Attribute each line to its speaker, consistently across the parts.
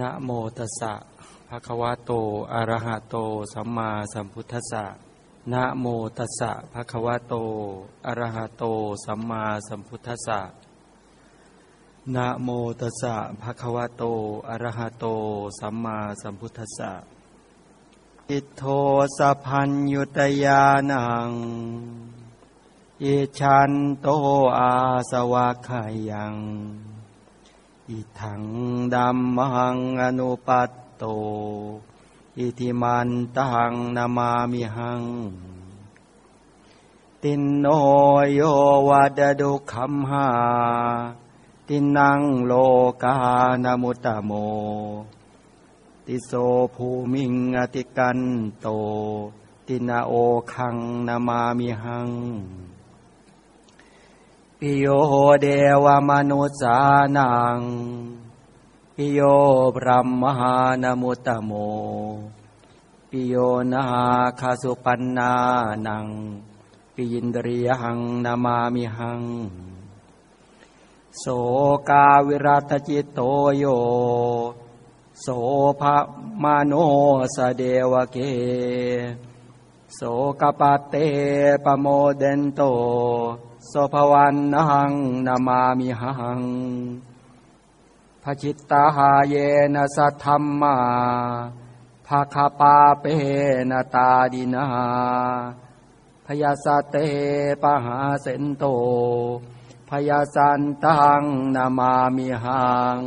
Speaker 1: นะโมตัสสะภะคะวะโต อะระหะโต สัมมาสัมพุทธัสสะนะโมตัสสะภะคะวะโต อะระหะโต สัมมาสัมพุทธัสสะนะโมตัสสะภะคะวะโต อะระหะโต สัมมาสัมพุทธัสสะอิโทสะพันยุตยานังอิชันโตอาสวะขายัง อิทังดัมมังอนุปัตโต อิทิมันตังนามามิหัง ตินโนโยวัดดุขัมหา ตินังโลกานามุตตโม ติโสภูมิงอติกันโต ตินาโอคังนามามิหัง ปิโยเดวมนุสานังปิโยพรหมหานมุตตโมปิโยนาคาสุปันนานังปิยินดริยหังนามามิหัง โสกาวิรัตจิตโตโย โสภะมาโนสเดวเก โสกปะเตปโมเดนโต สภวันนังนามามิหังภจิตตาหาเยนะสัทธัมมาภาคาปาเปนตาดินาพยาสเตปหาเสนโตพยาสันตังนามามิหัง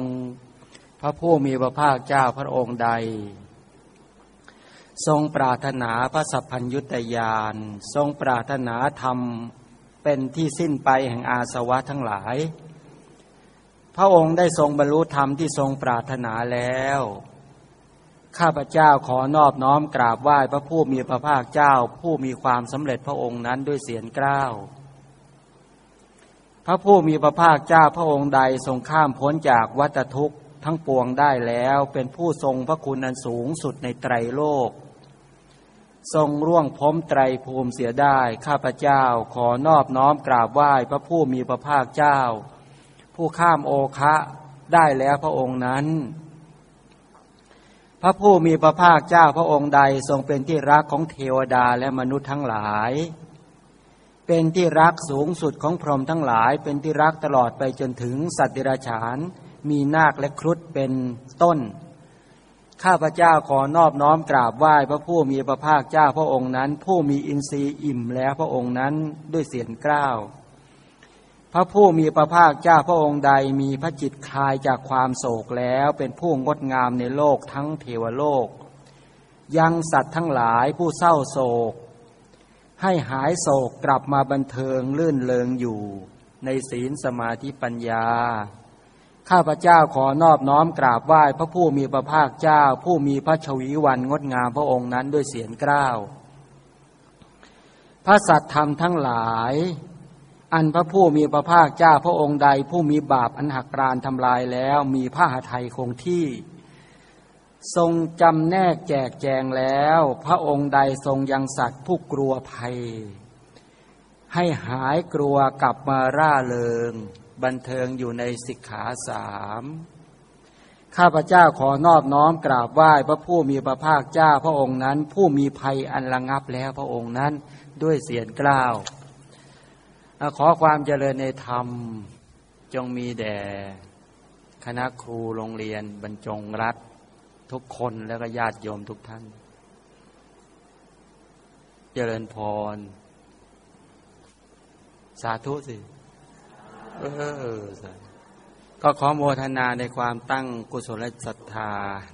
Speaker 1: พระผู้มีพระภาคเจ้าพระองค์ใด ทรงปรารถนาพระสัพพัญยุตยาน ทรงปรารถนาธรรม เป็นที่สิ้นไปแห่งอาสวะทั้งหลาย พระองค์ได้ทรงบรรลุธรรมที่ทรงปรารถนาแล้ว ข้าพเจ้าขอนอบน้อมกราบไหว้พระผู้มีพระภาคเจ้า ผู้มีความสำเร็จพระองค์นั้นด้วยเสียงกล้าวพระผู้มีพระภาคเจ้าพระองค์ใดทรงข้ามพ้นจากวัฏทุกข์ทั้งปวงได้แล้วเป็นผู้ทรงพระคุณอันสูงสุดในไตรโลก ทรงร่วงพ้มไตรภูมิเสียได้ ข้าพเจ้าขอนอบน้อมกราบไหว้พระผู้มีพระภาคเจ้า ผู้ข้ามโอคะได้แล้วพระองค์นั้น พระผู้มีพระภาคเจ้าพระองค์ใดทรงเป็นที่รักของเทวดาและมนุษย์ทั้งหลาย เป็นที่รักสูงสุดของพรหมทั้งหลาย เป็นที่รักตลอดไปจนถึงสัตว์เดรัจฉาน มีนาคและครุฑเป็นต้น ข้าพเจ้าขอนอบน้อมกราบไหว้พระผู้มีพระภาคเจ้าพระองค์นั้น ผู้มีอินทรีย์อิ่มแล้วพระองค์นั้นด้วยเสียงกล้าวพระผู้มีพระภาคเจ้าพระองค์ใดมีพระจิตคลายจากความโศกแล้วเป็นผู้งดงามในโลกทั้งเทวโลก ยังสัตว์ทั้งหลายผู้เศร้าโศก ให้หายโศกกลับมาบันเทิงลื่นเลงอยู่ ในศีลสมาธิปัญญา ข้าพเจ้าขอนอบน้อมกราบไหว้พระผู้มีพระภาคเจ้า ผู้มีพระชวีวันงดงามพระองค์นั้นด้วยเสียงกล้าวพระสัตธรรมทั้งหลาย อันพระผู้มีพระภาคเจ้าพระองค์ใด ผู้มีบาปอันหักรานทำลายแล้วมีผ้าหทัยคงที่ ทรงจำแนกแจกแจงแล้ว พระองค์ใดทรงยังสัตว์ผู้กลัวภัย ให้หายกลัวกลับมาร่าเริง บันเทิงอยู่ในสิกขาสามข้าพเจ้าขอนอบน้อมกราบไหว้พระผู้มีพระภาคเจ้าพระองค์นั้น ผู้มีภัยอันระงับแล้วพระองค์นั้นด้วยเสียงกล้าว ขอความเจริญในธรรมจงมีแด่คณะครูโรงเรียนบรรจงรัฐ ทุกคนแล้วก็ญาติโยมทุกท่าน เจริญพร สาธุสิ เออก็ขอโมทนาในความตั้งกุศลศรัทธา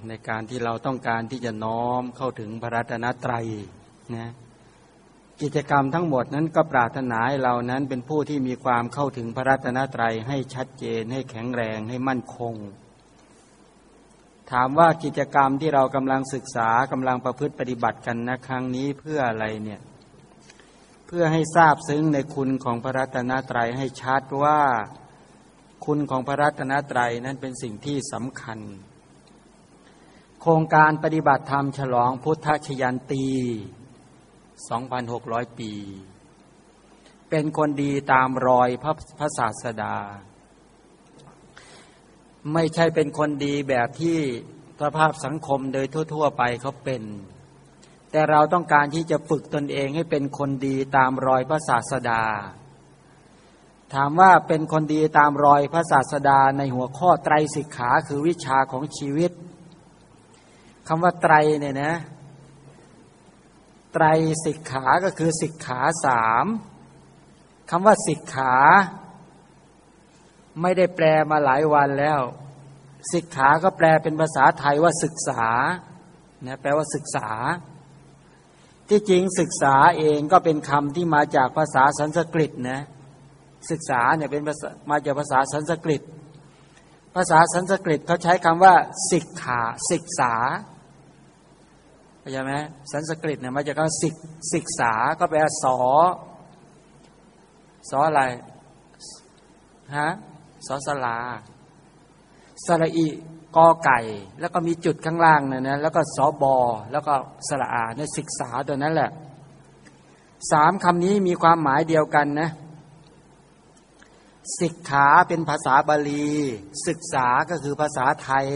Speaker 1: ในการที่เราต้องการที่จะน้อมเข้าถึงพระรัตนตรัยนะกิจกรรมทั้งหมดนั้นก็ปรารถนาให้เรานั้นเป็นผู้ที่มีความเข้าถึงพระรัตนตรัยให้ชัดเจนให้แข็งแรงให้มั่นคง ถามว่ากิจกรรมที่เรากำลังศึกษากำลังประพฤติปฏิบัติกันนะครั้งนี้เพื่ออะไรเนี่ย เพื่อให้ทราบซึ้งในคุณของพระรัตนตรัยให้ชัดว่าคุณของพระรัตนตรัยนั้นเป็นสิ่งที่สำคัญ โครงการปฏิบัติธรรมฉลองพุทธชยันตี 2,600 ปี เป็นคนดีตามรอยพระพระศาสดา ไม่ใช่เป็นคนดีแบบที่สภาพสังคมโดยทั่ว ๆ ไปเขาเป็น แต่เราต้องการที่จะฝึกตนเองให้เป็นคนดีตามรอยพระศาสดา ถามว่าเป็นคนดีตามรอยพระศาสดาในหัวข้อไตรสิกขาคือวิชาของชีวิตคำว่าไตรเนี่ยนะไตรสิกขาก็คือสิกขาสามคำว่าสิกขา ไม่ได้แปลมาหลายวันแล้ว สิกขาก็แปลเป็นภาษาไทยว่าศึกษานะแปลว่าศึกษา ที่จริงศึกษาเองก็เป็นคำที่มาจากภาษาสันสกฤตนะศึกษาเนี่ยเป็นมาจากภาษาสันสกฤต ภาษาสันสกฤตเขาใช้คำว่าสิกขาศึกษาเข้าใจไหมสันสกฤตเนี่ยมาจากคำศึกศึกษาก็แปลสอสออะไรฮะสอสลาสระอี กอไก่ แล้วก็มีจุดข้างล่างนี่ยนะแล้วก็สอบอแล้วก็สระอาเนี่ยศึกษาตัวนั้นแหละสามคำนี้มีความหมายเดียวกันนะสิกขาเป็นภาษาบาลี ศึกษาก็คือภาษาไทย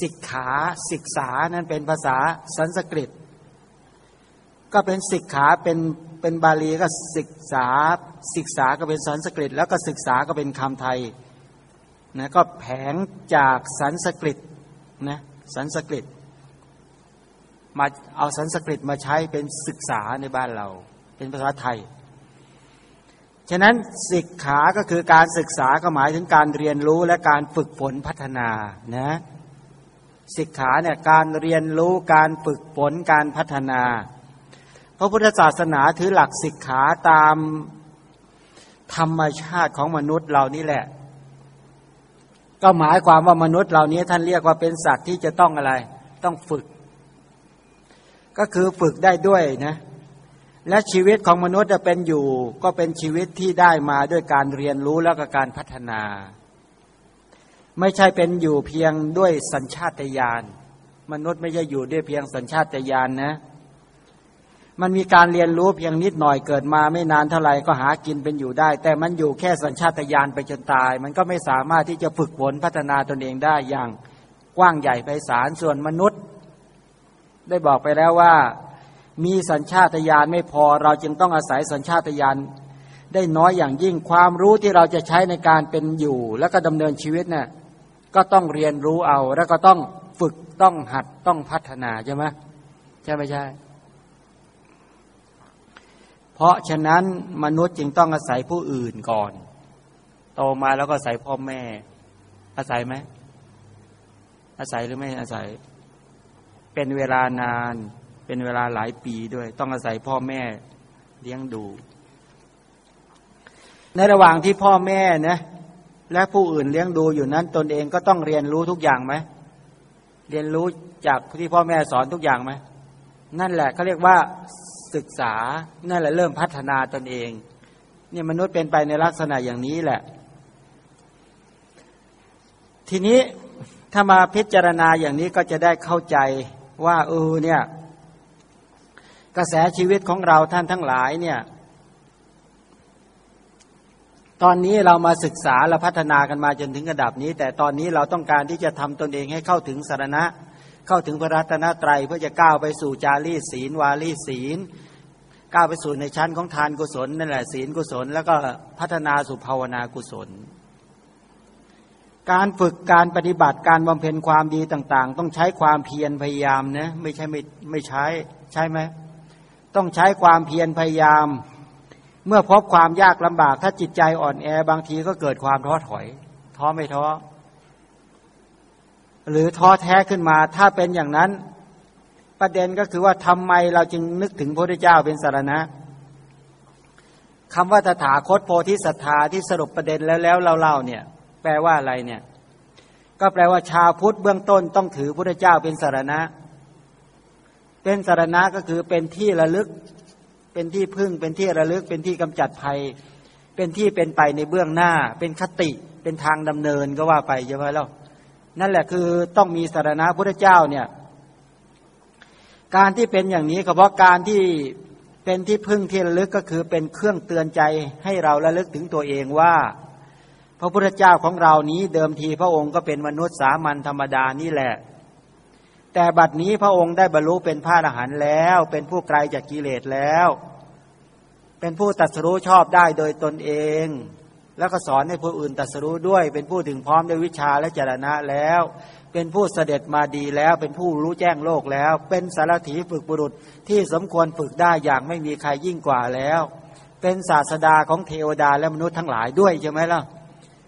Speaker 1: สิกขาศึกษานั้นเป็นภาษาสันสกฤต ก็เป็นสิกขาเป็นเป็นบาลีก็ศึกษาศึกษาก็เป็นสันสกฤต แล้วก็ศึกษาก็เป็นคำไทย นะก็แผงจากสันสกฤตนะสันสกฤตมาเอาสันสกฤตมาใช้เป็นศึกษาในบ้านเรา เป็นภาษาไทย ฉะนั้นศิกขาก็คือการศึกษาก็หมายถึงการเรียนรู้และการฝึกฝนพัฒนานะศิกขาเนี่ยการเรียนรู้การฝึกฝนการพัฒนา พระพุทธศาสนาถือหลักศิกขาตามธรรมชาติของมนุษย์เรานี่แหละ ก็หมายความว่ามนุษย์เหล่านี้ท่านเรียกว่าเป็นสัตว์ที่จะต้องอะไร ต้องฝึก ก็คือฝึกได้ด้วยนะและชีวิตของมนุษย์จะเป็นอยู่ ก็เป็นชีวิตที่ได้มาด้วยการเรียนรู้แล้วก็การพัฒนา ไม่ใช่เป็นอยู่เพียงด้วยสัญชาตญาณมนุษย์ไม่ใช่อยู่ด้วยเพียงสัญชาตญาณนนะ มันมีการเรียนรู้เพียงนิดหน่อยเกิดมาไม่นานเท่าไหร่ก็หากินเป็นอยู่ได้ แต่มันอยู่แค่สัญชาตญาณไปจนตาย มันก็ไม่สามารถที่จะฝึกฝนพัฒนาตนเองได้อย่างกว้างใหญ่ไพศาลส่วนมนุษย์ ได้บอกไปแล้วว่า มีสัญชาตญาณไม่พอเราจึงต้องอาศัยสัญชาตญาณได้น้อยอย่างยิ่งความรู้ที่เราจะใช้ในการเป็นอยู่ แล้วก็ดำเนินชีวิตเนะ่ยก็ต้องเรียนรู้เอา แล้วก็ต้องฝึกต้องหัดต้องพัฒนาใช่ไหมใช่ไม่ใช่ ราะฉะนั้นมนุษย์จึงต้องอาศัยผู้อื่นก่อน โตมาแล้วก็อาศัยพ่อแม่ อาศัยไหม อาศัยหรือไม่อาศัย เป็นเวลานาน เป็นเวลาหลายปีด้วย ต้องอาศัยพ่อแม่เลี้ยงดู ในระหว่างที่พ่อแม่นะและผู้อื่นเลี้ยงดูอยู่นั้น ตนเองก็ต้องเรียนรู้ทุกอย่างไหม เรียนรู้จากที่พ่อแม่สอนทุกอย่างไหม นั่นแหละเขาเรียกว่า ศึกษานั่นแหละเริ่มพัฒนาตนเอง เนี่ยมนุษย์เป็นไปในลักษณะอย่างนี้แหละ ทีนี้ถ้ามาพิจารณาอย่างนี้ก็จะได้เข้าใจว่าเออเนี่ย กระแสชีวิตของเราท่านทั้งหลายเนี่ย ตอนนี้เรามาศึกษาและพัฒนากันมาจนถึงระดับนี้ แต่ตอนนี้เราต้องการที่จะทำตนเองให้เข้าถึงสารณะ เข้าถึงพระรัตนตรัยเพื่อจะก้าวไปสู่จารีศีล วารีศีล ก้าวไปสู่ในชั้นของทานกุศลนั่นแหละศีลกุศล แล้วก็พัฒนาสู่ภาวนากุศล การฝึกการปฏิบัติการบำเพ็ญความดีต่าง ๆ ต้องใช้ความเพียรพยายามนะไม่ใช่ไม่ไม่ใช้ใช่ไหมต้องใช้ความเพียรพยายาม เมื่อพบความยากลำบากถ้าจิตใจอ่อนแอบางทีก็เกิดความท้อถอย ท้อไม่ท้อหรือท้อแท้ขึ้นมา ถ้าเป็นอย่างนั้น ประเด็นก็คือว่าทำไมเราจึงนึกถึงพระพุทธเจ้าเป็นสารณะคำว่าตถาคตโพธิสัตธาที่สรุปประเด็นแล้วแล้วเล่าเนี่ย แปลว่าอะไรเนี่ย ก็แปลว่าชาวพุทธเบื้องต้นต้องถือพระพุทธเจ้าเป็นสารณะ เป็นสารณะก็คือเป็นที่ระลึก เป็นที่พึ่ง เป็นที่ระลึก เป็นที่กำจัดภัย เป็นที่เป็นไปในเบื้องหน้า เป็นคติ เป็นทางดำเนินก็ว่าไปใช่ไหมล่ะนั่นแหละคือต้องมีสารณะพระเจ้าเนี่ย การที่เป็นอย่างนี้ก็เพราะการที่เป็นที่พึ่งที่ระลึกก็คือเป็นเครื่องเตือนใจให้เราระลึกถึงตัวเองว่า พระพุทธเจ้าของเรานี้เดิมทีพระองค์ก็เป็นมนุษย์สามัญธรรมดานี่แหละ แต่บัดนี้พระองค์ได้บรรลุเป็นพระอรหันต์แล้ว เป็นผู้ไกลจากกิเลสแล้ว เป็นผู้ตัดสู้ชอบได้โดยตนเอง แล้วก็สอนให้ผู้อื่นตัดสู้ด้วย เป็นผู้ถึงพร้อมด้วยวิชาและจรณะแล้ว เป็นผู้เสด็จมาดีแล้วเป็นผู้รู้แจ้งโลกแล้ว เป็นสารถีฝึกบุรุษที่สมควรฝึกได้อย่างไม่มีใครยิ่งกว่าแล้ว เป็นศาสดาของเทวดาและมนุษย์ทั้งหลายด้วยใช่ไหมล่ะ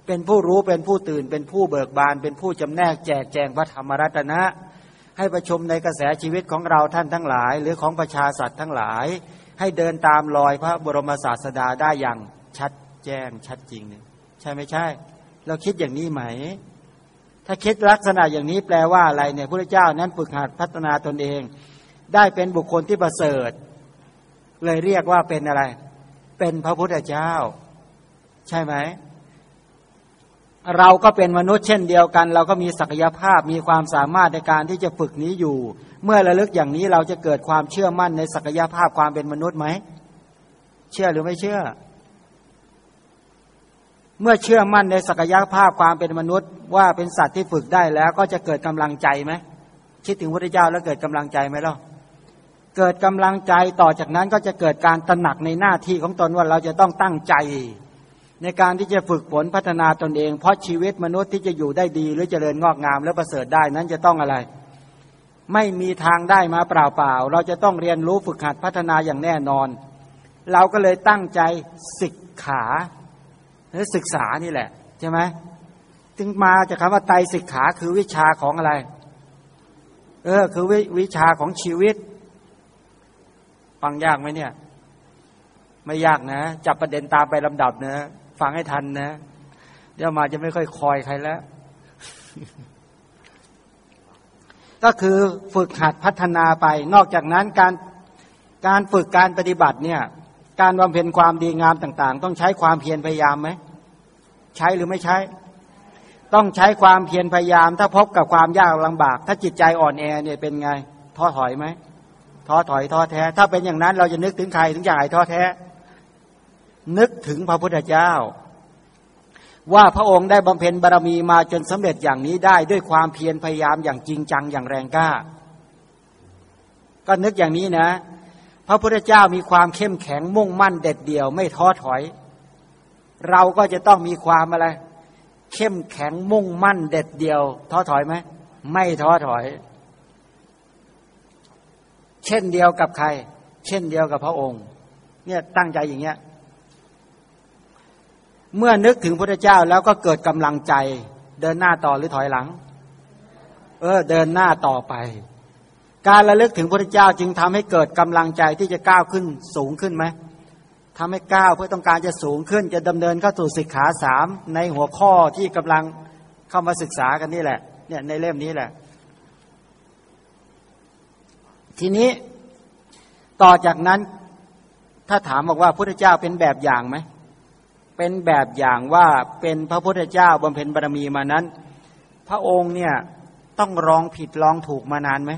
Speaker 1: เป็นผู้รู้เป็นผู้ตื่นเป็นผู้เบิกบาน เป็นผู้จำแนกแจกแจงพระธรรมรัตนะ ให้ประชุมในกระแสชีวิตของเราท่านทั้งหลาย หรือของประชาสัตว์ทั้งหลาย ให้เดินตามรอยพระบรมศาสดาได้อย่างชัดแจ้งชัดจริงนี่ใช่ไม่ใช่ เราคิดอย่างนี้ไหม ถ้าคิดลักษณะอย่างนี้แปลว่าอะไรเนี่ยพระเจ้านั้นฝึกหัดพัฒนาตนเอง ได้เป็นบุคคลที่ประเสริฐ เลยเรียกว่าเป็นอะไร เป็นพระพุทธเจ้า ใช่ไหมเราก็เป็นมนุษย์เช่นเดียวกัน เราก็มีศักยภาพมีความสามารถในการที่จะฝึกนี้อยู่ เมื่อระลึกอย่างนี้เราจะเกิดความเชื่อมั่นในศักยภาพความเป็นมนุษย์ไหม เชื่อหรือไม่เชื่อ เมื่อเชื่อมั่นในศักยภาพความเป็นมนุษย์ ว่าเป็นสัตว์ที่ฝึกได้แล้วก็จะเกิดกำลังใจไหมคิดถึงพระเจ้าแล้วเกิดกำลังใจไหมล่ะเกิดกำลังใจต่อจากนั้นก็จะเกิดการตระหนักในหน้าที่ของตนว่าเราจะต้องตั้งใจ ในการที่จะฝึกฝนพัฒนาตนเอง เพราะชีวิตมนุษย์ที่จะอยู่ได้ดี หรือเจริญงอกงามและประเสริฐได้นั้นจะต้องอะไร ไม่มีทางได้มาเปล่าๆเราจะต้องเรียนรู้ฝึกหัดพัฒนาอย่างแน่นอน เราก็เลยตั้งใจศึกขา หรือศึกษานี่แหละใช่ไหมจึงมาจากคำว่าไตศึกขาคือวิชาของอะไร เออ คือววิชาของชีวิตฟังยากไหมเนี่ย ไม่ยากนะ จับประเด็นตามไปลำดับเนะ ฟังให้ทันนะ เดี๋ยวมาจะไม่ค่อยคอยใครแล้ว ก็คือฝึกหัดพัฒนาไป นอกจากนั้นการการฝึกการปฏิบัติเนี่ย การบำเพ็ญความดีงามต่าง ๆ ต้องใช้ความเพียรพยายามไหมใช้หรือไม่ใช้ ต้องใช้ความเพียรพยายาม ถ้าพบกับความยากลำบาก ถ้าจิตใจอ่อนแอเนี่ยเป็นไงท้อถอยไหมท้อถอยท้อแท้ ถ้าเป็นอย่างนั้นเราจะนึกถึงใครถึงจะหายท้อแท้ นึกถึงพระพุทธเจ้า ว่าพระองค์ได้บำเพ็ญบารมีมาจนสำเร็จอย่างนี้ได้ด้วยความเพียรพยายามอย่างจริงจังอย่างแรงกล้า ก็นึกอย่างนี้นะ พระพุทธเจ้ามีความเข้มแข็งมุ่งมั่นเด็ดเดี่ยว ไม่ท้อถอย เราก็จะต้องมีความอะไร เข้มแข็งมุ่งมั่นเด็ดเดี่ยว ท้อถอยไหมไม่ท้อถอย เช่นเดียวกับใคร เช่นเดียวกับพระองค์ เนี่ยตั้งใจอย่างเงี้ย เมื่อนึกถึงพระเจ้าแล้วก็เกิดกำลังใจ เดินหน้าต่อหรือถอยหลัง เออ เดินหน้าต่อไป การระลึกถึงพระเจ้าจึงทำให้เกิดกำลังใจที่จะก้าวขึ้นสูงขึ้นไหมทำให้ก้าวเพื่อต้องการจะสูงขึ้น จะดำเนินเข้าสู่สิกขาสามในหัวข้อที่กำลังเข้ามาศึกษากันนี่แหละ เนี่ยในเล่มนี้แหละ ทีนี้ต่อจากนั้นถ้าถามบอกว่าพระเจ้าเป็นแบบอย่างไหมเป็นแบบอย่างว่าเป็นพระพุทธเจ้าบำเพ็ญบารมีมานั้น พระองค์เนี่ยต้องลองผิดลองถูกมานานไหม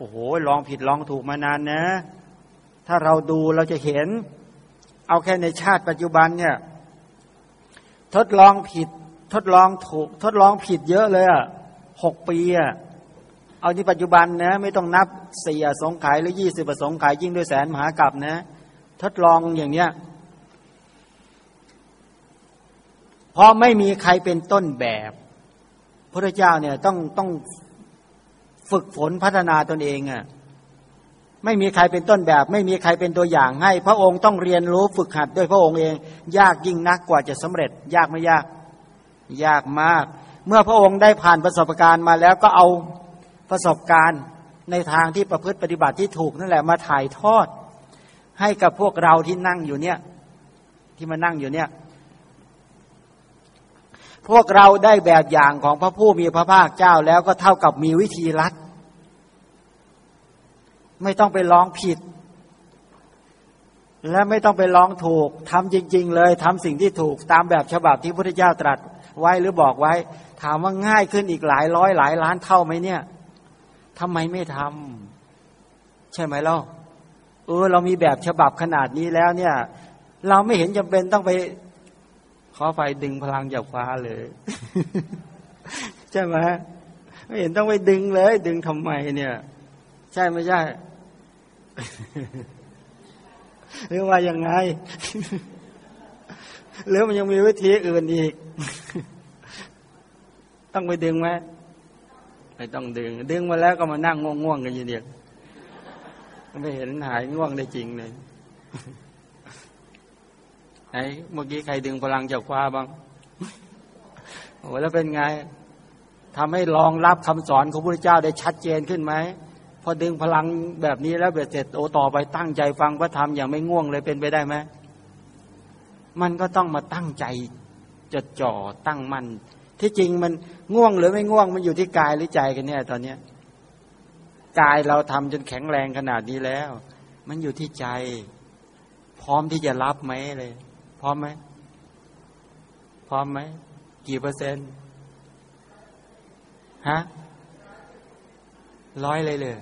Speaker 1: โอ้โหลองผิดลองถูกมานานนะ ถ้าเราดูเราจะเห็น เอาแค่ในชาติปัจจุบันเนี่ย ทดลองผิด ทดลองถูก ทดลองผิดเยอะเลยอะหกปีอะเอาที่ปัจจุบันนะ ไม่ต้องนับเสียสงขายหรือยี่สิบประสงขายยิ่งด้วยแสนมหากรัปนะ ทดลองอย่างเนี้ยเพราะไม่มีใครเป็นต้นแบบพระเจ้าเนี่ยต้องต้อง ฝึกฝนพัฒนาตนเองอะไม่มีใครเป็นต้นแบบ ไม่มีใครเป็นตัวอย่างให้ พระองค์ต้องเรียนรู้ฝึกหัดด้วยพระองค์เอง ยากยิ่งนักกว่าจะสำเร็จ ยากไม่ยาก ยากมาก เมื่อพระองค์ได้ผ่านประสบการณ์มาแล้วก็เอาประสบการณ์ในทางที่ประพฤติปฏิบัติที่ถูกนั่นแหละมาถ่ายทอด ให้กับพวกเราที่นั่งอยู่เนี่ย ที่มานั่งอยู่เนี่ย พวกเราได้แบบอย่างของพระผู้มีพระภาคเจ้าแล้วก็เท่ากับมีวิธีรัด ไม่ต้องไปลองผิด และไม่ต้องไปลองถูกทำจริง ๆ เลยทำสิ่งที่ถูกตามแบบฉบับที่พระพุทธเจ้าตรัสไว้หรือบอกไว้ ถามว่าง่ายขึ้นอีกหลายร้อยหลายล้านเท่าไหมเนี่ยทำไมไม่ทำใช่ไหมเล่าเออ เรามีแบบฉบับขนาดนี้แล้วเนี่ย เราไม่เห็นจำเป็นต้องไป ขอไฟดึงพลังจากฟ้าเลย ใช่ไหมไม่เห็นต้องไปดึงเลย ดึงทำไมเนี่ย ใช่ไม่ใช่ หรือว่ายังไง หรือมันยังมีวิธีอื่นอีก ต้องไปดึงไหมไม่ต้องดึง ดึงมาแล้วก็มานั่งง่วงๆกันอยู่เดียวไม่เห็นหายง่วงได้จริงเลยไหนเมื่อกี้ใครดึงพลังจากฟ้าบ้างโอ้แล้วเป็นไงทำให้รองรับคำสอนของพระเจ้าได้ชัดเจนขึ้นไหม พอดึงพลังแบบนี้แล้วเบ็ดเสร็จโอต่อไปตั้งใจฟังพระธรรมอย่างไม่ง่วงเลยเป็นไปได้ไหมมันก็ต้องมาตั้งใจจดจ่อตั้งมั่นที่จริงมันง่วงหรือไม่ง่วงมันอยู่ที่กายหรือใจกันเนี่ยตอนเนี้ยกายเราทำจนแข็งแรงขนาดนี้แล้ว มันอยู่ที่ใจ พร้อมที่จะรับไหมเลย พร้อมไหมพร้อมไหมกี่เปอร์เซ็นต์ฮะร้อยเลยเลย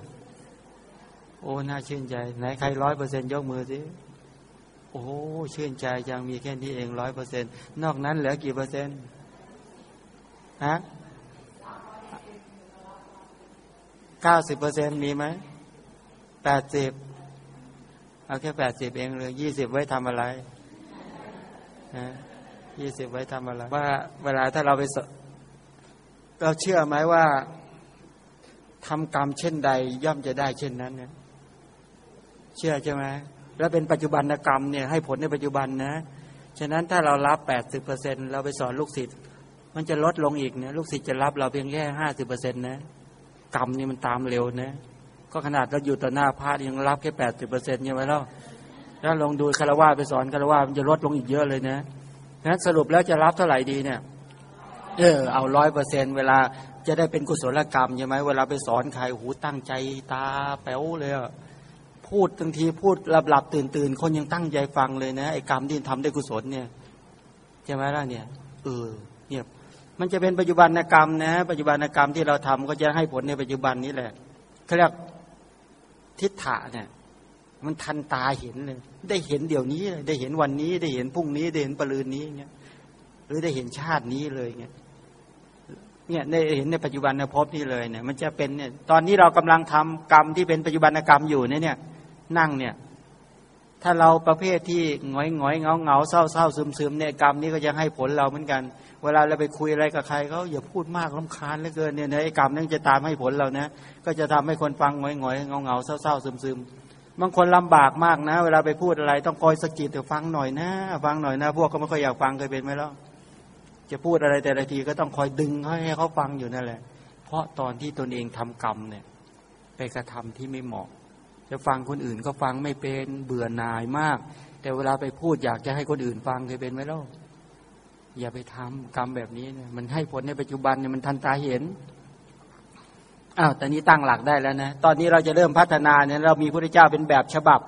Speaker 1: โอ้น่าชื่นใจ ไหนใครร้อยเปอร์เซ็นยกมือสิโอ้ชื่นใจจังมีแค่นี้เองร้อยเปอร์เซ็นนอกนั้นเหลือกี่เปอร์เซ็นต์ฮะเก้าสิบเปอร์เซ็นมีไหมแปดสิบเอาแค่แปดสิบเองเลยยี่สิบไว้ทำอะไรฮะยี่สิบไว้ทำอะไร ว่าเวลาถ้าเราไปเราเชื่อไหมว่าทำกรรมเช่นใดย่อมจะได้เช่นนั้นเนี่ย เชื่อใช่ไหมแล้วเป็นปัจจุบันกรรมเนี่ยให้ผลในปัจจุบันนะ ฉะนั้นถ้าเรารับแปดสิบเปอร์เซ็นเราไปสอนลูกศิษย์มันจะลดลงอีกนะลูกศิษย์จะรับเราเพียงแค่ห้าสิบเปอร์เซ็นต์นะกรรมนี่มันตามเร็วนะก็ขนาดเราอยู่ต่อหน้าพระยังรับแค่แปดสิบเปอร์เซ็นต์ใช่ไหมล่ะถ้าลองดูคารวะไปสอนคารวะมันจะลดลงอีกเยอะเลยนะนั้นสรุปแล้วจะรับเท่าไหร่ดีเนี่ย เออเอาร้อยเปอร์เซ็นเวลาจะได้เป็นกุศลกรรมใช่ไหมเวลาไปสอนใครหูตั้งใจตาแป๋วเลย พูดบางทีพูดหลับหลับตื่นตื่นคนยังตั้งใจฟังเลยนะไอ้กรรมที่ทำได้กุศลเนี่ยใช่ไหมล่ะเนี่ยเออเนี่ยมันจะเป็นปัจจุบันกรรมนะ ปัจจุบันกรรมที่เราทำก็จะให้ผลในปัจจุบันนี้แหละเขาเรียกทิฏฐะเนี่ย มันทันตาเห็นเลย ได้เห็นเดี๋ยวนี้ได้เห็นวันนี้ได้เห็นพรุ่งนี้ได้เห็นปรืนนี้เงี้ยหรือได้เห็นชาตินี้เลยเงี้ยเนี่ยได้เห็นในปัจจุบันภพนี้เลยเนี่ย มันจะเป็นเนี่ย ตอนนี้เรากำลังทำกรรมที่เป็นปัจจุบันกรรมอยู่เนี่ยเนั่ย นั่งเนี่ย ถ้าเราประเภทที่หงอยหงอยเงาเงาเศร้าเศร้าซึมซึมเนี่ยกรรมนี้ก็จะให้ผลเราเหมือนกัน เวลาเราไปคุยอะไรกับใครเขาอย่าพูดมากลำคาญเหลือเกินเนี่ยไอ้กรรมนั่นจะตามให้ผลเรานะก็จะทำให้คนฟังหงอยหงอยเงาเงาเศร้าเศร้าซึมซึมบางคนลำบากมากนะ เวลาไปพูดอะไร ต้องคอยสกิดแต่ฟังหน่อยนะ ฟังหน่อยนะ พวกเขาไม่ค่อยอยากฟังเคยเป็นไหมล่ะจะพูดอะไรแต่ละทีก็ต้องคอยดึงให้เขาฟังอยู่นั่นแหละ เพราะตอนที่ตนเองทำกรรมเนี่ย ไปกระทำที่ไม่เหมาะ จะฟังคนอื่นก็ฟังไม่เป็นเบื่อหน่ายมาก แต่เวลาไปพูดอยากจะให้คนอื่นฟังเคยเป็นไหมล่ะอย่าไปทำกรรมแบบนี้เนี่ยมันให้ผลในปัจจุบันเนี่ยมันทันตาเห็นอ้าวแตอนนี้ตั้งหลักได้แล้วนะตอนนี้เราจะเริ่มพัฒนาเนี่ยเรามีพระเจ้าเป็นแบบฉบับ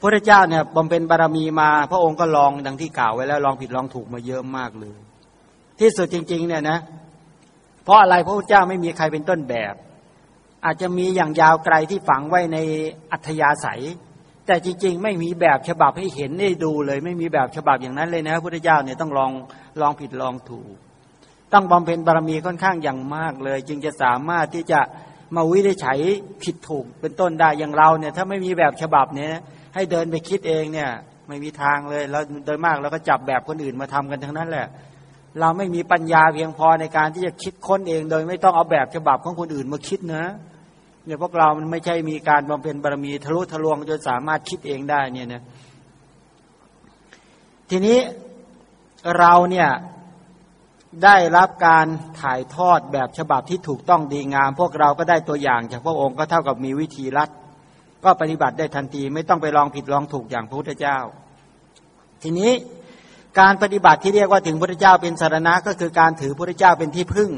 Speaker 1: พระเจ้าเนี่ยบำเพ็ญบารมีมา พระองค์ก็ลองดังที่กล่าวไว้แล้วลองผิดลองถูกมาเยอะมากเลย ที่สุดจริง ๆ เนี่ยนะ เพราะอะไรพระพุทธเจ้าไม่มีใครเป็นต้นแบบ อาจจะมีอย่างยาวไกลที่ฝังไว้ในอัธยาศัย แต่จริง ๆ ไม่มีแบบฉบับให้เห็นได้ดูเลย ไม่มีแบบฉบับอย่างนั้นเลยนะพระพุทธเจ้าเนี่ยต้องลองลองผิดลองถูก ต้องบำเพ็ญบารมีค่อนข้างอย่างมากเลย จึงจะสามารถที่จะมาวินิจฉัยผิดถูกเป็นต้นได้อย่างเราเนี่ย ถ้าไม่มีแบบฉบับเนี่ยให้เดินไปคิดเองเนี่ย ไม่มีทางเลยแล้วโดยมากเราก็จับแบบคนอื่นมาทำกันทั้งนั้นแหละ เราไม่มีปัญญาเพียงพอในการที่จะคิดค้นเอง โดยไม่ต้องเอาแบบฉบับของคนอื่นมาคิดนะ เนี่ยพวกเรามันไม่ใช่มีการบำเพ็ญบารมีทะลุทะลวงจนสามารถคิดเองได้เนี่ยนะทีนี้เราเนี่ยได้รับการถ่ายทอดแบบฉบับที่ถูกต้องดีงาม พวกเราก็ได้ตัวอย่างจากพระองค์ก็เท่ากับมีวิธีรัดก็ปฏิบัติได้ทันทีไม่ต้องไปลองผิดลองถูกอย่างพระพุทธเจ้า ทีนี้การปฏิบัติที่เรียกว่าถึงพระพุทธเจ้าเป็นสารณะก็คือการถือพระพุทธเจ้าเป็นที่พึ่ง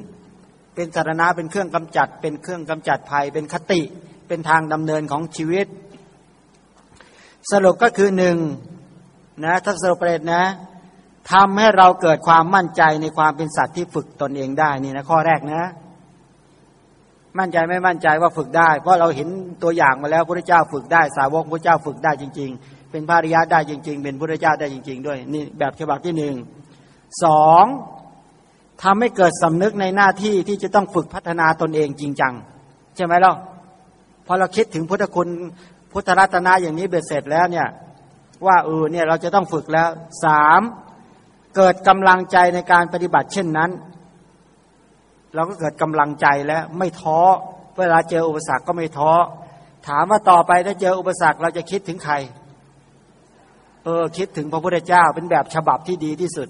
Speaker 1: เป็นสารณะเป็นเครื่องกำจัด เป็นเครื่องกำจัดภัย เป็นคติเป็นทางดำเนินของชีวิต สรุปก็คือหนึ่งนะถ้าสรุประเด็นนะทำให้เราเกิดความมั่นใจในความเป็นสัตว์ที่ฝึกตนเองได้นี่นะข้อแรกนะ มั่นใจไม่มั่นใจว่าฝึกได้ เพราะเราเห็นตัวอย่างมาแล้วพระเจ้าฝึกได้ สาวกพระเจ้าฝึกได้จริง ๆ เป็นภาริยะได้จริง ๆ เป็นพระเจ้าได้จริง ๆ ด้วยนี่แบบฉบับที่หนึ่งสอง
Speaker 2: ทำให้เกิดสำนึกในหน้าที่ที่จะต้องฝึกพัฒนาตนเองจริงจัง ใช่ไหมล่ะพอเราคิดถึงพุทธคุณพุทธรัตนะอย่างนี้เบ็ดเสร็จแล้วเนี่ย ว่าเออเนี่ยเราจะต้องฝึกแล้วสามเกิดกำลังใจในการปฏิบัติเช่นนั้น เราก็เกิดกำลังใจแล้วไม่ท้อเวลาเจออุปสรรคก็ไม่ท้อถามว่าต่อไปถ้าเจออุปสรรคเราจะคิดถึงใคร เออคิดถึงพระพุทธเจ้าเป็นแบบฉบับที่ดีที่สุด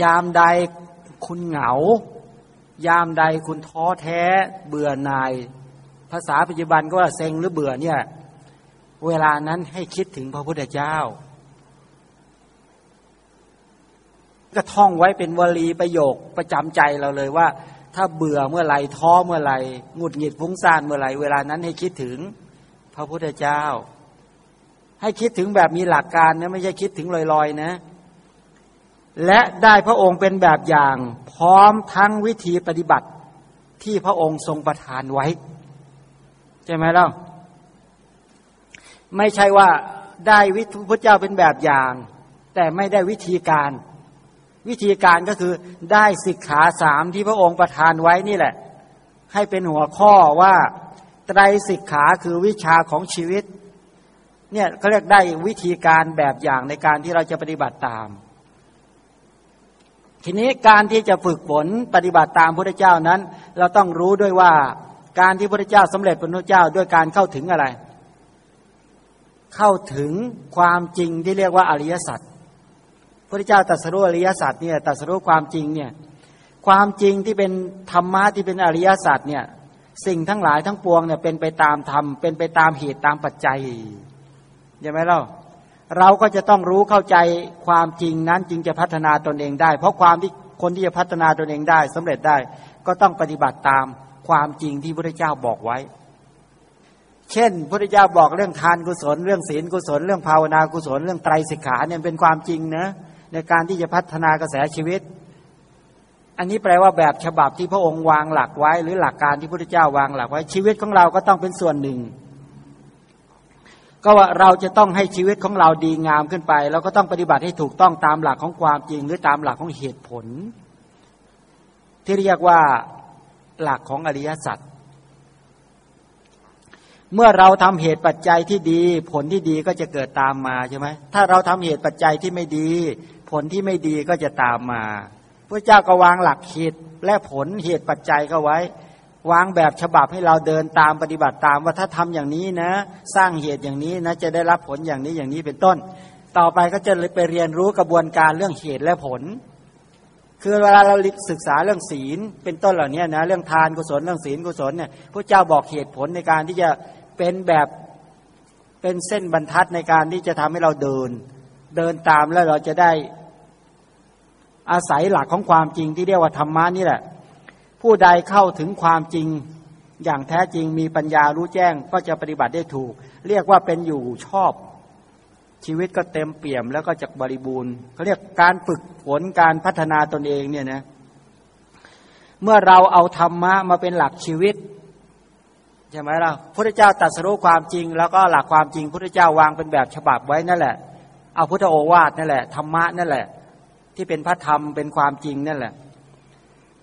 Speaker 2: ยามใดคุณเหงา ยามใดคุณท้อแท้ เบื่อหน่าย ภาษาปัจจุบันก็ว่าเซ็งหรือเบื่อเนี่ย เวลานั้นให้คิดถึงพระพุทธเจ้า ก็ท่องไว้เป็นวลีประโยคประจำใจเราเลยว่า ถ้าเบื่อเมื่อไหร่ท้อเมื่อไหร่หงุดหงิดฟุ้งซ่านเมื่อไหร่เวลานั้นให้คิดถึงพระพุทธเจ้า ให้คิดถึงแบบมีหลักการนะไม่ใช่คิดถึงลอยๆนะ และได้พระองค์เป็นแบบอย่างพร้อมทั้งวิธีปฏิบัติที่พระองค์ทรงประทานไว้ ใช่ไหมล่ะไม่ใช่ว่าได้วิถีพระเจ้าเป็นแบบอย่าง แต่ไม่ได้วิธีการ วิธีการก็คือได้สิกขาสามที่พระองค์ประทานไว้นี่แหละ ให้เป็นหัวข้อว่าไตรสิกขาคือวิชาของชีวิต เนี่ยเขาเรียกได้วิธีการแบบอย่างในการที่เราจะปฏิบัติตาม ทีนี้การที่จะฝึกฝนปฏิบัติตามพระเจ้านั้น เราต้องรู้ด้วยว่าการที่พระเจ้าสำเร็จเป็นพระเจ้าด้วยการเข้าถึงอะไร เข้าถึงความจริงที่เรียกว่าอริยสัจพระเจ้าตรัสรู้อริยสัจเนี่ยตรัสรู้ความจริงเนี่ยความจริงที่เป็นธรรมะที่เป็นอริยสัจเนี่ยสิ่งทั้งหลายทั้งปวงเนี่ยเป็นไปตามธรรมเป็นไปตามเหตุตามปัจจัยใช่ไหมเล่า เราก็จะต้องรู้เข้าใจความจริงนั้นจึงจะพัฒนาตนเองได้ เพราะความที่คนที่จะพัฒนาตนเองได้สำเร็จได้ก็ต้องปฏิบัติตามความจริงที่พระเจ้าบอกไว้ เช่นพระเจ้าบอกเรื่องทานกุศล เรื่องศีลกุศล เรื่องภาวนากุศล เรื่องไตรสิกขาเนี่ยเป็นความจริงนะในการที่จะพัฒนากระแสชีวิต อันนี้แปลว่าแบบฉบับที่พระองค์วางหลักไว้ หรือหลักการที่พระเจ้าวางหลักไว้ชีวิตของเราก็ต้องเป็นส่วนหนึ่ง ก็ว่าเราจะต้องให้ชีวิตของเราดีงามขึ้นไป เราก็ต้องปฏิบัติให้ถูกต้องตามหลักของความจริง หรือตามหลักของเหตุผล ที่เรียกว่าหลักของอริยสัจเมื่อเราทำเหตุปัจจัยที่ดี ผลที่ดีก็จะเกิดตามมาใช่ไหมถ้าเราทำเหตุปัจจัยที่ไม่ดี ผลที่ไม่ดีก็จะตามมาพระเจ้าก็วางหลักเหตุและผลเหตุปัจจัยก็ไว้ วางแบบฉบับให้เราเดินตามปฏิบัติตามว่าถ้าทำอย่างนี้นะ สร้างเหตุอย่างนี้นะจะได้รับผลอย่างนี้อย่างนี้เป็นต้น ต่อไปก็จะไปเรียนรู้กระบวนการเรื่องเหตุและผล คือเวลาเราศึกษาเรื่องศีล เป็นต้นเหล่านี้นะเรื่องทานกุศลเรื่องศีลกุศลเนี่ยพระเจ้าบอกเหตุผลในการที่จะเป็นแบบเป็นเส้นบรรทัดในการที่จะทำให้เราเดิน เดินตามแล้วเราจะได้อาศัยหลักของความจริงที่เรียกว่าธรรมะนี่แหละ ผู้ใดเข้าถึงความจริง อย่างแท้จริงมีปัญญารู้แจ้งก็จะปฏิบัติได้ถูก เรียกว่าเป็นอยู่ชอบ ชีวิตก็เต็มเปี่ยมแล้วก็จะบริบูรณ์เขาเรียกการฝึกฝนการพัฒนาตนเองเนี่ยนะเมื่อเราเอาธรรมะมาเป็นหลักชีวิตใช่ไหมเราพระเจ้าตรัสรู้ความจริง แล้วก็หลักความจริงพระเจ้าวางเป็นแบบฉบับไว้นั่นแหละ เอาพุทธโอวาทนั่นแหละธรรมะนั่นแหละ ที่เป็นพระธรรมเป็นความจริงนั่นแหละ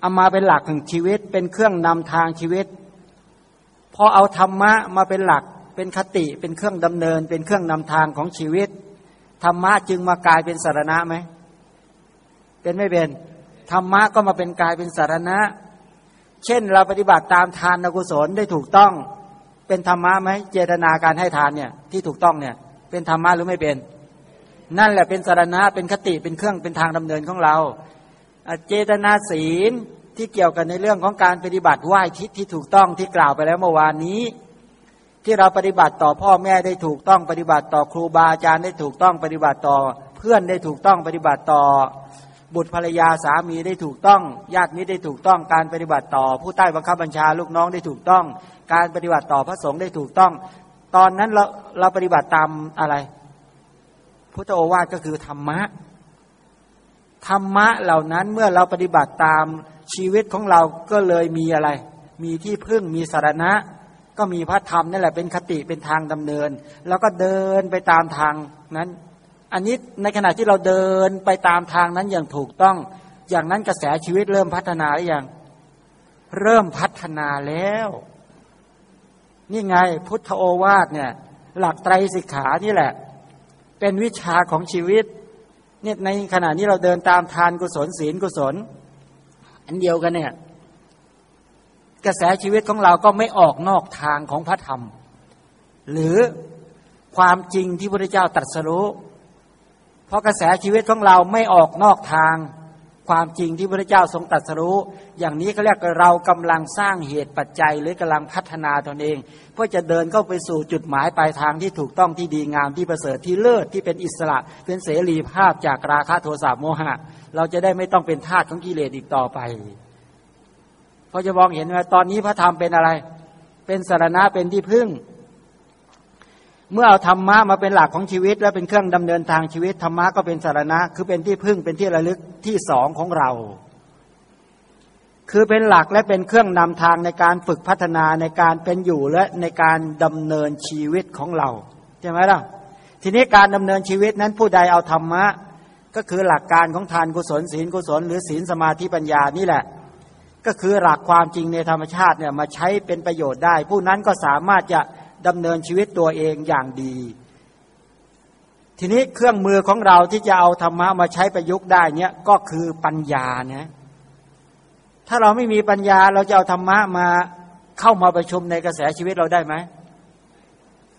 Speaker 2: เอามาเป็นหลักของชีวิต เป็นเครื่องนำทางชีวิต พอเอาธรรมะมาเป็นหลัก เป็นคติ เป็นเครื่องดำเนิน เป็นเครื่องนำทางของชีวิต ธรรมะจึงมากลายเป็นสารณะไหม เป็นไม่เป็น ธรรมะก็มาเป็นกลายเป็นสารณะ เช่นเราปฏิบัติตามทานกุศลได้ถูกต้อง เป็นธรรมะไหม เจตนาการให้ทานเนี่ยที่ถูกต้องเนี่ย เป็นธรรมะหรือไม่เป็น นั่นแหละเป็นสารณะ เป็นคติ เป็นเครื่อง เป็นทางดำเนินของเรา เจตนาศีลที่เกี่ยวกันในเรื่องของการปฏิบัติไหว้ทิศที่ถูกต้องที่กล่าวไปแล้วเมื่อวานนี้ ที่เราปฏิบัติต่อพ่อแม่ได้ถูกต้องปฏิบัติต่อครูบาอาจารย์ได้ถูกต้องปฏิบัติต่อ เพื่อนได้ถูกต้องปฏิบัติต่อ บุตรภรรยาสามีได้ถูกต้องญาติมิตรได้ถูกต้องการปฏิบัติต่อ ผู้ใต้บังคับบัญชาลูกน้องได้ถูกต้อง การปฏิบัติต่อพระสงฆ์ได้ถูกต้อง ตอนนั้นเราเราปฏิบัติตามอะไร พุทธโอวาทก็คือธรรมะ ธรรมะเหล่านั้นเมื่อเราปฏิบัติตามชีวิตของเราก็เลยมีอะไร มีที่พึ่งมีสารณะ ก็มีพระธรรมนั่นแหละเป็นคติเป็นทางดำเนิน แล้วก็เดินไปตามทางนั้น อันนี้ในขณะที่เราเดินไปตามทางนั้นอย่างถูกต้อง อย่างนั้นกระแสชีวิตเริ่มพัฒนาหรือยังเริ่มพัฒนาแล้ว นี่ไงพุทธโอวาทเนี่ย หลักไตรสิกขานี่แหละ เป็นวิชาของชีวิต เนี่ยในขณะนี้เราเดินตามทานกุศลศีลกุศล อันเดียวกันเนี่ย กระแสชีวิตของเราก็ไม่ออกนอกทางของพระธรรม หรือความจริงที่พระเจ้าตรัสรู้เพราะกระแสชีวิตของเราไม่ออกนอกทาง ความจริงที่พระเจ้าทรงตรัสรู้ อย่างนี้เขาเรียกเรากำลังสร้างเหตุปัจจัยหรือกำลังพัฒนาตนเอง เพื่อจะเดินเข้าไปสู่จุดหมายปลายทางที่ถูกต้องที่ดีงามที่ประเสริฐที่เลิศที่เป็นอิสระเป็นเสรีภาพจากราคะโทสะโมหะ เราจะได้ไม่ต้องเป็นทาสของกิเลสอีกต่อไปเพราะจะมองเห็นว่าตอนนี้พระธรรมเป็นอะไร เป็นสารณะเป็นที่พึ่ง เมื่อเอาธรรมะมาเป็นหลักของชีวิต และเป็นเครื่องดำเนินทางชีวิตธรรมะก็เป็นสารณะ คือเป็นที่พึ่งเป็นที่ระลึกที่สองของเรา คือเป็นหลักและเป็นเครื่องนำทางในการฝึกพัฒนาในการเป็นอยู่และในการดำเนินชีวิตของเราใช่ไหมล่ะทีนี้การดำเนินชีวิตนั้นผู้ใดเอาธรรมะ ก็คือหลักการของทานกุศลศีลกุศล หรือศีลสมาธิปัญญานี่แหละ ก็คือหลักความจริงในธรรมชาติเนี่ยมาใช้เป็นประโยชน์ได้ ผู้นั้นก็สามารถจะ ดำเนินชีวิตตัวเองอย่างดี ทีนี้เครื่องมือของเราที่จะเอาธรรมะมาใช้ประยุกต์ได้เนี่ยก็คือปัญญาเนี่ยถ้าเราไม่มีปัญญาเราจะเอาธรรมะมาเข้ามาประชุมในกระแสชีวิตเราได้ไหม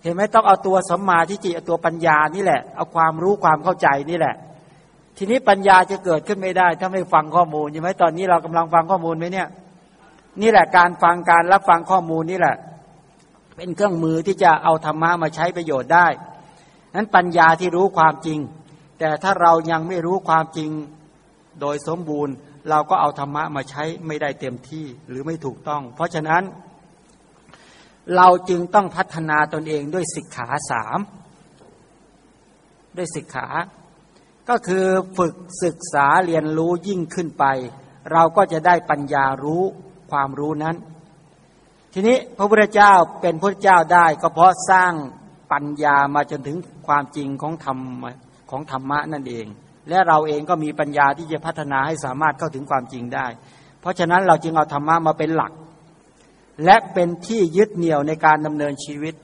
Speaker 2: เห็นไหมต้องเอาตัวสัมมาทิฏฐิเอาตัวปัญญานี่แหละ เอาความรู้ความเข้าใจนี่แหละ ทีนี้ปัญญาจะเกิดขึ้นไม่ได้ ถ้าไม่ฟังข้อมูลใช่ไหมตอนนี้เรากำลังฟังข้อมูลไหมเนี่ย นี่แหละการฟังการรับฟังข้อมูลนี่แหละ เป็นเครื่องมือที่จะเอาธรรมะมาใช้ประโยชน์ได้นั้นปัญญาที่รู้ความจริง แต่ถ้าเรายังไม่รู้ความจริงโดยสมบูรณ์ เราก็เอาธรรมะมาใช้ไม่ได้เต็มที่หรือไม่ถูกต้อง เพราะฉะนั้น เราจึงต้องพัฒนาตนเองด้วยสิกขาสามด้วยสิกขา ก็คือฝึกศึกษาเรียนรู้ยิ่งขึ้นไป เราก็จะได้ปัญญารู้ความรู้นั้น ทีนี้พระพุทธเจ้าเป็นพระเจ้าได้ก็เพราะสร้างปัญญามาจนถึงความจริงของธรรมของธรรมะนั่นเอง และเราเองก็มีปัญญาที่จะพัฒนาให้สามารถเข้าถึงความจริงได้ เพราะฉะนั้นเราจึงเอาธรรมะมาเป็นหลัก และเป็นที่ยึดเหนี่ยวในการดำเนินชีวิต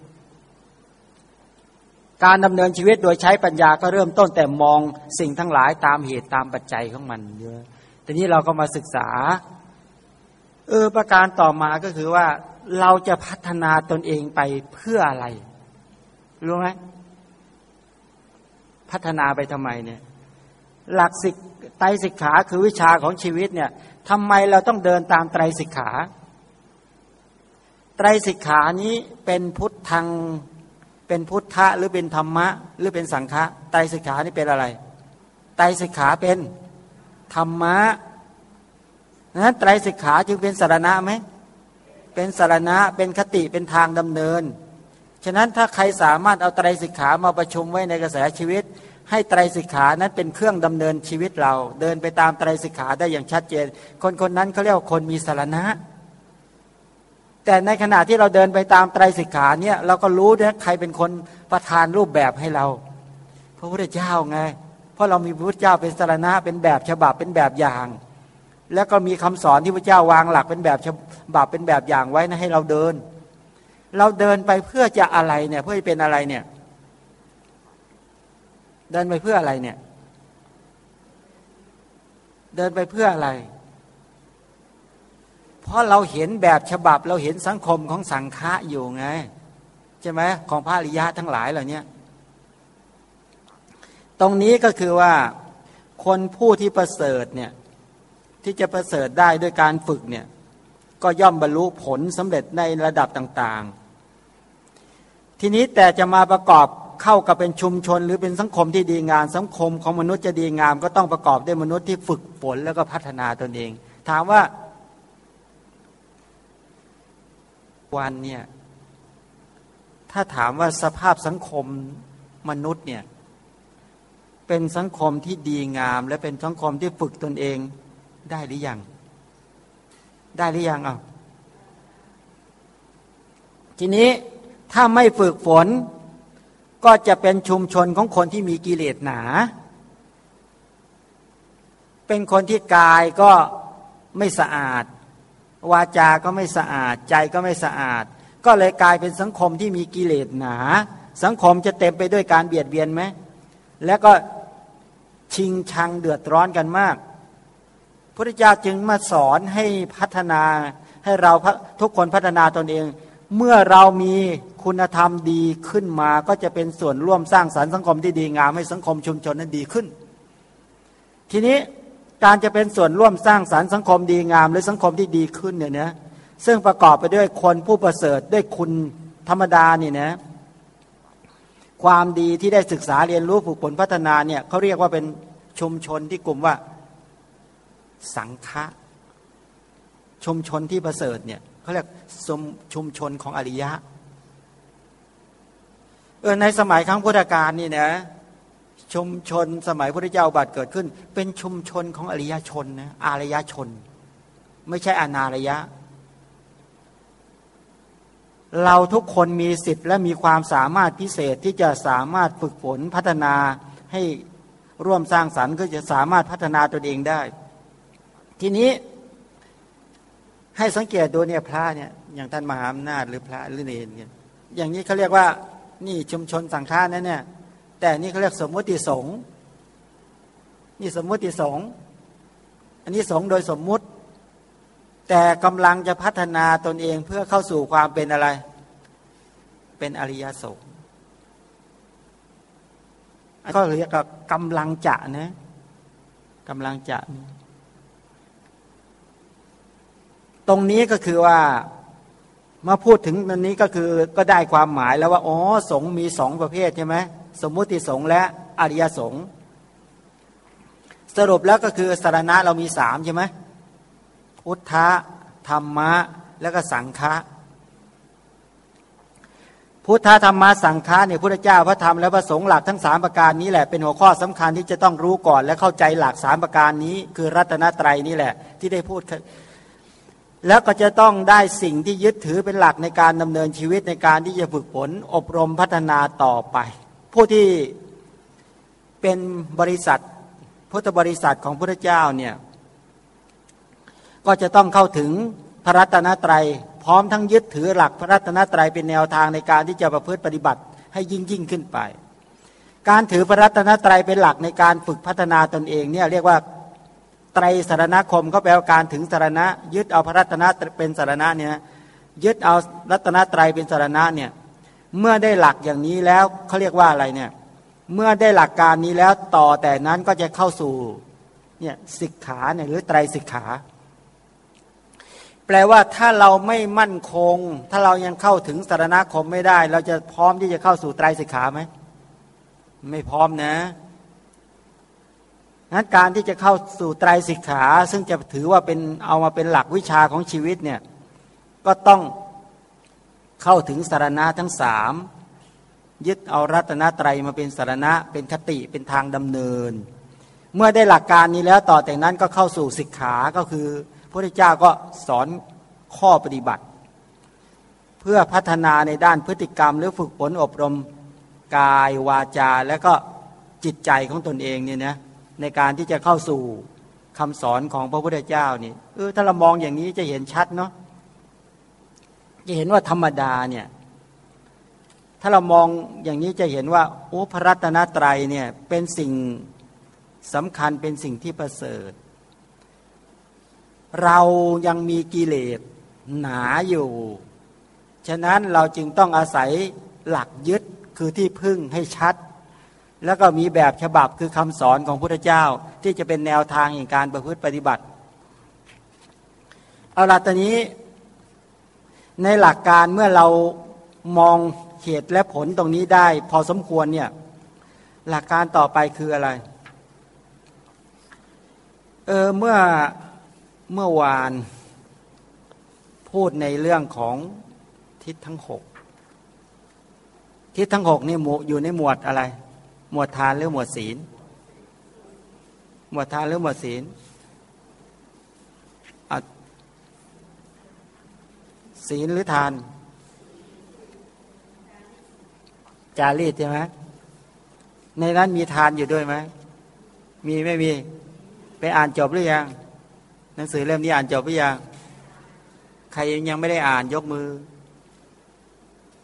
Speaker 2: การดำเนินชีวิตโดยใช้ปัญญาก็เริ่มต้นแต่มองสิ่งทั้งหลายตามเหตุตามปัจจัยของมันเยอะทีนี้เราก็มาศึกษาเออประการต่อมาก็คือว่า เราจะพัฒนาตนเองไปเพื่ออะไร รู้ไหมพัฒนาไปทำไมเนี่ย หลักสิกไตรสิกขาคือวิชาของชีวิตเนี่ยทำไมเราต้องเดินตามไตรสิกขา ไตรสิกขานี้เป็นพุทธังเป็นพุทธะหรือเป็นธรรมะ หรือเป็นสังฆะไตรสิกขานี่เป็นอะไร ไตรสิกขาเป็นธรรมะนั้นไตรสิกขาจึงเป็นสารณะไหม เป็นสารณะเป็นคติเป็นทางดำเนิน ฉะนั้นถ้าใครสามารถเอาไตรสิกขามาประชุมไว้ในกระแสชีวิต ให้ไตรสิกขานั้นเป็นเครื่องดำเนินชีวิตเรา เดินไปตามไตรสิกขาได้อย่างชัดเจน คนคนนั้นเขาเรียกว่าคนมีสารณะ แต่ในขณะที่เราเดินไปตามไตรสิกขาเนี่ยเราก็รู้นะใครเป็นคนประทานรูปแบบให้เรา พระพุทธเจ้าไง เพราะเรามีพระพุทธเจ้าเป็นสารณะเป็นแบบฉบับเป็นแบบอย่าง แล้วก็มีคำสอนที่พระเจ้าวางหลักเป็นแบบฉบับเป็นแบบอย่างไว้นะให้เราเดิน เราเดินไปเพื่อจะอะไรเนี่ยเพื่อจะเป็นอะไรเนี่ย เดินไปเพื่ออะไรเนี่ย เดินไปเพื่ออะไร เพราะเราเห็นแบบฉบับเราเห็นสังคมของสังฆะอยู่ไงใช่ไหมของพระอริยะทั้งหลายเหล่านี้ตรงนี้ก็คือว่าคนผู้ที่ประเสริฐเนี่ย ที่จะประเสริฐได้ด้วยการฝึกเนี่ยก็ย่อมบรรลุผลสำเร็จในระดับต่างๆ ทีนี้แต่จะมาประกอบเข้ากับเป็นชุมชน หรือเป็นสังคมที่ดีงามสังคมของมนุษย์จะดีงาม ก็ต้องประกอบด้วยมนุษย์ที่ฝึกฝนแล้วก็พัฒนาตนเอง ถามว่าวันเนี่ยถ้าถามว่าสภาพสังคมมนุษย์เนี่ยเป็นสังคมที่ดีงาม และเป็นสังคมที่ฝึกตนเอง ได้หรือยัง ได้หรือยังอะทีนี้ถ้าไม่ฝึกฝน ก็จะเป็นชุมชนของคนที่มีกิเลสหนา เป็นคนที่กายก็ไม่สะอาด วาจาก็ไม่สะอาด ใจก็ไม่สะอาด ก็เลยกลายเป็นสังคมที่มีกิเลสหนา สังคมจะเต็มไปด้วยการเบียดเบียนไหม แล้วก็ชิงชังเดือดร้อนกันมาก พระเจ้าจึงมาสอนให้พัฒนาให้เราทุกคนพัฒนาตนเอง เมื่อเรามีคุณธรรมดีขึ้นมา ก็จะเป็นส่วนร่วมสร้างสารรค์สังคมที่ดีงามให้สังคมชุมชนนั้นดีขึ้น ทีนี้การจะเป็นส่วนร่วมสร้างสารรค์สังคมดีงาม หรือสังคมที่ดีขึ้นเนี่ยนะซึ่งประกอบไปด้วยคนผู้ประเสริฐด้วยคุณธรรมดาเนี่ยนะความดีที่ได้ศึกษาเรียนรู้ฝึกฝนพัฒนาเนี่ยเขาเรียกว่าเป็นชุมชนที่กลุ่มว่า สังฆะชุมชนที่ประเสริฐเนี่ยเขาเรียกสมชุมชนของอริยะเออในสมัยครั้งพุทธกาลนี่นะชุมชนสมัยพระเจ้าบัตรเกิดขึ้น เป็นชุมชนของอริยชนนะอารยชน ไม่ใช่อนารยะ เราทุกคนมีสิทธิ์และมีความสามารถพิเศษที่จะสามารถฝึกฝนพัฒนาให้ร่วมสร้างสรรค์ก็จะสามารถพัฒนาตนเองได้ ทีนี้ให้สังเกตดูเนี่ยพระเนี่ยอย่างท่านมหาอำนาจหรือพระหรือเนรเนี่ยอย่างนี้เขาเรียกว่านี่ชุมชนสังฆานั่นเนี่ยแต่นี่เขาเรียกสมมติสงฆ์นี่สมมติสงฆ์อันนี้สงฆ์โดยสมมุติ แต่กำลังจะพัฒนาตนเองเพื่อเข้าสู่ความเป็นอะไร เป็นอริยสงฆ์ก็เรียกว่ากำลังจะนะกำลังจะ ตรงนี้ก็คือว่ามาพูดถึงตรงนี้ก็คือก็ได้ความหมายแล้วว่าอ๋อสงมีสองประเภทใช่ไหมสมมุติสงและอริยสงสรุปแล้วก็คือสารณะเรามีสามใช่ไหมพุทธะธรรมะ แล้วก็สังฆะพุทธธรรมะสังฆะเนี่ยพระเจ้าพระธรรมและพระสงฆ์หลักทั้งสามประการนี้แหละเป็นหัวข้อสำคัญที่จะต้องรู้ก่อนและเข้าใจหลักสามประการนี้ คือรัตนตรัยนี่แหละ ที่ได้พูด แล้วก็จะต้องได้สิ่งที่ยึดถือเป็นหลักในการดำเนินชีวิตในการที่จะฝึกฝนอบรมพัฒนาต่อไป ผู้ที่เป็นบริษัทพุทธบริษัทของพระเจ้าเนี่ยก็จะต้องเข้าถึงพระรัตนตรัย พร้อมทั้งยึดถือหลักพระรัตนตรัยเป็นแนวทางในการที่จะประพฤติปฏิบัติให้ยิ่งยิ่งขึ้นไป การถือพระรัตนตรัยเป็นหลักในการฝึกพัฒนาตนเองเนี่ยเรียกว่า ไตรสารณคมก็แปลว่าการถึงสารณะ ยึดเอาพระรัตนะเป็นสารณะเนี่ยยึดเอารัตนตรัยเป็นสารณะเนี่ยเมื่อได้หลักอย่างนี้แล้วเขาเรียกว่าอะไรเนี่ยเมื่อได้หลักการนี้แล้วต่อแต่นั้นก็จะเข้าสู่เนี่ยสิกขาเนี่ยหรือไตรสิกขา แปลว่าถ้าเราไม่มั่นคง ถ้าเรายังเข้าถึงสารณคมไม่ได้ เราจะพร้อมที่จะเข้าสู่ไตรสิกขาไหมไม่พร้อมนะ นั้นการที่จะเข้าสู่ไตรสิกขา ซึ่งจะถือว่าเป็นเอามาเป็นหลักวิชาของชีวิตเนี่ยก็ต้องเข้าถึงสารณะทั้งสามยึดเอารัตนตรัยมาเป็นสารณะเป็นคติเป็นทางดำเนิน เมื่อได้หลักการนี้แล้วต่อแต่นั้นก็เข้าสู่สิกขาก็คือพระพุทธเจ้าก็สอนข้อปฏิบัติ เพื่อพัฒนาในด้านพฤติกรรม หรือฝึกฝนอบรมกายวาจา และก็จิตใจของตนเองเนี่ยนะ ในการที่จะเข้าสู่คำสอนของพระพุทธเจ้านี่เออถ้าเรามองอย่างนี้จะเห็นชัดเนาะจะเห็นว่าธรรมดาเนี่ย ถ้าเรามองอย่างนี้จะเห็นว่าโอ้พระรัตนตรัยเนี่ยเป็นสิ่งสำคัญเป็นสิ่งที่ประเสริฐ เรายังมีกิเลสหนาอยู่ ฉะนั้นเราจึงต้องอาศัยหลักยึดคือที่พึ่งให้ชัด แล้วก็มีแบบฉบับคือคำสอนของพระเจ้าที่จะเป็นแนวทางในการประพฤติปฏิบัติ เอาละตอนนี้ในหลักการเมื่อเรามองเหตุและผลตรงนี้ได้ พอสมควรเนี่ยหลักการต่อไปคืออะไร เออเมื่อเมื่อวานพูดในเรื่องของทิศทั้งหกทิศทั้งหกนี่อยู่ในหมวดอะไร หมวดทานหรือหมวดศีล หมวดทานหรือหมวดศีลศีลหรือทานจจารีตใช่ไหมในนั้นมีทานอยู่ด้วยไหมมีไม่มี ไปอ่านจบหรือยัง หนังสือเล่มนี้อ่านจบหรือยัง ใครยังไม่ได้อ่านยกมือ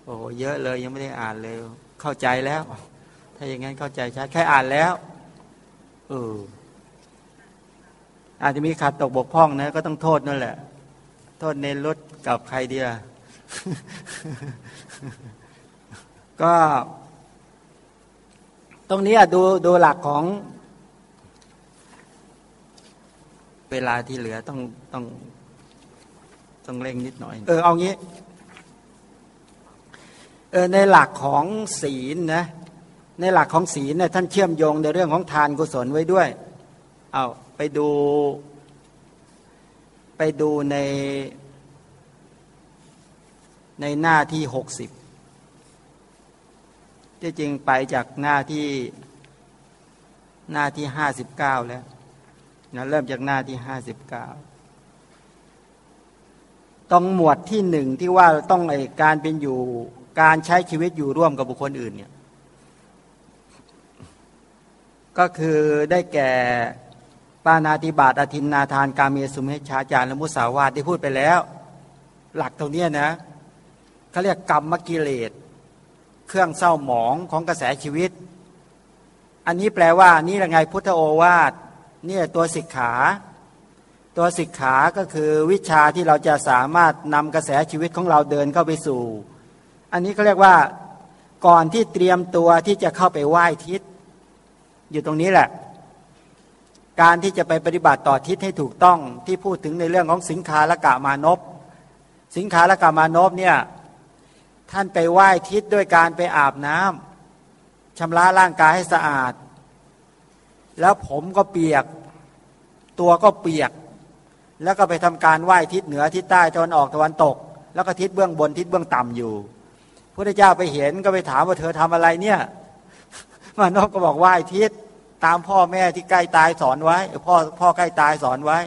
Speaker 2: โอ้เยอะเลยยังไม่ได้อ่านเลย เข้าใจแล้ว ถ้าอย่างนั้นเข้าใจชัดแค่อ่านแล้วเอออาจจะมีขาดตกบกพร่องนะ ก็ต้องโทษนั่นแหละ โทษในรถกับใครเดียก็ ตรงนี้ดูดูหลักของ เวลาที่เหลือต้องต้องต้องเร่งนิดหน่อย เออเอางี้ เออในหลักของศีลนะ ในหลักของศีลเนี่ยท่านเชื่อมโยงในเรื่องของทานกุศลไว้ด้วย เอาไปดูไปดูในในหน้าที่หกสิบที่จริงไปจากหน้าที่หน้าที่ห้าสิบเก้าแล้วนะเริ่มจากหน้าที่ห้าสิบเก้าต้องหมวดที่หนึ่งที่ว่าต้องไอการเป็นอยู่ การใช้ชีวิตอยู่ร่วมกับบุคคลอื่นเนี่ย ก็คือได้แก่ปานาติบาตอธินนาทานการเมสุเมชาจารและมุสาวาทได้พูดไปแล้ว หลักตรงนี้นะเขาเรียกกรรมกิเลสเครื่องเศร้าหมองของกระแสชีวิต อันนี้แปลว่านี่ละไงพุทธโอวาทนี่ยตัวสิกขา ตัวสิกขาก็คือวิชาที่เราจะสามารถนำกระแสชีวิตของเราเดินเข้าไปสู่ อันนี้เขาเรียกว่าก่อนที่เตรียมตัวที่จะเข้าไปไหว้ทิศ อยู่ตรงนี้แหละ การที่จะไปปฏิบัติต่อทิศให้ถูกต้องที่พูดถึงในเรื่องของสิงคาละกะมานพสิงคาละกะมานพเนี่ยท่านไปไหว้ทิศด้วยการไปอาบน้ำชำระร่างกายให้สะอาด แล้วผมก็เปียก ตัวก็เปียก แล้วก็ไปทำการไหว้ทิศเหนือทิศใต้ตะวันออกตะวันตก แล้วก็ทิศเบื้องบนทิศเบื้องต่ำอยู่พระเจ้าไปเห็นก็ไปถามว่าเธอทำอะไรเนี่ย มานกก็บอกไหว้ทิศตามพ่อแม่ที่ใกล้ตายสอนไว้ พ่อพ่อใกล้ตายสอนไว้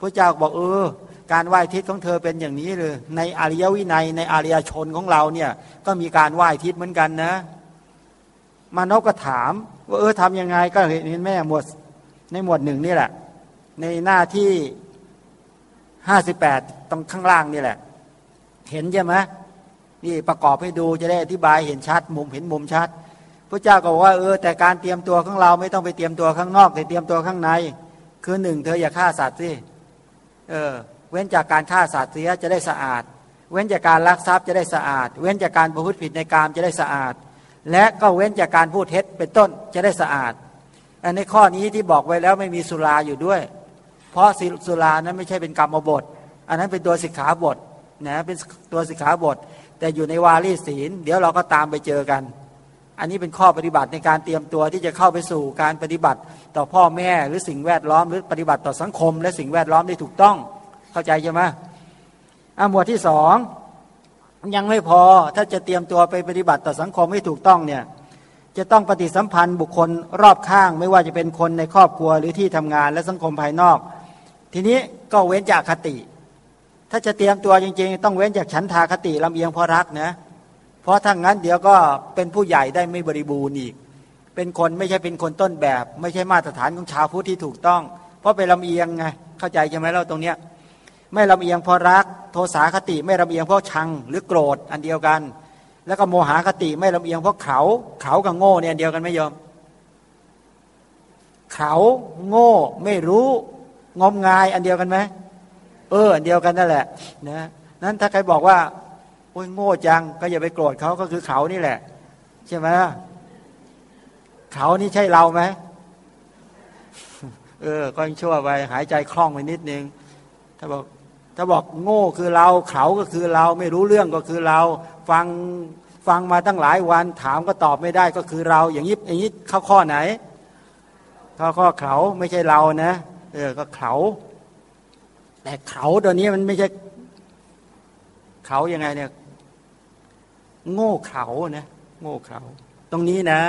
Speaker 2: พระเจ้าบอกเออ การไหว้ทิศของเธอเป็นอย่างนี้เลยในอริยวินัยในอริยชนของเราเนี่ยก็มีการไหว้ทิศเหมือนกันนะ มานพก็ถาม ว่าเออทำยังไงก็เห็นแม่หมวดในหมวดหนึ่งนี่แหละ ในหน้าที่ห้าสิบแปดตรงข้างล่างนี่แหละ เห็นใช่ไหมนี่ประกอบให้ดูจะได้อธิบายเห็นชัด มุมเห็นมุมชัด พระเจ้าก็บอกว่าเออแต่การเตรียมตัวของเราไม่ต้องไปเตรียมตัวข้างนอก แต่เตรียมตัวข้างใน คือหนึ่งเธออย่าฆ่าสัตว์สิเออเว้นจากการฆ่าสัตว์เสียจะได้สะอาด เว้นจากการลักทรัพย์จะได้สะอาด เว้นจากการประพฤติผิดในกามจะได้สะอาด และก็เว้นจากการพูดเท็จเป็นต้นจะได้สะอาด อันในข้อนี้ที่บอกไว้แล้วไม่มีสุราอยู่ด้วย เพราะสุรานั้นไม่ใช่เป็นกรรมบท อันนั้นเป็นตัวสิกขาบทนะเป็นตัวสิกขาบท แต่อยู่ในวาลีศีล เดี๋ยวเราก็ตามไปเจอกัน อันนี้เป็นข้อปฏิบัติในการเตรียมตัวที่จะเข้าไปสู่การปฏิบัติต่อพ่อแม่หรือสิ่งแวดล้อมหรือปฏิบัติต่อสังคม และสิ่งแวดล้อมได้ถูกต้อง เข้าใจใช่ไหมอ่าหมวดที่สองยังไม่พอถ้าจะเตรียมตัวไปปฏิบัติต่อสังคมให้ถูกต้องเนี่ยจะต้องปฏิสัมพันธ์บุคคลรอบข้าง ไม่ว่าจะเป็นคนในครอบครัวหรือที่ทำงานและสังคมภายนอก ทีนี้ก็เว้นจากคติ ถ้าจะเตรียมตัวจริง ๆ ต้องเว้นจากฉันทาคติลำเอียงเพราะรักนะเราะถ้างั้นเดี๋ยวก็เป็นผู้ใหญ่ได้ไม่บริบูรณ์อีก เป็นคนไม่ใช่เป็นคนต้นแบบ ไม่ใช่มาตรฐานของชาวพุทธที่ถูกต้อง เพราะไปลำเอียงไงเข้าใจใช่ไหมเราตรงเนี้ยไม่ลำเอียงเพราะรักโทสาคติไม่ลำเอียงเพราะชังหรือโกรธอันเดียวกัน แล้วก็โมหคติไม่ลำเอียงเพราะเขาเขากับโง่เนี่ยเดียวกันไม่ยอมเขาโง่ไม่รู้งมงายอันเดียวกันไหมเอออันเดียวกันนั่นแหละนะนั้นถ้าใครบอกว่า อ้ยโง่จัง ก็อย่าไปโกรธเขาก็คือเขานี่แหละ ใช่ไหมเขานี่ใช่เราไหมเออ ก็ยังชั่วไปหายใจคล่องไปนิดนึง ถ้าบอกถ้าบอกโง่คือเราเขาก็คือเราไม่รู้เรื่องก็คือเรา ฟังฟังมาตั้งหลายวัน ถามก็ตอบไม่ได้ก็คือเรา อย่างนี้อย่างนี้เข้าข้อไหนข้อข้อเขาไม่ใช่เรานะเออก็เขา แต่เขาตัวนี้มันไม่ใช่เขายังไงเนี่ย โง่เขานะโง่เขาตรงนี้นะ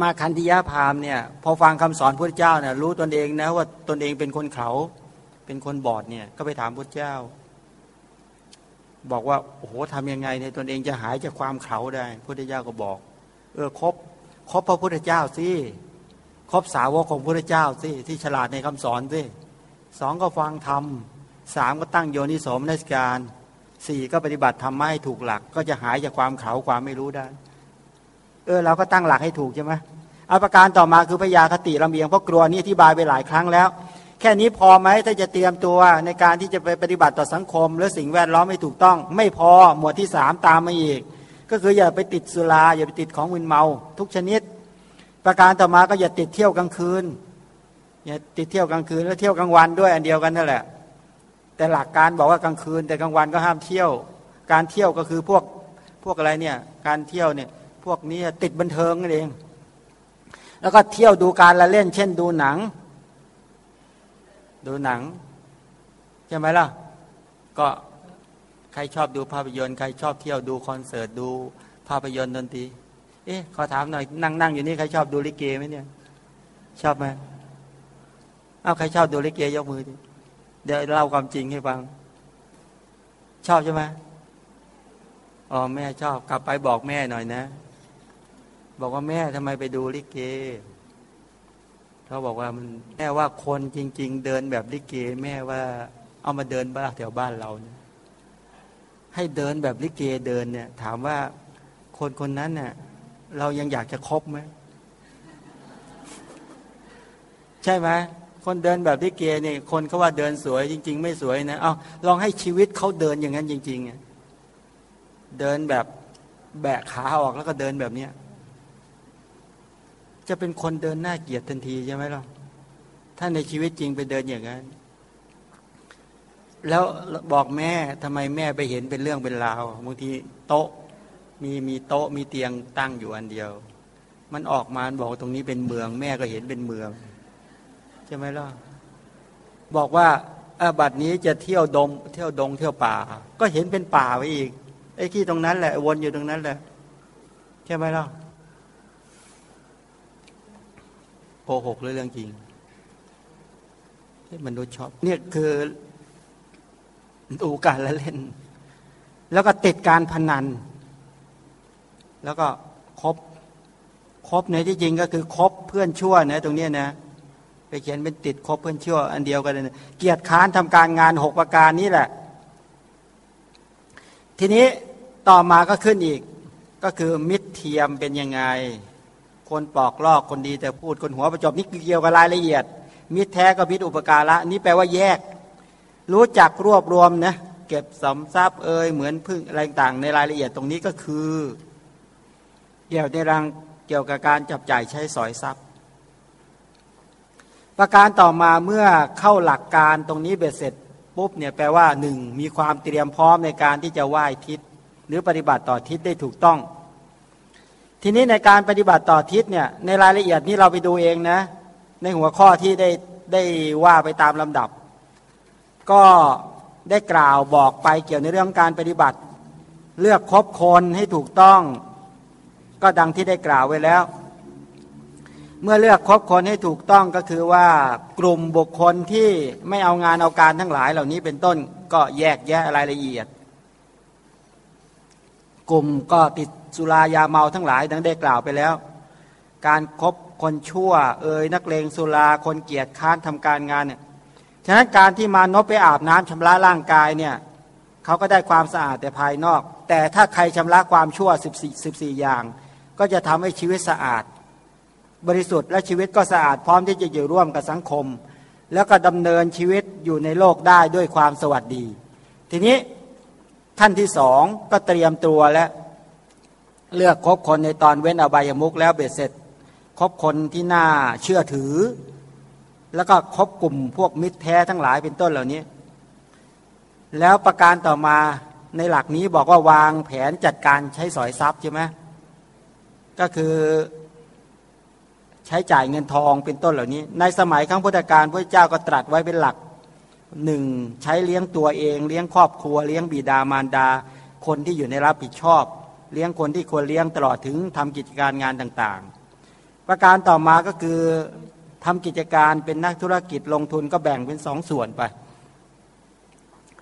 Speaker 2: มาคันธิยาพามเนี่ย พอฟังคำสอนพระเจ้าเนี่ยรู้ตนเองนะว่าตนเองเป็นคนเขาเป็นคนบอดเนี่ย ก็ไปถามพระเจ้า บอกว่าโอ้โหทำยังไงในตนเองจะหายจากความเขาได้พุทธเจ้าก็บอก เออครบครบพระพุทธเจ้าสิครบสาวกของพระพุทธเจ้าสิที่ฉลาดในคำสอนสิสองก็ฟังธรรมสามก็ตั้งโยนิสมนสการ สี่ก็ปฏิบัติทำให้ถูกหลัก ก็จะหายจากความเขาความไม่รู้ได้ เออเราก็ตั้งหลักให้ถูกใช่ไหมอาประการต่อมาคือพยาคติลำเอียงเพราะกลัวนี่อธิบายไปหลายครั้งแล้ว แค่นี้พอไหมถ้าจะเตรียมตัวในการที่จะไปปฏิบัติต่อสังคมและสิ่งแวดล้อมไม่ถูกต้อง ไม่พอหมวดที่สามตามมาอีก ก็คืออย่าไปติดสุราอย่าไปติดของมึนเมา ทุกชนิด ประการต่อมาก็อย่าติดเที่ยวกลางคืนอย่าติดเที่ยวกลางคืนแล้วเที่ยวกลางวันด้วยอันเดียวกันนั่นแหละ แต่หลักการบอกว่ากลางคืน แต่กลางวันก็ห้ามเที่ยว การเที่ยวก็คือพวกพวกอะไรเนี่ยการเที่ยวเนี่ยพวกนี้ติดบันเทิงนั่นเอง แล้วก็เที่ยวดูการละเล่น เช่นดูหนัง ดูหนังใช่ไหมล่ะ ก็ใครชอบดูภาพยนตร์ใครชอบเที่ยวดูคอนเสิร์ตดูภาพยนตร์ดนตรีเอ๊ะขอถามหน่อยนั่งนั่งอยู่นี่ใครชอบดูลิเกไหมเนี่ย ชอบไหมเอาใครชอบดูลิเกยกมือดิ เดี๋ยวเล่าความจริงให้ฟัง ชอบใช่ไหมอ๋อแม่ชอบ กลับไปบอกแม่หน่อยนะ บอกว่าแม่ทำไมไปดูลิเกเขาบอกว่ามันแม่ว่าคนจริง ๆ เดินแบบลิเก แม่ว่า เอามาเดินบ้านแถวบ้านเราเนี่ยให้เดินแบบลิเกเดินเนี่ย ถามว่าคนคนนั้นเนี่ยเรายังอยากจะคบไหมใช่ไหม คนเดินแบบลิเกเนี่ยคนเขาว่าเดินสวยจริง ๆ ไม่สวยนะเอาลองให้ชีวิตเขาเดินอย่างนั้นจริงๆเดินแบบแบกขาออกแล้วก็เดินแบบเนี้ยจะเป็นคนเดินหน้าเกียรติทันทีใช่ไหมล่ะถ้าในชีวิตจริงไปเดินอย่างนั้น แล้วบอกแม่ทำไมแม่ไปเห็นเป็นเรื่องเป็นราวบางทีโต๊ะมีมีโต๊ะมีเตียงตั้งอยู่อันเดียว มันออกมาบอกตรงนี้เป็นเมือง แม่ก็เห็นเป็นเมือง ใช่ไหมล่ะบอกว่าอาบัดนี้จะเที่ยวดงเที่ยวดง เที่ยวป่า ก็เห็นเป็นป่าไปอีก ไอ้ที่ตรงนั้นแหละ วนอยู่ตรงนั้นแหละใช่ไหมล่ะโกหกหรือเรื่องจริงที่มนุษย์ชอบ เนี่ยคือดูการละเล่น แล้วก็ติดการพนัน แล้วก็คบคบในที่จริงก็คือคบเพื่อนชั่วนะ ตรงนี้นะ ไปเขียนเป็นติดคบเพื่อนเชั่วอันเดียวกันเลยเกียรติค้านทำการงานหกประการนี้แหละ ทีนี้ต่อมาก็ขึ้นอีก ก็คือมิตรเทียมเป็นยังไง คนปอกลอกคนดีแต่พูดคนหัวประจบนี่เกี่ยวกับรายละเอียด มิตรแท้กับมิตรอุปการะนี่แปลว่าแยก รู้จักรวบรวมนะเก็บสมทรัพย์เอ่ยเหมือนพึ่งอะไรต่างในรายละเอียดตรงนี้ก็คือเกี่ยวในรังเกี่ยวกับการจับจ่ายใช้สอยทรัพย์ ประการต่อมาเมื่อเข้าหลักการตรงนี้เบ็ดเสร็จปุ๊บเนี่ยแปลว่าหนึ่งมีความเตรียมพร้อมในการที่จะไหว้ทิศ หรือปฏิบัติต่อทิศได้ถูกต้อง ทีนี้ในการปฏิบัติต่อทิศเนี่ยในรายละเอียดนี้เราไปดูเองนะ ในหัวข้อที่ได้ได้ว่าไปตามลำดับ ก็ได้กล่าวบอกไปเกี่ยวในเรื่องการปฏิบัติ เลือกคบคนให้ถูกต้อง ก็ดังที่ได้กล่าวไว้แล้ว เมื่อเลือกคบคนให้ถูกต้องก็คือว่ากลุ่มบุคคลที่ไม่เอางานเอาการทั้งหลายเหล่านี้เป็นต้นก็แยกแยะรายละเอียด กลุ่มก็ติดสุรายาเมาทั้งหลายดังได้กล่าวไปแล้ว การครบคนชั่ว เอ่ยนักเลงสุราคนเกียจค้านทำการงานเนี่ยฉะนั้นการที่มานพไปอาบน้ำชำระร่างกายเนี่ยเขาก็ได้ความสะอาดแต่ภายนอก แต่ถ้าใครชำระความชั่ว 14 14 อย่าง ก็จะทำให้ชีวิตสะอาด บริสุทธิ์และชีวิตก็สะอาดพร้อมที่จะอยู่ร่วมกับสังคม แล้วก็ดำเนินชีวิตอยู่ในโลกได้ด้วยความสวัสดี ทีนี้ท่านที่สองก็เตรียมตัวแล้วเลือกคบคนในตอนเว้นอบายมุกแล้วเบ็ดเสร็จคบคนที่น่าเชื่อถือ แล้วก็คบกลุ่มพวกมิตรแท้ทั้งหลายเป็นต้นเหล่านี้ แล้วประการต่อมาในหลักนี้บอกว่าวางแผนจัดการใช้สอยทรัพย์ใช่ไหมก็คือ ใช้จ่ายเงินทองเป็นต้นเหล่านี้ ในสมัยครั้งพุทธกาลพระเจ้าก็ตรัสไว้เป็นหลักหนึ่งใช้เลี้ยงตัวเอง เลี้ยงครอบครัว เลี้ยงบิดามารดา คนที่อยู่ในรับผิดชอบ เลี้ยงคนที่ควรเลี้ยงตลอดถึงทำกิจการงานต่างๆ ประการต่อมาก็คือทำกิจการเป็นนักธุรกิจลงทุนก็แบ่งเป็นสองส่วนไป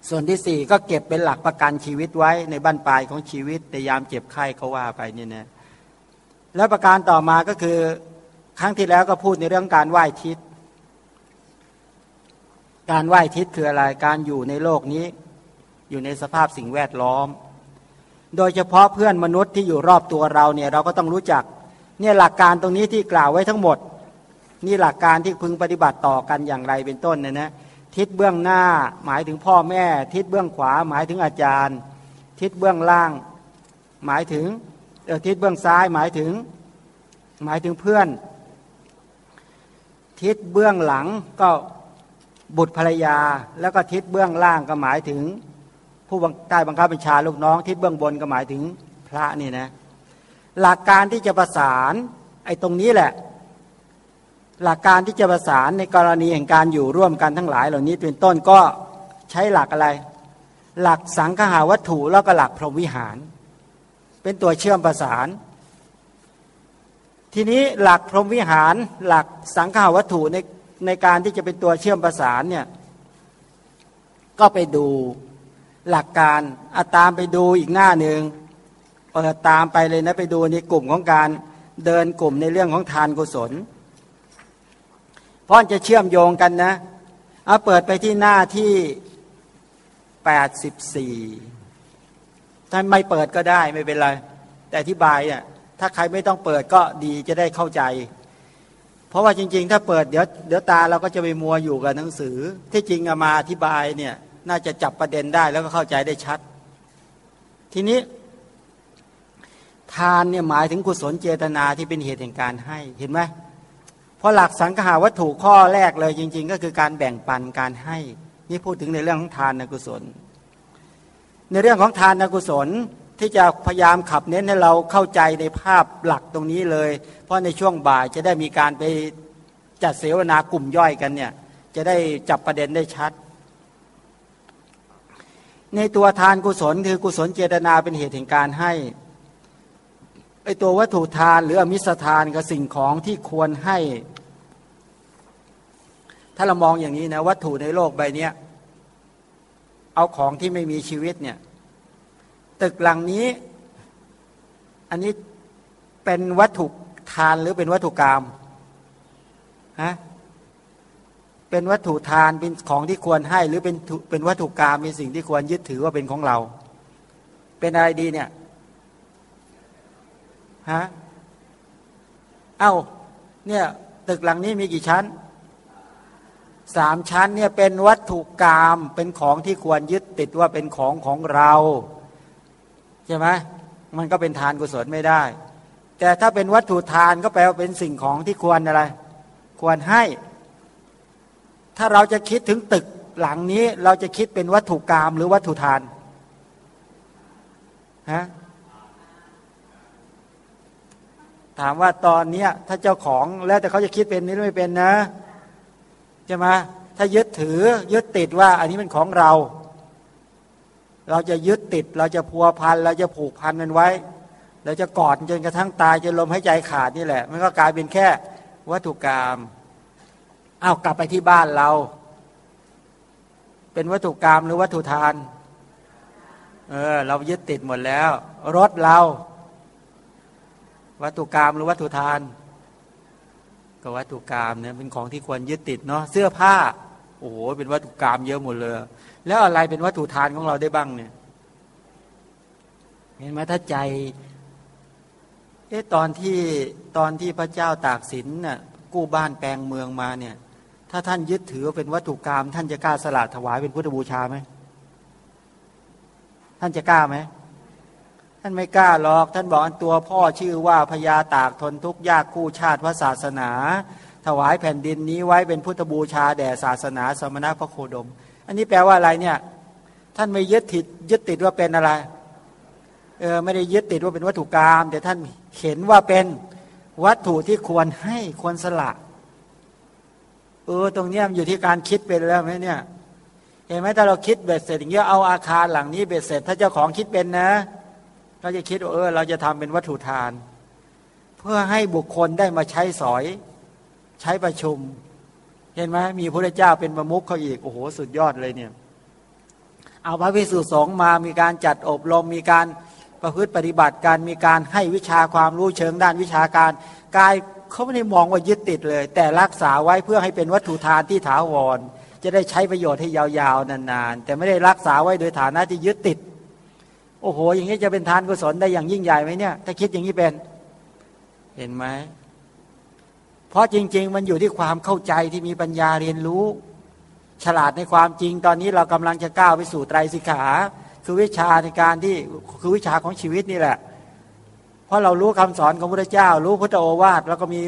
Speaker 2: ส่วนที่สี่ก็เก็บเป็นหลักประกันชีวิตไว้ในบ้านปลายของชีวิตในยามเจ็บไข้เขาว่าไปนี่นะแล้วประการต่อมาก็คือ ครั้งที่แล้วก็พูดในเรื่องการไหว้ทิศ การไหว้ทิศคืออะไร การอยู่ในโลกนี้ อยู่ในสภาพสิ่งแวดล้อม โดยเฉพาะเพื่อนมนุษย์ที่อยู่รอบตัวเราเนี่ยเราก็ต้องรู้จัก เนี่ยหลักการตรงนี้ที่กล่าวไว้ทั้งหมด นี่หลักการที่พึงปฏิบัติต่อกันอย่างไรเป็นต้นเนี่ยนะทิศเบื้องหน้าหมายถึงพ่อแม่ ทิศเบื้องขวาหมายถึงอาจารย์ ทิศเบื้องล่าง หมายถึงเออทิศเบื้องซ้ายหมายถึง หมายถึงเพื่อน ทิศเบื้องหลังก็บุตรภรรยา แล้วก็ทิศเบื้องล่างก็หมายถึง ผู้ใต้บังคับบัญชาลูกน้องทิศเบื้องบนก็หมายถึงพระนี่นะหลักการที่จะประสานไอ้ตรงนี้แหละ หลักการที่จะประสานในกรณีแห่งการอยู่ร่วมกันทั้งหลาย เหล่านี้เป็นต้นก็ใช้หลักอะไร หลักสังคหาวัตถุแล้วก็หลักพรหมวิหาร เป็นตัวเชื่อมประสาน ทีนี้หลักพรหมวิหารหลักสังคหาวัตถุในในการที่จะเป็นตัวเชื่อมประสานเนี่ยก็ไปดูหลักการอาตามไปดูอีกหน้าหนึ่งเปิดตามไปเลยนะไปดูในกลุ่มของการเดินกลุ่มในเรื่องของทานกุศลเพราะจะเชื่อมโยงกันนะเอาเปิดไปที่หน้าที่แปดสิบสี่ถ้าไม่เปิดก็ได้ไม่เป็นไร แต่อธิบายเนี่ย ถ้าใครไม่ต้องเปิดก็ดีจะได้เข้าใจ เพราะว่าจริง ๆ ถ้าเปิดเดี๋ยวเดี๋ยวตาเราก็จะไปมัวอยู่กับหนังสือ ที่จริงมาอธิบายเนี่ยน่าจะจับประเด็นได้แล้วก็เข้าใจได้ชัด ทีนี้ ทานเนี่ยหมายถึงกุศลเจตนาที่เป็นเหตุแห่งการให้เห็นไหมเพราะหลักสังหาวัตถุข้อแรกเลยจริง ๆ ก็คือการแบ่งปันการให้ นี่พูดถึงในเรื่องของทานกุศล ในเรื่องของทานกุศล ที่จะพยายามขับเน้นให้เราเข้าใจในภาพหลักตรงนี้เลย เพราะในช่วงบ่ายจะได้มีการไปจัดเสวนากลุ่มย่อยกันเนี่ยจะได้จับประเด็นได้ชัด ในตัวทานกุศลคือกุศลเจตนาเป็นเหตุแห่งการให้ไอตัววัตถุทานหรืออมิสทานกับสิ่งของที่ควรให้ ถ้าเรามองอย่างนี้นะวัตถุในโลกใบนี้เอาของที่ไม่มีชีวิตเนี่ย ตึกหลังนี้ อันนี้เป็นวัตถุทานหรือเป็นวัตถุกรรมฮะเป็นวัตถุทานเป็นของที่ควรให้ หรือเป็นเป็นวัตถุกรรมเป็นสิ่งที่ควรยึดถือว่าเป็นของเรา เป็นอะไรดีเนี่ยฮะเอา้าเนี่ยตึกหลังนี้มีกี่ชั้นสามชั้นเนี่ยเป็นวัตถุกรรมเป็นของที่ควรยึดติดว่าเป็นของของเรา ใช่ไหมมันก็เป็นทานกุศลไม่ได้ แต่ถ้าเป็นวัตถุทานก็แปลว่าเป็นสิ่งของที่ควรอะไร ควรให้ ถ้าเราจะคิดถึงตึกหลังนี้เราจะคิดเป็นวัตถุกรรมหรือวัตถุทานฮะถามว่าตอนเนี้ยถ้าเจ้าของแล้วแต่เขาจะคิดเป็นนี้ไม่เป็นนะใช่ไหมถ้ายึดถือยึดติดว่า อันนี้เป็นของเรา เราจะยึดติด เราจะพัวพันเราจะผูกพันมันไว้เราจะกอดจนกระทั่งตายจนลมหายใจขาดนี่แหละ มันก็กลายเป็นแค่วัตถุกรรมอ้าวกลับไปที่บ้านเรา เป็นวัตถุกรรมหรือวัตถุทานเออเรายึดติดหมดแล้ว รถเรา วัตถุกรรมหรือวัตถุทาน ก็วัตถุกรรมเนี่ยเป็นของที่ควรยึดติดเนาะเสื้อผ้าโอ้โหเป็นวัตถุกรรมเยอะหมดเลย แล้วอะไรเป็นวัตถุทานของเราได้บ้างเนี่ย เห็นไหมถ้าใจ เอ๊ะตอนที่ตอนที่พระเจ้าตากสินน่ะกู้บ้านแปลงเมืองมาเนี่ย ถ้าท่านยึดถือเป็นวัตถุกรรมท่านจะกล้าสละถวายเป็นพุทธบูชาไหมท่านจะกล้าไหมท่านไม่กล้าหรอก ท่านบอกอันตัวพ่อชื่อว่าพญาตากทนทุกข์ยากคู่ชาติพระศาสนา ถวายแผ่นดินนี้ไว้เป็นพุทธบูชาแด่ศาสนาสมณพระโคดม อันนี้แปลว่าอะไรเนี่ย ท่านไม่ยึดติดยึดติดว่าเป็นอะไรเออไม่ได้ยึดติดว่าเป็นวัตถุกรรมแต่ท่านเห็นว่าเป็นวัตถุที่ควรให้ควรสละเออตรงนี้มันอยู่ที่การคิดเป็นแล้วไหมเนี่ย เห็นไหมถ้าเราคิดเบ็ดเสร็จอย่างเงี้ยเอาอาคารหลังนี้เบ็ดเสร็จ ถ้าเจ้าของคิดเป็นนะเราจะคิดเออ เราจะทำเป็นวัตถุทาน เพื่อให้บุคคลได้มาใช้สอย ใช้ประชุม เห็นไหมมีพระเจ้าเป็นประมุขเขาอีก โอ้โห สุดยอดเลยเนี่ย เอาพระพิสุสงฆ์มามีการจัดอบรมมีการประพฤติปฏิบัติการมีการให้วิชาความรู้เชิงด้านวิชาการกายเขาไม่ได้มองว่ายึดติดเลย แต่รักษาไว้เพื่อให้เป็นวัตถุทานที่ถาวร จะได้ใช้ประโยชน์ให้ยาวๆ นานๆ แต่ไม่ได้รักษาไว้โดยฐานะที่ยึดติด โอ้โห อย่างนี้จะเป็นทานกุศลได้อย่างยิ่งใหญ่ไหมเนี่ย ถ้าคิดอย่างนี้เป็น เห็นไหม เพราะจริง ๆ มันอยู่ที่ความเข้าใจที่มีปัญญาเรียนรู้ ฉลาดในความจริงตอนนี้เรากำลังจะก้าวไปสู่ไตรสิกขา คือวิชาในการที่คือวิชาของชีวิตนี่แหละ เพราะเรารู้คำสอนของพระเจ้า รู้พุทธโอวาทแล้วก็มี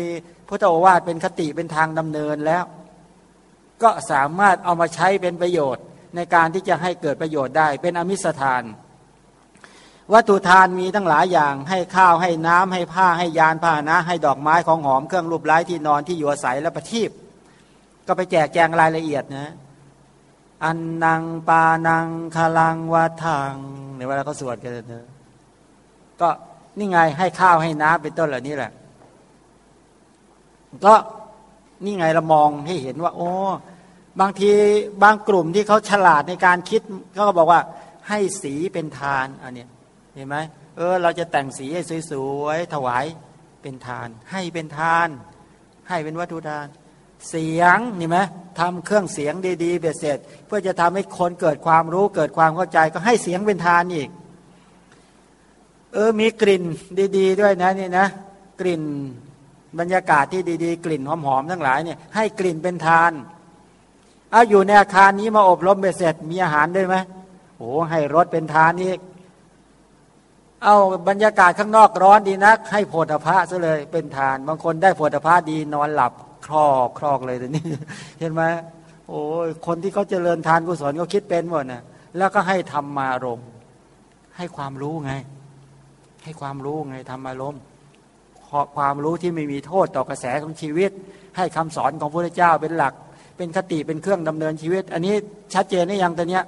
Speaker 2: พุทธโอวาทเป็นคติเป็นทางดำเนินแล้ว ก็สามารถเอามาใช้เป็นประโยชน์ในการที่จะให้เกิดประโยชน์ได้ เป็นอมิสทาน วัตถุทานมีทั้งหลายอย่างให้ข้าวให้น้ำให้ผ้าให้ยานผ้านะ ให้ดอกไม้ของหอมเครื่องรูปไล้ที่นอนที่อยู่อาศัยและประทีปก็ไปแจกแจงรายละเอียดนะ อันนังปานังคลังวัทังในเวลาเขาสวดกันเนอะก็นี่ไงให้ข้าวให้น้ำเป็นต้นเหล่านี้แหละ ก็นี่ไงเรามองให้เห็นว่า โอ้บางทีบางกลุ่มที่เขาฉลาดในการคิดเขาก็บอกว่า ให้สีเป็นทานอันนี้ เห็นไหมเออเราจะแต่งสีให้สวยๆถวายเป็นทาน ให้เป็นทาน ให้เป็นวัตถุทาน เสียงเนี่ไหมทำเครื่องเสียงดีๆเบ็ดเสร็จ เพื่อจะทำให้คนเกิดความรู้เกิดความเข้าใจก็ให้เสียงเป็นทานอีก เออมีกลิ่นดีๆด้วยนะนี่นะ กลิ่นบรรยากาศที่ดีๆ กลิ่นหอมๆทั้งหลายเนี่ยให้กลิ่นเป็นทานเอาอยู่ในอาคารนี้มาอบรมเบ็ดเสร็จมีอาหารด้วยไหมโอ้ให้รสเป็นทานนี่ เอาบรรยากาศข้างนอกร้อนดีนัก ให้โพธพะซะเลยเป็นทาน บางคนได้โพธพะดีนอนหลับคลอกคลอกเลยแต่นี่เห็นไหมโอ้ยคนที่เขาเจริญทานกุศลเขาคิดเป็นหมดนะแล้วก็ให้ทำมารมให้ความรู้ไง ให้ความรู้ไงธรรมารมความรู้ที่ไม่มีโทษต่อกระแสของชีวิต ให้คำสอนของพระเจ้าเป็นหลัก เป็นคติเป็นเครื่องดำเนินชีวิต อันนี้ชัดเจนในอย่างตัวเนี้ย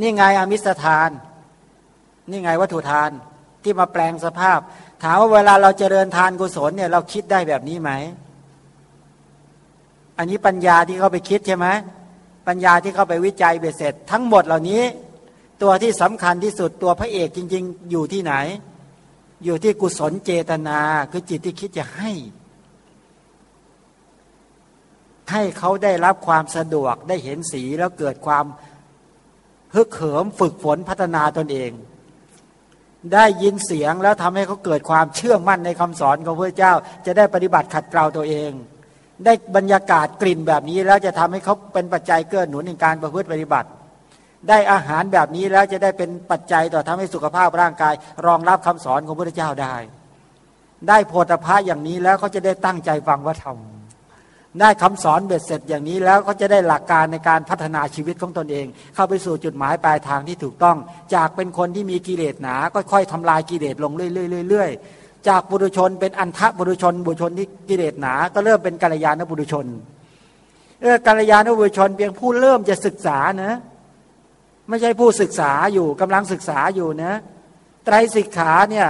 Speaker 2: นี่ไงอมิสทาน นี่ไงวัตถุทานที่มาแปลงสภาพ ถามว่าเวลาเราเจริญทานกุศลเนี่ยเราคิดได้แบบนี้ไหม อันนี้ปัญญาที่เขาไปคิดใช่ไหมปัญญาที่เขาไปวิจัยเบ็ดเสร็จ ทั้งหมดเหล่านี้ ตัวที่สำคัญที่สุดตัวพระเอกจริง ๆ อยู่ที่ไหน อยู่ที่กุศลเจตนา คือจิตที่คิดจะให้ ให้เขาได้รับความสะดวกได้เห็นสีแล้วเกิดความฮึกเหิมฝึกฝนพัฒนาตนเอง ได้ยินเสียงแล้วทำให้เขาเกิดความเชื่อมั่นในคำสอนของพระเจ้า จะได้ปฏิบัติขัดเกลาตัวเอง ได้บรรยากาศกลิ่นแบบนี้แล้วจะทำให้เขาเป็นปัจจัยเกื้อหนุนในการประพฤติปฏิบัติ ได้อาหารแบบนี้แล้วจะได้เป็นปัจจัยต่อทำให้สุขภาพร่างกาย รองรับคำสอนของพระเจ้าได้ ได้โพธิภาอย่างนี้แล้วเขาจะได้ตั้งใจฟังพระธรรม ได้คำสอนเบ็ดเสร็จอย่างนี้แล้วเขาจะได้หลักการในการพัฒนาชีวิตของตนเอง เข้าไปสู่จุดหมายปลายทางที่ถูกต้อง จากเป็นคนที่มีกิเลสหนาก็ค่อยทำลายกิเลสลงเรื่อยๆจากบุรุชนเป็นอันทะบุรุชน บุรุชนที่กิเลสหนา ก็เริ่มเป็นกัลยาณบุรุชนเออกัลยาณบุรุชนเพียงผู้เริ่มจะศึกษานะไม่ใช่ผู้ศึกษาอยู่กำลังศึกษาอยู่นะไตรสิกขาเนี่ย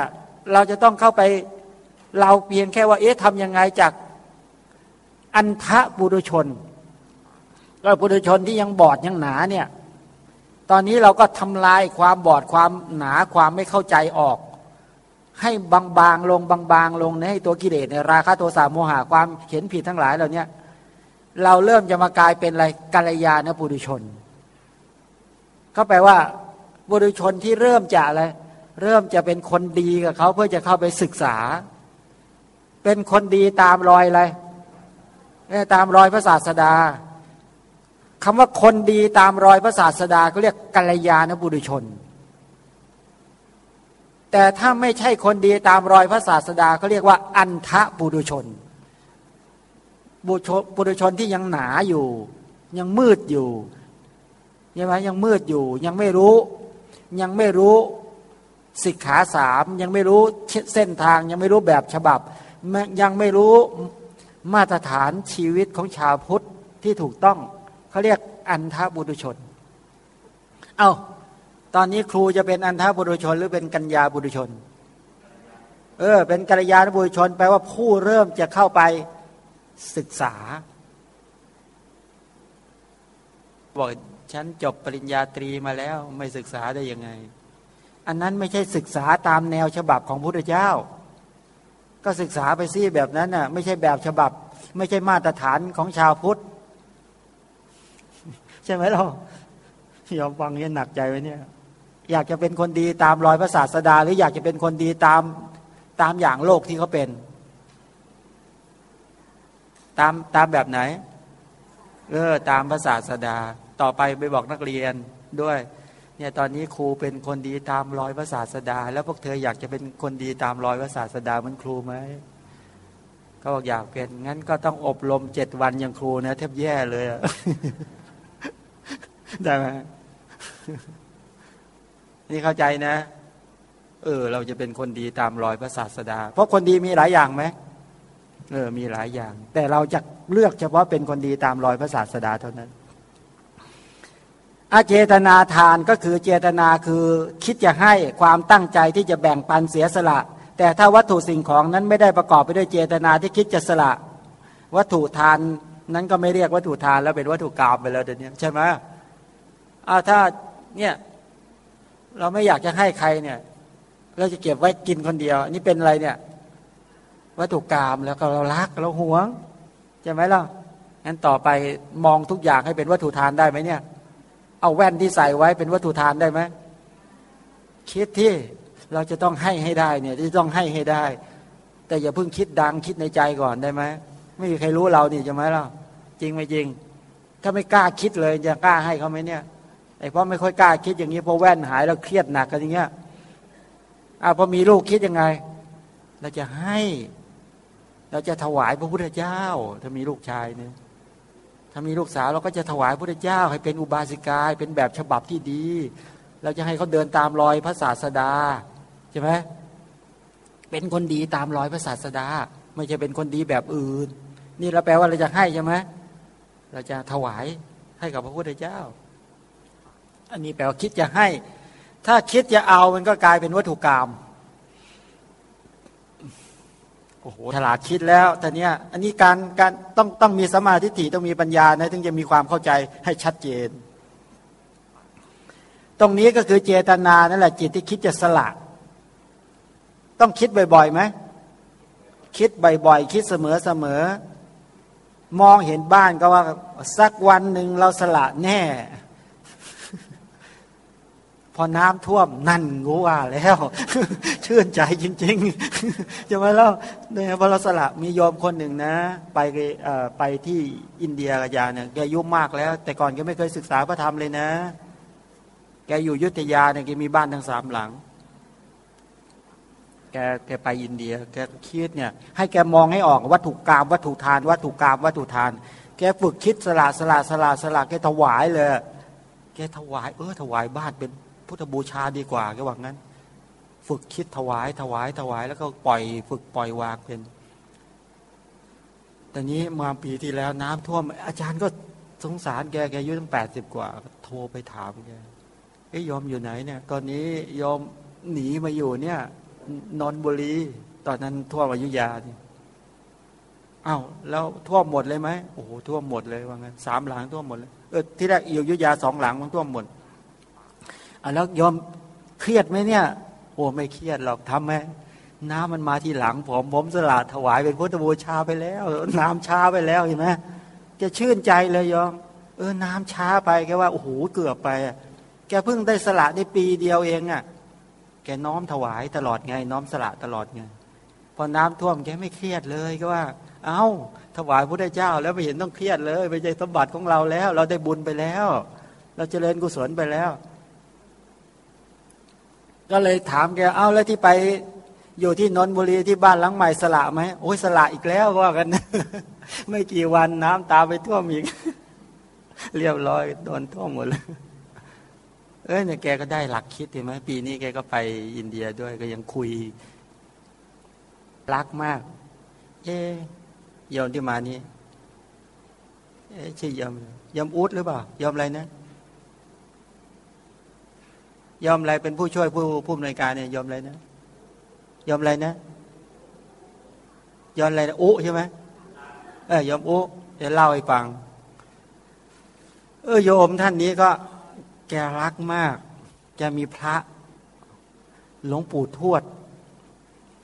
Speaker 2: เราจะต้องเข้าไปเราเพียงแค่ว่าเอ๊ะทำยังไงจาก อันทะบุรุชน ก็บุรุชนที่ยังบอดยังหนาเนี่ย ตอนนี้เราก็ทำลายความบอดความหนาความไม่เข้าใจออก ให้บางๆลงบางๆลงให้ตัวกิเลสในราคะโทสะโมหะความเห็นผิดทั้งหลายเหล่านี้เราเริ่มจะมากลายเป็นอะไรกัลยาณบุรุชน ก็แปลว่าบุรุชนที่เริ่มจะอะไรเริ่มจะเป็นคนดีกับเขาเพื่อจะเข้าไปศึกษา เป็นคนดีตามรอยอะไร ตามรอยพระศาสดาคำว่าคนดีตามรอยพระศาสดาเขาเรียกกัลยาณบุรุชน แต่ถ้าไม่ใช่คนดีตามรอยพระศาสดาเขาเรียกว่า อันทะบุรุชน บุรุชนที่ยังหนาอยู่ ยังมืดอยู่ใช่ไหมยังมืดอยู่ ยังไม่รู้ ยังไม่รู้สิกขาสามยังไม่รู้เส้นทาง ยังไม่รู้แบบฉบับ ยังไม่รู้ มาตรฐานชีวิตของชาวพุทธที่ถูกต้องเขาเรียกอันทบุรุชน เอา้าตอนนี้ครูจะเป็นอันทบุรุชน หรือเป็นกัญญาบุรุชน เออ เป็นกัญญาบุรุชน แปลว่าผู้เริ่มจะเข้าไปศึกษาบอกฉันจบปริญญาตรีมาแล้วไม่ศึกษาได้ยังไง อันนั้นไม่ใช่ศึกษาตามแนวฉบับของพุทธเจ้า ก็ศึกษาไปซิแบบนั้นน่ะ ไม่ใช่แบบฉบับ ไม่ใช่มาตรฐานของชาวพุทธ ใช่ไหมเรายอมฟังเนี่ยหนักใจไว้เนี่ย อยากจะเป็นคนดีตามรอยพระศาสดา หรืออยากจะเป็นคนดีตามตามอย่างโลกที่เขาเป็น ตามตามแบบไหนเออตามพระศาสดา ต่อไปไปบอกนักเรียนด้วย เนี่ยตอนนี้ครูเป็นคนดีตามรอยพระศาสดา แล้วพวกเธออยากจะเป็นคนดีตามรอยพระศาสดาเหมือนครูไหมเขาบอกอยากเป็นงั้นก็ต้องอบรมเจ็ดวันอย่างครูนะแทบแย่เลยได้ไหมนี่เข้าใจนะ เออ เราจะเป็นคนดีตามรอยพระศาสดา เพราะคนดีมีหลายอย่างไหมเออ มีหลายอย่าง แต่เราจะเลือกเฉพาะเป็นคนดีตามรอยพระศาสดาเท่านั้น อาเจตนาทานก็คือเจตนาคือคิดจะให้ความตั้งใจที่จะแบ่งปันเสียสละ แต่ถ้าวัตถุสิ่งของนั้นไม่ได้ประกอบไปด้วยเจตนาที่คิดจะสละ วัตถุทานนั้นก็ไม่เรียกวัตถุทานแล้วเป็นวัตถุกรรมไปแล้วเดี๋ยวนี้ใช่ไหมอ้าถ้าเนี่ยเราไม่อยากจะให้ใครเนี่ย เราจะเก็บไว้กินคนเดียว นี่เป็นอะไรเนี่ย วัตถุกรรมแล้วก็เรารักเราหวงใช่ไหมล่ะงั้นต่อไปมองทุกอย่างให้เป็นวัตถุทานได้ไหมเนี่ย เอาแว่นที่ใส่ไว้เป็นวัตถุทานได้ไหมคิดที่เราจะต้องให้ให้ได้เนี่ยที่ต้องให้ให้ได้ แต่อย่าเพิ่งคิดดังคิดในใจก่อนได้ไหมไม่มีใครรู้เรานี่ใช่ไหมล่ะจริงไม่จริง ถ้าไม่กล้าคิดเลยจะกล้าให้เขาไหมเนี่ยไอ้เพราะไม่ค่อยกล้าคิดอย่างนี้พอแว่นหายแล้วเครียดหนักกันอย่างเงี้ยอ่าพอมีลูกคิดยังไง เราจะให้ เราจะถวายพระพุทธเจ้า ถ้ามีลูกชายเนี่ยามีลูกสาวเราก็จะถวายพระพุทธเจ้า ให้เป็นอุบาสิกาเป็นแบบฉบับที่ดี เราจะให้เขาเดินตามรอยพระศาสดาใช่ไหมเป็นคนดีตามรอยพระศาสดา ไม่ใช่เป็นคนดีแบบอื่น นี่เราแปลว่าเราจะให้ใช่ไหมเราจะถวายให้กับพระพุทธเจ้า อันนี้แปลว่าคิดจะให้ ถ้าคิดจะเอามันก็กลายเป็นวัตถุกรรมโอ้โหฉลาดคิดแล้วแต่เนี้ยอันนี้การการต้องต้องมีสมาธิถี่ต้องมีปัญญานะถึงจะมีความเข้าใจให้ชัดเจน ตรงนี้ก็คือเจตนานั่นแหละจิตที่คิดจะสละต้องคิดบ่อยๆไหมคิดบ่อยๆ คิดเสมอๆมองเห็นบ้านก็ว่าสักวันหนึ่งเราสละแน่ พอน้ำท่วมนั่นงูว่าแล้วชื่นใจจริงๆจะมาเล่าเนี่ยพราสละมีโยมคนหนึ่งนะ ไปไปที่อินเดียกับยาเนี่ยแกยุ่มากแล้ว แต่ก่อนแกไม่เคยศึกษาพระธรรมเลยนะ แกอยู่ยุทธยาเนี่ยแกมีบ้านทั้งสามหลัง แกแกไปอินเดียแกคิดเนี่ยให้แกมองให้ออกวัตถุกรรมวัตถุทาน วัตถุกรรมวัตถุทาน แกฝึกคิดสละสละสละสละแกถวายเลยแกถวาย เออถวายบ้านเป็น พุทธบูชาดีกว่าแกว่างั้น ฝึกคิดถวายถวายถวาย แล้วก็ปล่อย ฝึกปล่อยวางเป็นตอนนี้มาปีที่แล้วน้ำท่วม อาจารย์ก็สงสารแกแกอายุตั้งแปดสิบกว่า โทรไปถามแกไอ้ยอมอยู่ไหนเนี่ย ตอนนี้ยอมหนีมาอยู่เนี่ย นอนบุรีตอนนั้นท่วมอยุยานี่อ้าวแล้วท่วมหมดเลยไหมโอ้โหท่วมหมดเลยว่างั้นสามหลังท่วมหมดเลยเออที่แรกอยุยาสองหลังมันท่วมหมด อะแล้วยอมเครียดไหมเนี่ย โอ้ไม่เครียดหรอกทำไหมน้ำมันมาทีหลังผมผมสละถวายเป็นพุทธบูชาไปแล้ว น้ำช้าไปแล้วเห็นไหมจะชื่นใจเลยยอมเออน้ำช้าไปแกว่าโอ้โหเกือบไปแกเพิ่งได้สละในปีเดียวเองอะ่ะ แกน้อมถวายตลอดไง น้อมสละตลอดไงพอน้ำท่วมแกไม่เครียดเลยก็ว่า เอา้า ถวายพระเจ้า แล้วไม่เห็นต้องเครียดเลยไม่ใช่สมบัติของเราแล้ว เราได้บุญไปแล้ว เราเจริญกุศลไปแล้ว ก็เลยถามแกเอ้าแล้วที่ไปอยู่ที่นนบุรีที่บ้านหลังใหม่สละไหมโอ้ยสละอีกแล้วว่ากัน ไม่กี่วันน้ำตาไปท่วมอีก เรียบร้อยโดนท่วมหมดเลยเออเนี่ยแกก็ได้หลักคิดเห็นไหมปีนี้แกก็ไปอินเดียด้วยก็ยังคุย รักมาก เอ๊ยอมที่มานี้เอ๊ชื่อยอมยอมอุดหรือเปล่ายอมอะไรนะ ยอมอะไรเป็นผู้ช่วยผู้ผู้อำนวยการเนี่ยยอมอะไรนะยอมอะไรนะยอมอะไรนะอุใช่ไหมเออยอมอุจะเล่าให้ฟัง เออโยมท่านนี้ก็แกรักมาก แกมีพระหลวงปู่ทวด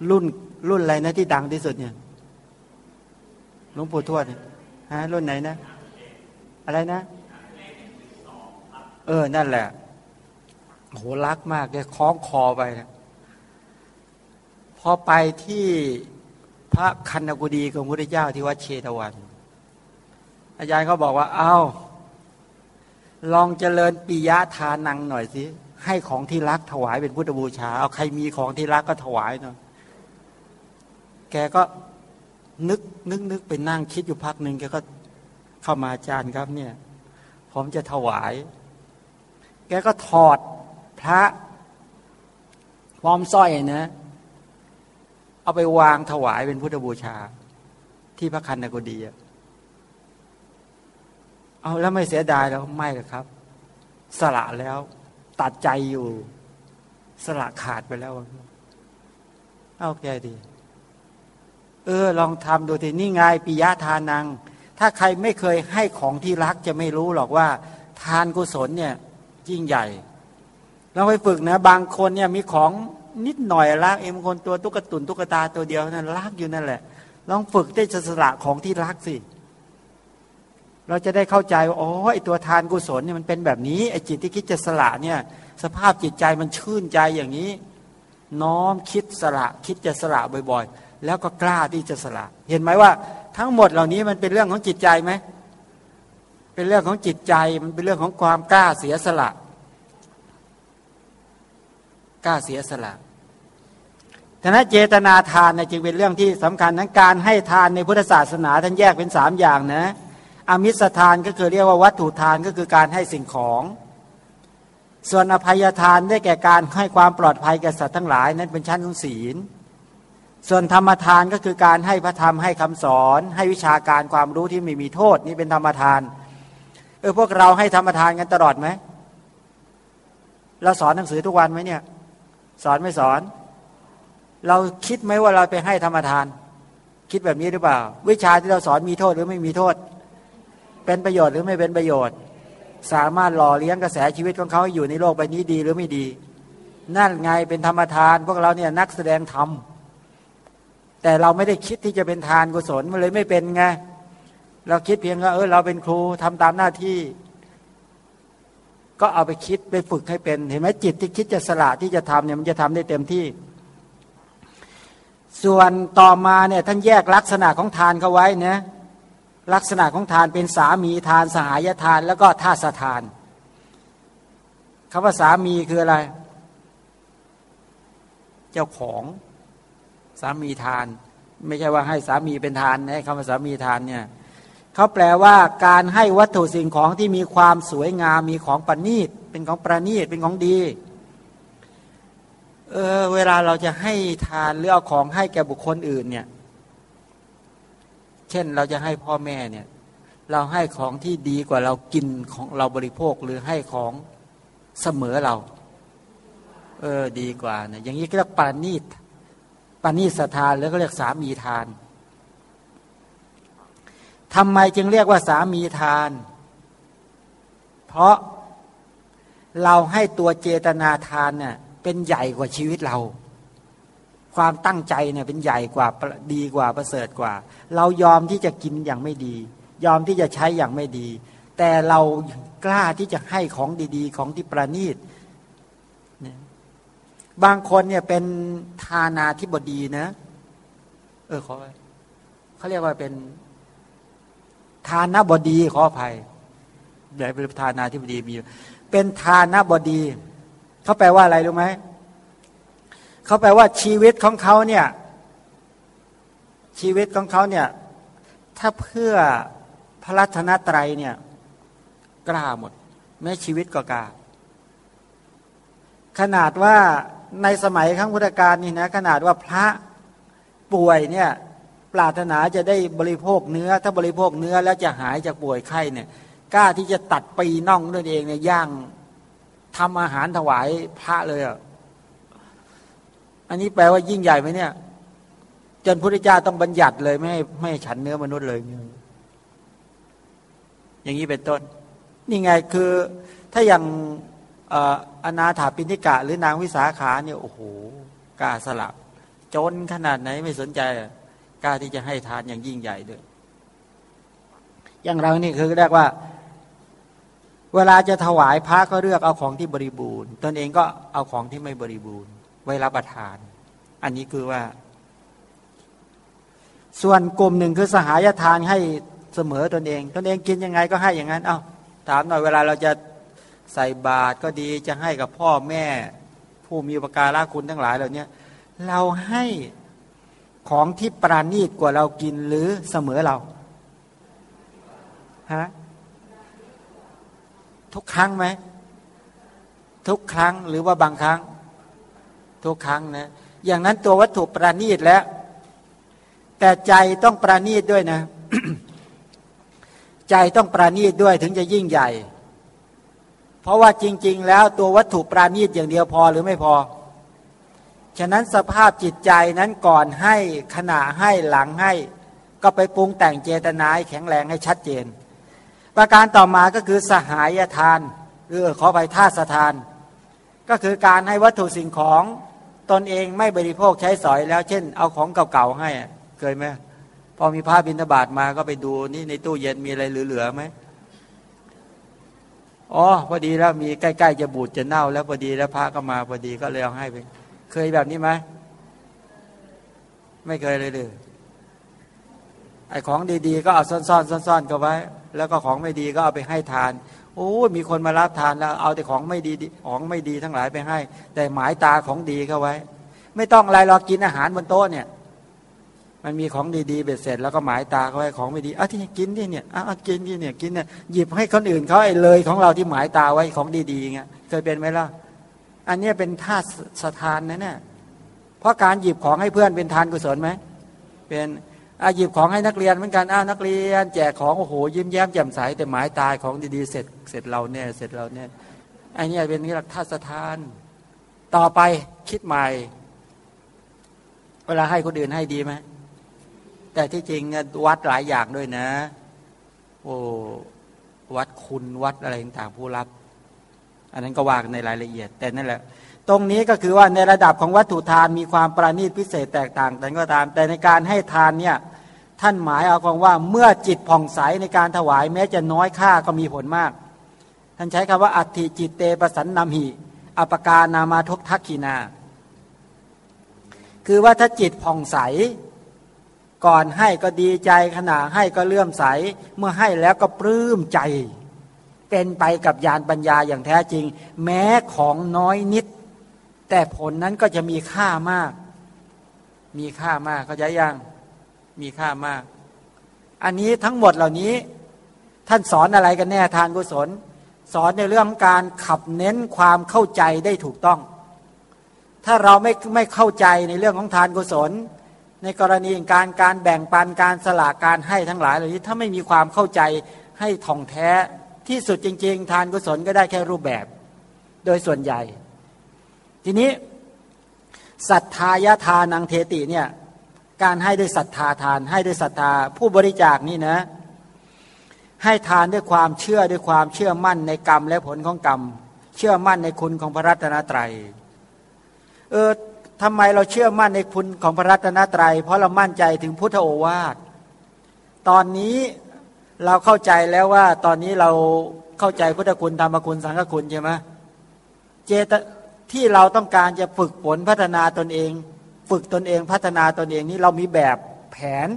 Speaker 2: รุ่นรุ่นอะไรนะที่ดังที่สุดเนี่ยหลวงปู่ทวดฮะรุ่นไหนนะ อะไรนะ เออ นั่นแหละ โหรักมากแกคล้องคอไปนะพอไปที่พระคันกุดีของพระพุทธเจ้าที่วัดเชตวัน อาจารย์เขาบอกว่า เอา้า ลองเจริญปิยะทานังหน่อยสิให้ของที่รักถวายเป็นพุทธบูชา เอาใครมีของที่รักก็ถวายหน่อยแกก็นึกนึกนึกไปนั่งคิดอยู่พักหนึ่งแกก็เข้ามาอาจารย์ครับเนี่ย ผมจะถวาย แกก็ถอด พระพร้อมสร้อยนะ เอาไปวางถวายเป็นพุทธบูชา ที่พระคันธกุดีเอาแล้วไม่เสียดายแล้วไม่หรอกครับ สละแล้วตัดใจอยู่ สละขาดไปแล้ว เอาแกดีเออ ลองทำดูทีนี่ไงปิยะทานัง ถ้าใครไม่เคยให้ของที่รักจะไม่รู้หรอกว่า ทานกุศลเนี่ยยิ่งใหญ่ เราไปฝึกนะ บางคนเนี่ยมีของนิดหน่อยรักเอ็มคนตัวตุ๊กตุนตุ๊กตาตัวเดียวนั่นรักอยู่นั่นแหละ ลองฝึกได้จะสละของที่รักสิ เราจะได้เข้าใจว่าอ๋อไอตัวทานกุศลเนี่ยมันเป็นแบบนี้ไอจิตที่คิดจะสละเนี่ย สภาพจิตใจมันชื่นใจอย่างนี้ น้อมคิดสละคิดจะสละบ่อยๆ แล้วก็กล้าที่จะสละ เห็นไหมว่า ทั้งหมดเหล่านี้มันเป็นเรื่องของจิตใจไหมเป็นเรื่องของจิตใจมันเป็นเรื่องของความกล้าเสียสละ กล้าเสียสละฉะนั้นเจตนาทานนี่ยจึงเป็นเรื่องที่สำคัญทั้งการให้ทานในพุทธศาสนาท่านแยกเป็นสามอย่างนะอามิสทานก็คือเรียกว่าวัตถุทานก็คือการให้สิ่งของ ส่วนอภัยทานได้แก่การให้ความปลอดภัยแก่สัตว์ทั้งหลาย นั้นเป็นชั้นของศีล ส่วนธรรมทานก็คือการให้พระธรรมให้คำสอน ให้วิชาการความรู้ที่ไม่มีโทษ นี่เป็นธรรมทานเออพวกเราให้ธรรมทานกันตลอดไหมเราสอนหนังสือทุกวันไหมเนี่ย สอนไม่สอน เราคิดไหมว่าเราไปให้ธรรมทาน คิดแบบนี้หรือเปล่า วิชาที่เราสอนมีโทษหรือไม่มีโทษ เป็นประโยชน์หรือไม่เป็นประโยชน์ สามารถหล่อเลี้ยงกระแสชีวิตของเขาอยู่ในโลกใบนี้ดีหรือไม่ดี นั่นไงเป็นธรรมทาน พวกเราเนี่ยนักแสดงธรรมแต่เราไม่ได้คิดที่จะเป็นทานกุศลมันเลยไม่เป็นไงเราคิดเพียงว่าเออเราเป็นครูทำตามหน้าที่ ก็เอาไปคิดไปฝึกให้เป็น เห็นไหมจิตที่คิดจะสละที่จะทำเนี่ยมันจะทำได้เต็มที่ ส่วนต่อมาเนี่ยท่านแยกลักษณะของทานเขาไว้นะลักษณะของทานเป็นสามีทานสหายทาน แล้วก็ท่าสทานคำว่าสามีคืออะไร เจ้าของสามีทาน ไม่ใช่ว่าให้สามีเป็นทานนะคำว่าสามีทานเนี่ย เขาแปลว่าการให้วัตถุสิ่งของที่มีความสวยงามมีของประณีต เป็นของประณีตเป็นของดี เออเวลาเราจะให้ทานหรือเอาของให้แก่บุคคลอื่นเนี่ย เช่นเราจะให้พ่อแม่เนี่ย เราให้ของที่ดีกว่าเรากินของเราบริโภคหรือให้ของเสมอเรา เออดีกว่านะอย่างนี้ก็เรียกปาณีตปาณีสทานแล้วก็เรียกสามีทาน ทำไมจึงเรียกว่าสามีทาน เพราะเราให้ตัวเจตนาทานเนี่ยเป็นใหญ่กว่าชีวิตเรา ความตั้งใจเนี่ยเป็นใหญ่กว่าดีกว่าประเสริฐกว่า เรายอมที่จะกินอย่างไม่ดี ยอมที่จะใช้อย่างไม่ดี แต่เรากล้าที่จะให้ของดีๆ ของที่ประณีตบางคนเนี่ยเป็นทานาธิบดีนะ เออเขาเขาเรียกว่าเป็น ทานาบดีขออภัยใหญ่เป็นทานาธิบดีมี เป็นทานาบดี เขาแปลว่าอะไรรู้ไหมเขาแปลว่าชีวิตของเขาเนี่ยชีวิตของเขาเนี่ยถ้าเพื่อพระรัตนตรัยเนี่ยกล้าหมด แม้ชีวิตก็กล้า ขนาดว่าในสมัยครั้งพุทธกาลนี่นะขนาดว่าพระป่วยเนี่ย ปรารถนาจะได้บริโภคเนื้อ ถ้าบริโภคเนื้อแล้วจะหายจากป่วยไข้เนี่ยกล้าที่จะตัดปีน่องด้วยเองเนี่ยย่างทำอาหารถวายพระเลยอะอันนี้แปลว่ายิ่งใหญ่ไหมเนี่ย จนพระเจ้าต้องบัญญัติเลยไม่ไม่ฉันเนื้อมนุษย์เลย อย่างนี้เป็นต้น นี่ไงคือถ้าอย่างอนาถาปิณิกะ หรือนางวิสาขาเนี่ยโอ้โหกล้าสลับจนขนาดไหนไม่สนใจก ล้าที่จะให้ทานอย่างยิ่งใหญ่ด้วย อย่างเรานี่คือเรียกว่า เวลาจะถวายพระก็เลือกเอาของที่บริบูรณ์ ตนเองก็เอาของที่ไม่บริบูรณ์ ไว้รับประทาน อันนี้คือว่า ส่วนกลุ่มหนึ่งคือสหายทานให้เสมอตนเอง ตนเองกินยังไงก็ให้อย่างนั้น เอา้าถามหน่อยเวลาเราจะใส่บาตรก็ดีจะให้กับพ่อแม่ ผู้มีอุปการะคุณทั้งหลายเหล่านี้เราให้ ของที่ปราณีตกว่าเรากินหรือเสมอเราฮะทุกครั้งไหม ทุกครั้งหรือว่าบางครั้ง ทุกครั้งนะ อย่างนั้นตัววัตถุปราณีตแล้ว แต่ใจต้องปราณีตด้วยนะ ใจต้องปราณีตด้วยถึงจะยิ่งใหญ่ เพราะว่าจริง ๆ แล้วตัววัตถุปราณีตอย่างเดียวพอหรือไม่พอ ฉะนั้นสภาพจิตใจนั้นก่อนให้ขณะให้หลังให้ ก็ไปปรุงแต่งเจตนาให้แข็งแรงให้ชัดเจน ประการต่อมาก็คือสหายทาน หรือขอไปท่าสถาน ก็คือการให้วัตถุสิ่งของตนเองไม่บริโภคใช้สอยแล้ว เช่น เอาของเก่าๆให้เคยไหมพอมีผ้าบินทบาทมาก็ไปดูนี่ในตู้เย็นมีอะไรเหลือๆไหมอ๋อพอดีแล้วมีใกล้ๆจะบูดจะเน่า แล้วพอดีแล้วพระก็มาพอดีก็เลยเอาให้ไป เคยแบบนี้ไหมไม่เคยเลยเลยไอ้ของดีๆ ก็เอาซ่อนๆซ่อนๆก็ไว้ แล้วก็ของไม่ดีก็เอาไปให้ทานโอ้มีคนมารับทานแล้วเอาแต่ของไม่ดีของไม่ดีทั้งหลายไปให้ แต่หมายตาของดีเข้าไว้ ไม่ต้องอะไรเรากินอาหารบนโต๊ะเนี่ย มันมีของดีๆเบ็ดเสร็จแล้วก็หมายตาเขาไว้ของไม่ดีอะที่กินที่เนี่ยอะกินที่เนี่ยกินเนี่ยหยิบให้คนอื่นเขาไอ้เลยของเราที่หมายตาไว้ของดีๆเงี้ยเคยเป็นไหมล่ะ อันนี้เป็นท่าสถานนะเนี่ยเพราะการหยิบของให้เพื่อนเป็นทานกุศลไหมเป็นอาหยิบของให้นักเรียนเหมือนกันอ้านักเรียน แจกของโอ้โหยิ้มแย้มแจ่มใสแต่หมายตายของดีๆเสร็จเสร็จเราเนี่ยเสร็จเราเนี่ยอันนี้เป็นนี่หลักท่าสถาน ต่อไปคิดใหม่ เวลาให้คนอื่นให้ดีไหมแต่ที่จริงวัดหลายอย่างด้วยนะ โอ้วัดคุณวัดอะไรต่างๆผู้รับ อันนั้นก็ว่ากันในรายละเอียด แต่นั่นแหละ ตรงนี้ก็คือว่าในระดับของวัตถุทานมีความประณีตพิเศษแตกต่างแต่ก็ตาม แต่ในการให้ทานเนี่ยท่านหมายเอาความว่าเมื่อจิตผ่องใสในการถวายแม้จะน้อยค่าก็มีผลมาก ท่านใช้คำว่าอัติจิตเตปสันนำหิอปการนามาทบทักขีนา คือว่าถ้าจิตผ่องใส ก่อนให้ก็ดีใจขณะให้ก็เลื่อมใส เมื่อให้แล้วก็ปลื้มใจ เป็นไปกับญาณปัญญาอย่างแท้จริง แม้ของน้อยนิด แต่ผลนั้นก็จะมีค่ามาก มีค่ามากเขาใจยังมีค่ามาก อันนี้ทั้งหมดเหล่านี้ ท่านสอนอะไรกันแน่ทานกุศล สอนในเรื่องการขับเน้นความเข้าใจได้ถูกต้อง ถ้าเราไม่ไม่เข้าใจในเรื่องของทานกุศล ในกรณีการการแบ่งปันการสละการให้ทั้งหลายเหล่านี้ถ้าไม่มีความเข้าใจให้ท่องแท้ ที่สุดจริง ๆ ทานกุศลก็ได้แค่รูปแบบ โดยส่วนใหญ่ ทีนี้ศรัทธายทานังเทติเนี่ยการให้ด้วยศรัทธาทาน ให้ด้วยศรัทธาผู้บริจาคนี่นะ ให้ทานด้วยความเชื่อด้วยความเชื่อมั่นในกรรมและผลของกรรม เชื่อมั่นในคุณของพระรัตนตรัยเออทำไมเราเชื่อมั่นในคุณของพระรัตนตรยัย เพราะเรามั่นใจถึงพุทธโอวาทตอนนี้ เราเข้าใจแล้วว่าตอนนี้เราเข้าใจพุทธคุณธรรมคุณสังฆคุณใช่ไหมเจตที่เราต้องการจะฝึกฝนพัฒนาตนเอง ฝึกตนเองพัฒนาตนเองนี้เรามีแบบแผน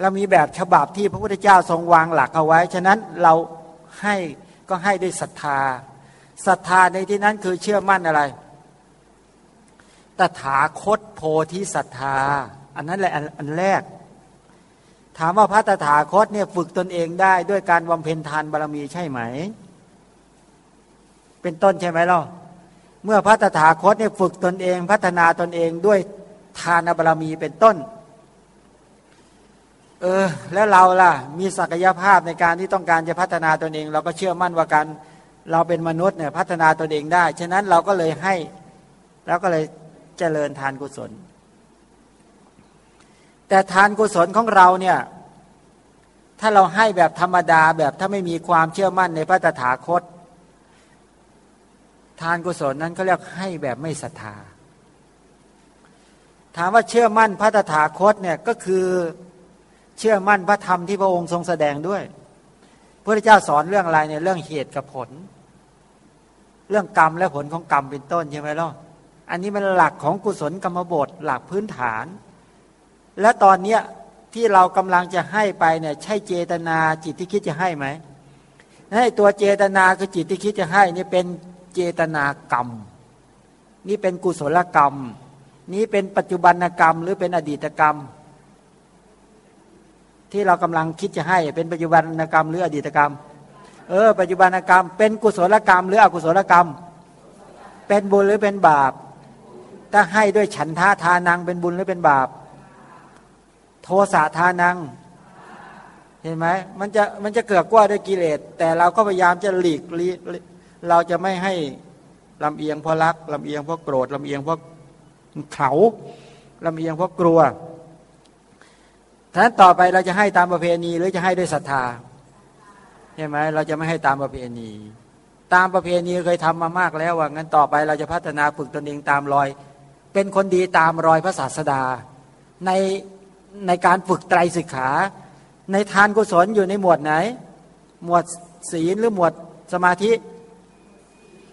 Speaker 2: เรามีแบบฉบับที่พระพุทธเจ้าทรงวางหลักเอาไว้ ฉะนั้นเราให้ก็ให้ด้วยศรัทธาศรัทธาในที่นั้นคือเชื่อมั่นอะไร ตถาคตโพธิศรัทธา อันนั้นแหละอันแรก ถามว่าพระตถาคตเนี่ยฝึกตนเองได้ด้วยการบำเพ็ญทานบารมีใช่ไหม เป็นต้นใช่ไหมล่ะเมื่อพระตถาคตเนี่ยฝึกตนเองพัฒนาตนเองด้วยทานบารมีเป็นต้น เออ แล้วเราล่ะ มีศักยภาพในการที่ต้องการจะพัฒนาตนเอง เราก็เชื่อมั่นว่าการเราเป็นมนุษย์เนี่ยพัฒนาตนเองได้ ฉะนั้นเราก็เลยให้ แล้วก็เลยเจริญทานกุศล แต่ทานกุศลของเราเนี่ย ถ้าเราให้แบบธรรมดาแบบถ้าไม่มีความเชื่อมั่นในพระตถาคต ทานกุศลนั้นเขาเรียกให้แบบไม่ศรัทธา ถามว่าเชื่อมั่นพระตถาคตเนี่ยก็คือเชื่อมั่นพระธรรมที่พระองค์ทรงแสดงด้วยพระเจ้าสอนเรื่องอะไรเนี่ยเรื่องเหตุกับผล เรื่องกรรมและผลของกรรมเป็นต้นใช่ไหมล่ะอันนี้มันหลักของกุศลกรรมบทหลักพื้นฐาน และตอนเนี้ยที่เรากำลังจะให้ไปเนี่ยใช่เจตนาจิตที่คิดจะให้ไหมให้ตัวเจตนาคือจิตที่คิดจะให้นี่เป็นเจตนากรรม นี่เป็นกุศลกรรม นี้เป็นปัจจุบันกรรม หรือเป็นอดีตกรรม ที่เรากำลังคิดจะให้ เป็นปัจจุบันกรรม หรืออดีตกรรม เออ ปัจจุบันกรรม เป็นกุศลกรรม หรืออกุศลกรรม เป็นบุญหรือเป็นบาป ถ้าให้ด้วยฉันทาทานังเป็นบุญหรือเป็นบาป โทสะทานัง เห็นไหมมันจะมันจะเกิดกว่าด้วยกิเลส แต่เราก็พยายามจะหลีกเราจะไม่ให้ลำเอียงเพราะรักลำเอียงเพราะโกรธลำเอียงเพราะเขาลำเอียงเพราะกลัวท่านต่อไปเราจะให้ตามประเพณีหรือจะให้ด้วยศรัทธาใช่ไหมเราจะไม่ให้ตามประเพณี ตามประเพณีเคยทำมามากแล้วว่างั้นต่อไปเราจะพัฒนาฝึกตนเองตามรอย เป็นคนดีตามรอยพระศาสดา ใน ในการฝึกไตรสิกขา ในทานกุศลอยู่ในหมวดไหน หมวดศีลหรือหมวดสมาธิ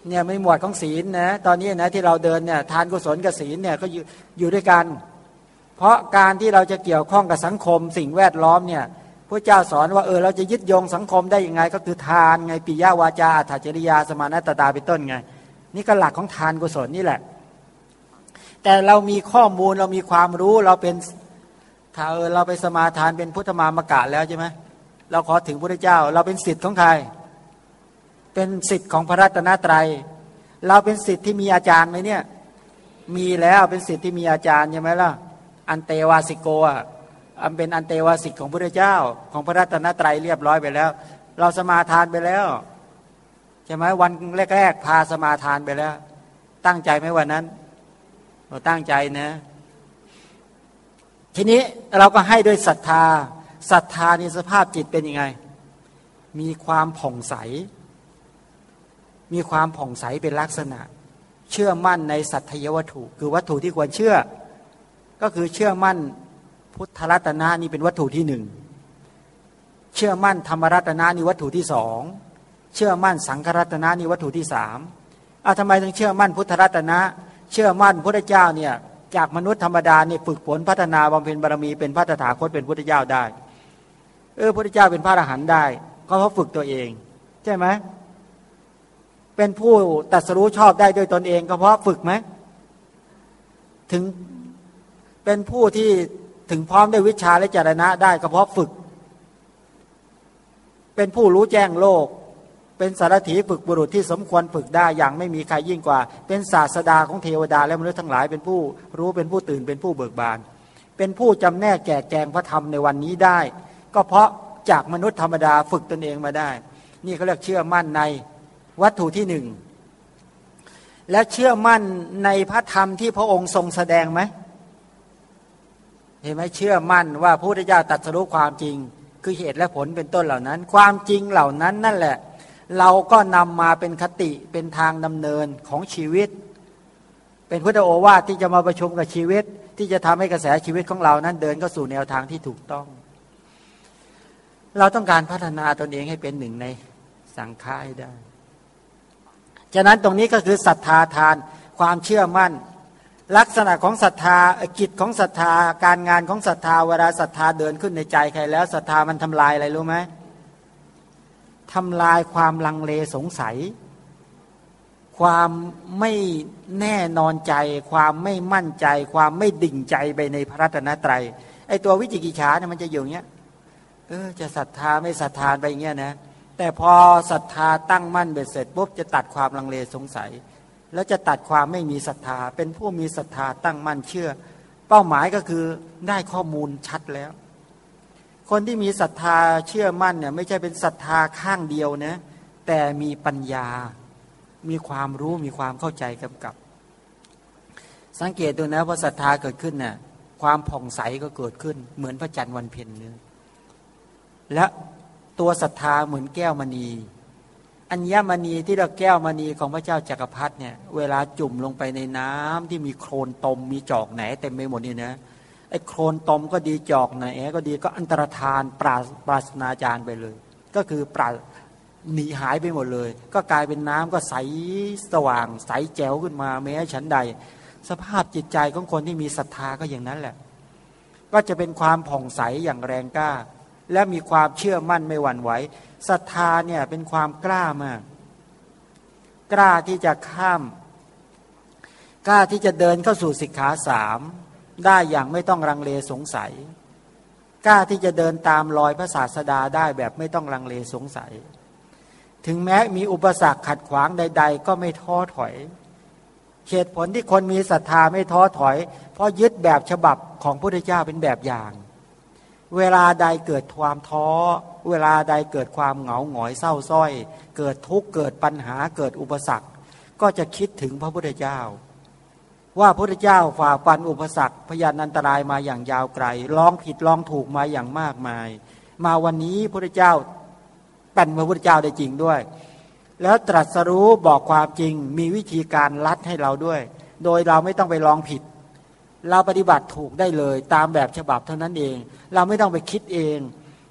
Speaker 2: เนี่ยไม่หมวดของศีลนะตอนนี้นะที่เราเดินเนี่ยทานกุศลกับศีลเนี่ยก็อยู่อยู่ด้วยกัน เพราะการที่เราจะเกี่ยวข้องกับสังคม สิ่งแวดล้อมเนี่ยพระเจ้าสอนว่าเออเราจะยึดโยงสังคมได้ยังไง ก็คือทานไงปิยาวาจาอัตจริยาสมานัตตาเป็นต้นไง นี่ก็หลักของทานกุศลนี่แหละ แต่เรามีข้อมูลเรามีความรู้เราเป็น ถ้าเออเราไปสมาทานเป็นพุทธมามกะแล้วใช่ไหมเราขอถึงพระเจ้า เราเป็นสิทธิ์ของใคร เป็นสิทธิ์ของพระรัตนตรยัย เราเป็นสิทธิ์ที่มีอาจารย์ไหมเนี่ย มีแล้วเป็นสิทธิ์ที่มีอาจารย์ใช่ไหมล่ะ อันเตวาสิโกอะอันเป็นอันเตวาสิกของพระเจ้า ของพระรัตนตรัยเรียบร้อยไปแล้ว เราสมาทานไปแล้วใช่ไหมวันแรกๆพาสมาทานไปแล้ว ตั้งใจไหมวันนั้นเราตั้งใจนะ ทีนี้เราก็ให้ด้วยศรัทธาศรัทธาในสภาพจิตเป็นยังไง มีความผ่องใส มีความผ่องใสเป็นลักษณะ เชื่อมั่นในสัตยวัตถุ คือวัตถุที่ควรเชื่อ ก็คือเชื่อมั่นพุทธรัตนานี่เป็นวัตถุที่หนึ่งเชื่อมั่นธรรมรัตนานี่วัตถุที่สองเชื่อมั่นสังฆรัตนานี่วัตถุที่สามเอาทำไมถึงเชื่อมั่นพุทธรัตนะ เชื่อมั่นพระเจ้าเนี่ย จากมนุษย์ธรรมดาเนี่ยฝึกฝนพัฒนาบำเพ็ญบารมีเป็นพระตถาคตเป็นพระเจ้าได้ เออพระเจ้าเป็นพระอรหันต์ได้ ก็เพราะฝึกตัวเอง ใช่ไหมเป็นผู้ตัดสรู้ชอบได้ด้วยตนเอง ก็เพราะฝึกไหมถึงเป็นผู้ที่ถึงพร้อมได้วิชาและจรณะได้ก็เพราะฝึก เป็นผู้รู้แจ้งโลก เป็นสารถีฝึกบุรุษที่สมควรฝึกได้อย่างไม่มีใครยิ่งกว่า เป็นศาสดาของเทวดาและมนุษย์ทั้งหลายเป็นผู้รู้เป็นผู้ตื่นเป็นผู้เบิกบาน เป็นผู้จำแนกแก่แกงพระธรรมในวันนี้ได้ ก็เพราะจากมนุษย์ธรรมดาฝึกตนเองมาได้ นี่เขาเรียกเชื่อมั่นในวัตถุที่หนึ่งและเชื่อมั่นในพระธรรมที่พระองค์ทรงแสดงไหมเห็นไหมเชื่อมั่นว่าพระพุทธเจ้าตรัสรู้ความจริง คือเหตุและผลเป็นต้นเหล่านั้น ความจริงเหล่านั้นนั่นแหละ เราก็นำมาเป็นคติเป็นทางดำเนินของชีวิต เป็นพุทธโอวาทที่จะมาประชุมกับชีวิต ที่จะทำให้กระแสชีวิตของเรานั้นเดินเข้าสู่แนวทางที่ถูกต้อง เราต้องการพัฒนาตนเองให้เป็นหนึ่งในสังฆาให้ได้ ฉะนั้นตรงนี้ก็คือศรัทธาทานความเชื่อมั่น ลักษณะของศรัทธากิจของศรัทธาการงานของศรัทธาเวลาศรัทธาเดินขึ้นในใจใครแล้วศรัทธามันทำลายอะไรรู้ไหม ทำลายความลังเลสงสัย ความไม่แน่นอนใจ ความไม่มั่นใจ ความไม่ดิ่งใจไปในพระรัตนตรัยไอตัววิจิกิจฉาเนี่ยมันจะอยู่อย่างเงี้ยเออจะศรัทธาไม่ศรัทธาไปอย่างเงี้ยนะแต่พอศรัทธาตั้งมั่นเบ็ดเสร็จปุ๊บจะตัดความลังเลสงสัย แล้วจะตัดความไม่มีศรัทธา เป็นผู้มีศรัทธาตั้งมั่นเชื่อ เป้าหมายก็คือได้ข้อมูลชัดแล้ว คนที่มีศรัทธาเชื่อมั่นเนี่ยไม่ใช่เป็นศรัทธาข้างเดียวนะแต่มีปัญญา มีความรู้มีความเข้าใจกำกับ สังเกตดูนะพอศรัทธาเกิดขึ้นเนี่ยความผ่องใสก็เกิดขึ้น เหมือนพระจันทร์วันเพ็ญเนื้อและตัวศรัทธาเหมือนแก้วมณี อัญมณีที่เราแก้วมณีของพระเจ้าจักรพรรดิเนี่ย เวลาจุ่มลงไปในน้ำที่มีโครนตมมีจอกไหนเต็มไปหมดนี่นะ ไอ้โครนตมก็ดีจอกไหนก็ดีก็อันตรธานปราปราศนาจารไปเลย ก็คือปราหนีหายไปหมดเลย ก็กลายเป็นน้ำก็ใสสว่าง ใสแจ๋วขึ้นมาแม้ชั้นใด สภาพจิตใจของคนที่มีศรัทธาก็อย่างนั้นแหละ ก็จะเป็นความผ่องใสอย่างแรงกล้า และมีความเชื่อมั่นไม่หวั่นไหวศรัทธาเนี่ยเป็นความกล้ามาก กล้าที่จะข้าม กล้าที่จะเดินเข้าสู่สิกขาสาม ได้อย่างไม่ต้องรังเลสงสัย กล้าที่จะเดินตามรอยพระศาสดาได้แบบไม่ต้องลังเลสงสัย ถึงแม้มีอุปสรรคขัดขวางใด ๆ ก็ไม่ท้อถอยเหตุผลที่คนมีศรัทธาไม่ท้อถอย เพราะยึดแบบฉบับของพระพุทธเจ้าเป็นแบบอย่าง เวลาใดเกิดความท้อ เวลาใดเกิดความเหงาหงอยเศร้าส้อย เกิดทุกข์เกิดปัญหาเกิดอุปสรรค ก็จะคิดถึงพระพุทธเจ้า ว่าพระเจ้าฝ่าฟันอุปสรรคพยานอันตรายมาอย่างยาวไกลลองผิดลองถูกมาอย่างมากมาย มาวันนี้พระเจ้าเป็นพระพุทธเจ้าได้จริงด้วย แล้วตรัสรู้บอกความจริงมีวิธีการลัดให้เราด้วย โดยเราไม่ต้องไปลองผิด เราปฏิบัติถูกได้เลย ตามแบบฉบับเท่านั้นเอง เราไม่ต้องไปคิดเอง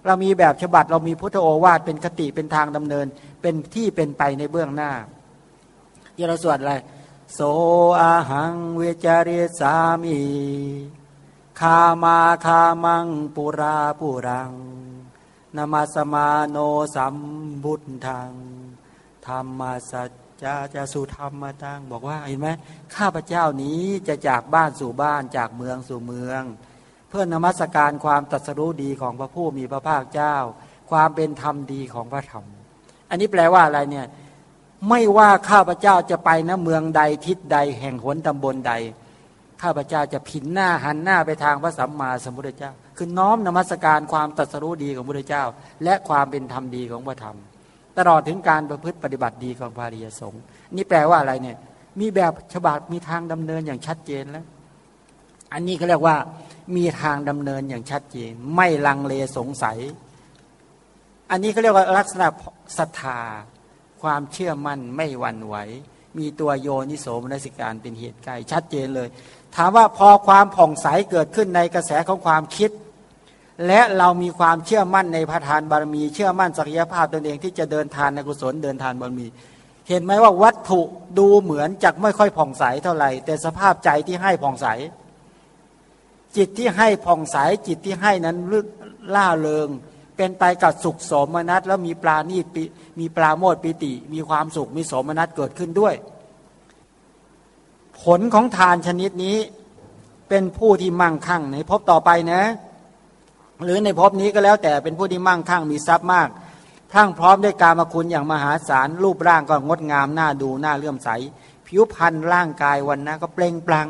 Speaker 2: เรามีแบบฉบับเรามีพุทธโอวาทเป็นคติเป็นทางดำเนิน เป็นที่เป็นไปในเบื้องหน้าที่เราสวดอะไร โสอาหังเวจาริสามีคามาคามังปุราปุรังนามาสมาโนสัมบุตทังธรรมสัจจะจะสู่ธรรมมาตังบอกว่าเห็นไหมข้าพเจ้านี้จะจากบ้านสู่บ้านจากเมืองสู่เมือง เพื่อนมัสการความตัดสรู้ดีของพระผู้มีพระภาคเจ้า ความเป็นธรรมดีของพระธรรม อันนี้แปลว่าอะไรเนี่ย ไม่ว่าข้าพเจ้าจะไปนะเมืองใดทิศใด แห่งหนตำบลใด ข้าพเจ้าจะผินหน้าหันหน้าไปทางพระสัมมาสัมพุทธเจ้า คือน้อมนมัสการความตรัสรู้ดีของพระพุทธเจ้า และความเป็นธรรมดีของพระธรรม ตลอดถึงการประพฤติปฏิบัติดีของพระริยสงฆ์นี่แปลว่าอะไรเนี่ย มีแบบฉบับมีทางดำเนินอย่างชัดเจนแล้ว อันนี้เขาเรียกว่า มีทางดำเนินอย่างชัดเจน ไม่ลังเลสงสัย อันนี้เขาเรียกว่าลักษณะศรัทธา ความเชื่อมั่นไม่หวั่นไหว มีตัวโยนิโสมนสิการเป็นเหตุใกล้ชัดเจนเลย ถามว่าพอความผ่องใสเกิดขึ้นในกระแสของความคิด และเรามีความเชื่อมั่นในพระทานบารมี เชื่อมั่นศักยภาพตนเองที่จะเดินทานในกุศลเดินทานบารมี เห็นไหมว่าวัตถุดูเหมือนจะไม่ค่อยผ่องใสเท่าไหร่ แต่สภาพใจที่ให้ผ่องใส จิตที่ให้ผ่องใสจิตที่ให้นั้นล่าเริง เป็นไปกับสุขสมนัตแล้วมีปลาณีตมีปลาโมดปิติ มีความสุขมีสมนัตเกิดขึ้นด้วย ผลของทานชนิดนี้เป็นผู้ที่มั่งคั่งในภพต่อไปนะ หรือในภพนี้ก็แล้วแต่เป็นผู้ที่มั่งคั่งมีทรัพย์มากทั้งพร้อมด้วยการมาคุณอย่างมหาศาลรูปร่างก็งดงามน่าดูน่าเลื่อมใส ผิวพรรณร่างกายวันนะก็เปล่งปลั่ง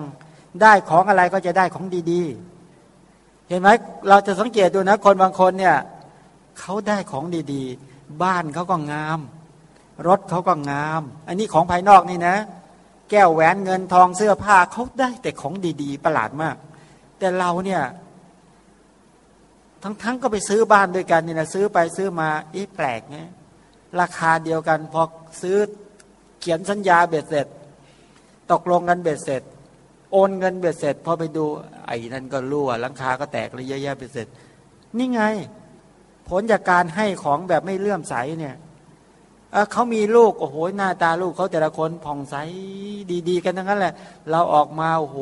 Speaker 2: ได้ของอะไรก็จะได้ของดีๆ เห็นไหมเราจะสังเกตดูนะคนบางคนเนี่ย เขาได้ของดีๆ บ้านเขาก็งาม รถเขาก็งาม อันนี้ของภายนอกนี่นะ แก้วแหวนเงินทองเสื้อผ้าเขาได้แต่ของดีๆ ประหลาดมาก แต่เราเนี่ยทั้งๆก็ไปซื้อบ้านด้วยกันนี่นะซื้อไปซื้อมาอีแปลกไงราคาเดียวกันพอซื้อเขียนสัญญาเบ็ดเสร็จ ตกลงกันเบ็ดเสร็จ โอนเงินเบ็ดเสร็จพอไปดู ไอ้นั่นก็รั่วหลังคาก็แตกเลยเยอะๆเบ็ดเสร็จ นี่ไง ผลจากการให้ของแบบไม่เลื่อมใสเนี่ยเขามีลูกโอ้โหหน้าตาลูกเขาแต่ละคนผ่องใสดี ๆ กันทั้งนั้นแหละ เราออกมาโอ้โห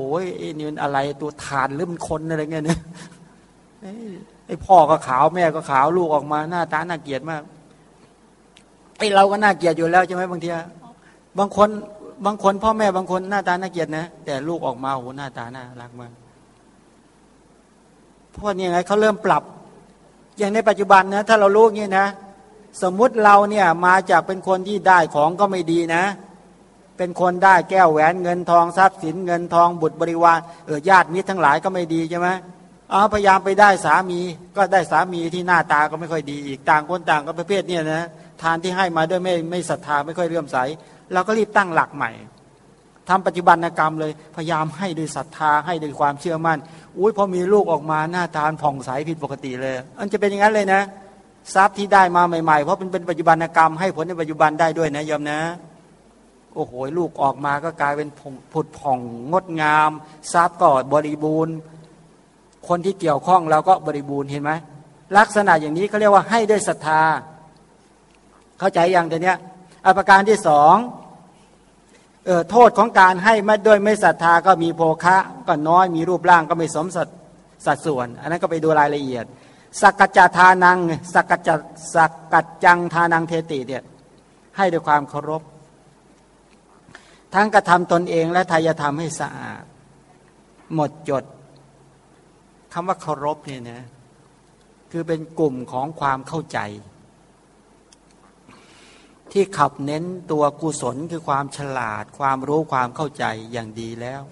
Speaker 2: นี่มันอะไรตัวฐานหรือมันคนอะไรเงี้ยเนี่ยไอ้พ่อก็ขาวแม่ก็ขาวลูกออกมาหน้าตาน่าเกลียดมากไอ้เราก็น่าเกลียดอยู่แล้วใช่ไหมบางทีบางคนบางคน พ่อแม่บางคนหน้าตาน่าเกลียดนะแต่ลูกออกมาโอ้โหหน้าตาน่ารักมากพ่อเนี่ไงเขาเริ่มปรับ อย่างในปัจจุบันนะถ้าเรารู้งี้นะ สมมุติเราเนี่ยมาจากเป็นคนที่ได้ของก็ไม่ดีนะ เป็นคนได้แก้วแหวนเงินทองทรัพย์สินเงินทองบุตรบริวารเออญาติมิตรทั้งหลายก็ไม่ดีใช่ไหมเอาพยายามไปได้สามีก็ได้สามีที่หน้าตาก็ไม่ค่อยดีอีกต่างคนต่างก็ประเภทเนี่ยนะทานที่ให้มาด้วยไม่ไม่ศรัทธาไม่ค่อยเลื่อมใสเราก็รีบตั้งหลักใหม่ ทำปัจจุบันกรรมเลย พยายามให้ด้วยศรัทธาให้ด้วยความเชื่อมั่น อุ้ยพอมีลูกออกมาหน้าตาผ่องใสผิดปกติเลย อันจะเป็นอย่างนั้นเลยนะ ทรัพย์ที่ได้มาใหม่ๆ เพราะเป็นเป็นปัจจุบันกรรม ให้ผลในปัจจุบันได้ด้วยนะยอมนะ โอ้โหลูกออกมาก็กลายเป็นผุดผ่องงดงาม ทรัพย์ก็บริบูรณ์ คนที่เกี่ยวข้องเราก็บริบูรณ์เห็นไหมลักษณะอย่างนี้เขาเรียกว่าให้ด้วยศรัทธา เข้าใจอย่างเดียวนี้อประการที่สอง โทษของการให้ไม่ด้วยไม่ศรัทธาก็มีโภคะก็น้อยมีรูปร่างก็ไม่สมสัดสัดส่วน อันนั้นก็ไปดูรายละเอียดสักกัจจทานังสักกัจจสักกัจจังทานังเทติเนี่ยให้ด้วยความเคารพ ทั้งกระทำตนเองและทายธรรมให้สะอาด หมดจดคำว่าเคารพเนี่ยนะคือเป็นกลุ่มของความเข้าใจ ที่ขับเน้นตัวกุศลคือความฉลาด ความรู้ความเข้าใจอย่างดีแล้ว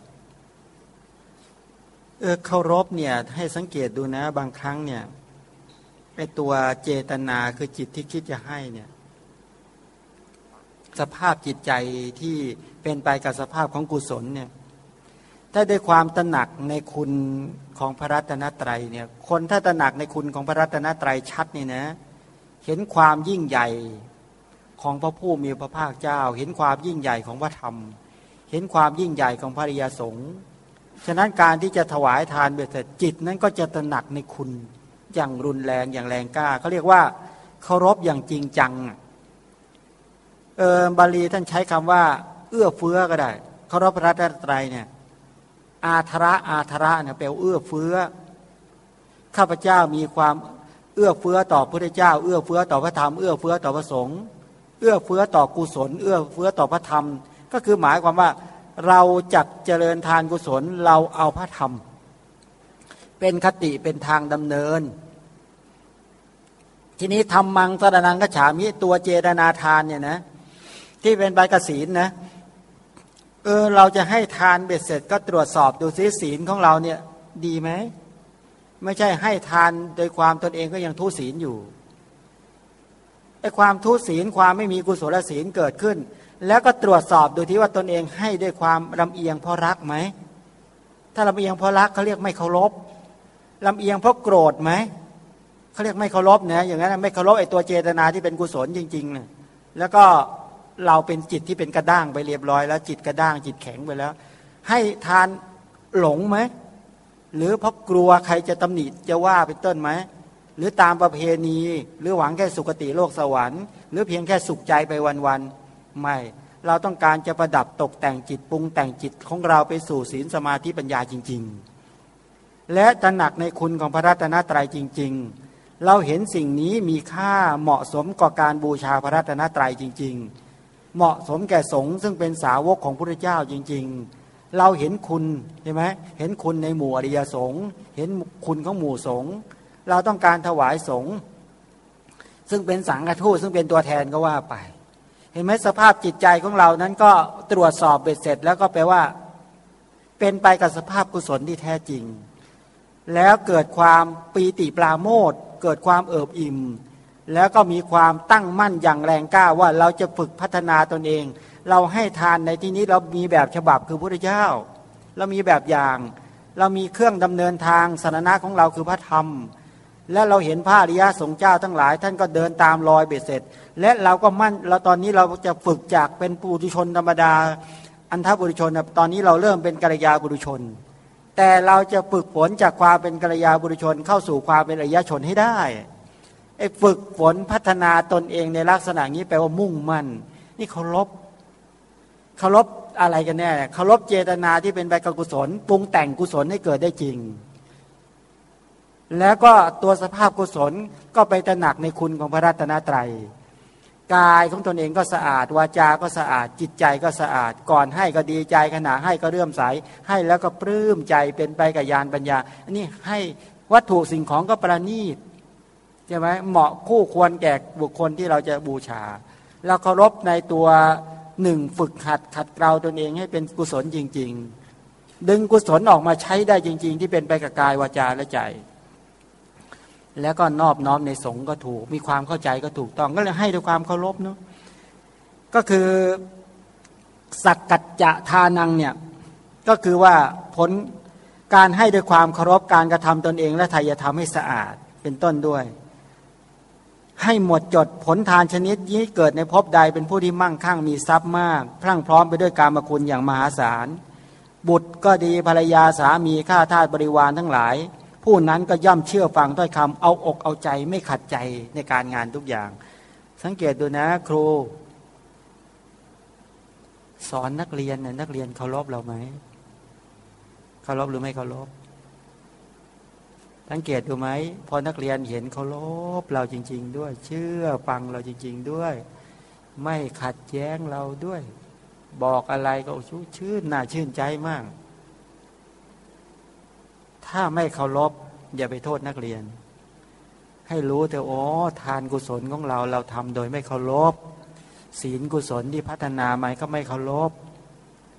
Speaker 2: เออเคารพเนี่ยให้สังเกตดูนะ บางครั้งเนี่ยไอตัวเจตนาคือจิตที่คิดจะให้เนี่ย สภาพจิตใจที่เป็นไปกับสภาพของกุศลเนี่ยถ้าได้ความตระหนักในคุณของพระรัตนตรัยเนี่ย คนถ้าตระหนักในคุณของพระรัตนตรัยชัดนี่นะ เห็นความยิ่งใหญ่ ของพระผู้มีพระภาคเจ้า เห็นความยิ่งใหญ่ของพระธรรม เห็นความยิ่งใหญ่ของพระริยสงฆ์ฉะนั้นการที่จะถวายทานเบ็ดเสร็จจิตนั้นก็จะตระหนักในคุณอย่างรุนแรงอย่างแรงกล้าเขาเรียกว่าเคารพอย่างจริงจังเออบาลีท่านใช้คำว่า เอื้อเฟื้อก็ได้เคารพพระรัตนตรัยเนี่ยอาธระอาธระเนี่ยแปลเอื้อเฟื้อข้าพเจ้ามีความเอื้อเฟื้อต่อพระเจ้า เอื้อเฟื้อต่อพระธรรมเอื้อเฟื้อต่อพระสงฆ์ เอื้อเฟื้อต่อกุศล เอื้อเฟื้อต่อพระธรรม ก็คือหมายความว่าเราจักเจริญทานกุศลเราเอาพระธรรม เป็นคติเป็นทางดำเนิน ทีนี้ทำมังสรนังกฉามิตัวเจตนาทานเนี่ยนะที่เป็นใบกระศีลนะเออเราจะให้ทานเบ็ดเสร็จก็ตรวจสอบดูซิศีลของเราเนี่ยดีไหม ไม่ใช่ให้ทานโดยความตนเองก็ยังทุศีลอยู่ อ้ความทุศีลความไม่มีกุศลศีลเกิดขึ้น แล้วก็ตรวจสอบดูที่ว่าตนเองให้ด้วยความลำเอียงเพราะรักไหม ถ้าลำเอียงเพราะรักเขาเรียกไม่เคารพลำเอียงเพราะโกรธไหมเขาเรียกไม่เคารพนะอย่างนั้นไม่เคารพไอ้ตัวเจตนาที่เป็นกุศลจริงๆนะแล้วก็เราเป็นจิตที่เป็นกระด้างไปเรียบร้อย แล้วจิตกระด้างจิตแข็งไปแล้ว ให้ทานหลงไหมหรือเพราะกลัวใครจะตำหนิจะว่าเป็นต้นไหม หรือตามประเพณี หรือหวังแค่สุคติโลกสวรรค์ หรือเพียงแค่สุขใจไปวันๆไม่ เราต้องการจะประดับตกแต่งจิตปรุงแต่งจิตของเราไปสู่ศีลสมาธิปัญญาจริง ๆ และตระหนักในคุณของพระรัตนตรัยจริง ๆ เราเห็นสิ่งนี้มีค่าเหมาะสมกับการบูชาพระรัตนตรัยจริง ๆ เหมาะสมแก่สงฆ์ซึ่งเป็นสาวกของพระเจ้าจริง ๆเราเห็นคุณใช่ไหมเห็นคุณในหมู่อริยสงฆ์เห็นคุณของหมู่สงฆ์ เราต้องการถวายสงฆ์ซึ่งเป็นสังฆทูตซึ่งเป็นตัวแทนก็ว่าไป เห็นไหมสภาพจิตใจของเรานั้นก็ตรวจสอบเบ็ดเสร็จ แล้วก็แปลว่า เป็นไปกับสภาพกุศลที่แท้จริง แล้วเกิดความปีติปราโมทเกิดความเอิบอิ่ม แล้วก็มีความตั้งมั่นอย่างแรงกล้าว่าเราจะฝึกพัฒนาตนเอง เราให้ทานในที่นี้เรามีแบบฉบับคือพระเจ้า เรามีแบบอย่าง เรามีเครื่องดำเนินทางสาระของเราคือพระธรรม และเราเห็นพระอริยสงฆ์เจ้าทั้งหลาย ท่านก็เดินตามรอยเบ็ดเสร็จ และเราก็มั่นเราตอนนี้เราจะฝึกจากเป็นปุถุชนธรรมดา อันทบุรุชนตอนนี้เราเริ่มเป็นกัลยาบุรุชน แต่เราจะฝึกฝนจากความเป็นกัลยาบุรุชนเข้าสู่ความเป็นอริยชนให้ได้ไอ้ฝึกฝนพัฒนาตนเองในลักษณะนี้แปลว่ามุ่งมั่น นี่เคารพเคารพอะไรกันแน่เคารพเจตนาที่เป็นใบกุศลปรุงแต่งกุศลให้เกิดได้จริง แล้วก็ตัวสภาพกุศลก็ไปตระหนักในคุณของพระรัตนตรัย กายของตนเองก็สะอาด วาจาก็สะอาด จิตใจก็สะอาด ก่อนให้ก็ดีใจขณะให้ก็เรื่มใส ให้แล้วก็ปลื้มใจเป็นไปกับยานปัญญา อันนี้ให้วัตถุสิ่งของก็ประณีตใช่ไหมเหมาะคู่ควรแก่บุคคลที่เราจะบูชา แล้วเคารพในตัวหนึ่งฝึกหัดขัดเกลาตนเองให้เป็นกุศลจริง ๆ ดึงกุศลออกมาใช้ได้จริง ๆ ที่เป็นไปกับกายวาจาและใจ แล้วก็นอบน้อมในสงฆ์ก็ถูก มีความเข้าใจก็ถูกต้อง ก็เลยให้ด้วยความเคารพเนาะก็คือสักกัจจะทานังเนี่ยก็คือว่าผลการให้ด้วยความเคารพการกระทำตนเอง และทายธรรมให้สะอาดเป็นต้นด้วย ให้หมดจดผลทานชนิดนี้เกิดในภพใดเป็นผู้ที่มั่งคั่งมีทรัพย์มากพรั่งพร้อมไปด้วยการมคุณอย่างมหาศาล บุตรก็ดีภรรยาสามีข้าทาสบริวารทั้งหลาย ผู้นั้นก็ย่อมเชื่อฟังถ้อยคำเอาอกเอาใจไม่ขัดใจในการงานทุกอย่าง สังเกตดูนะครู สอนนักเรียนเนี่ยนักเรียนเคารพเราไหมเคารพหรือไม่เคารพสังเกตดูไหมพอนักเรียนเห็นเคารพเราจริง ๆ ด้วย เชื่อฟังเราจริง ๆ ด้วย ไม่ขัดแย้งเราด้วย บอกอะไรก็ชูชื่นน่าชื่นใจมาก ถ้าไม่เคารพอย่าไปโทษนักเรียน ให้รู้เถอะโอ้ทานกุศลของเราเราทำโดยไม่เคารพศีลกุศลที่พัฒนาใหม่ก็ไม่เคารพ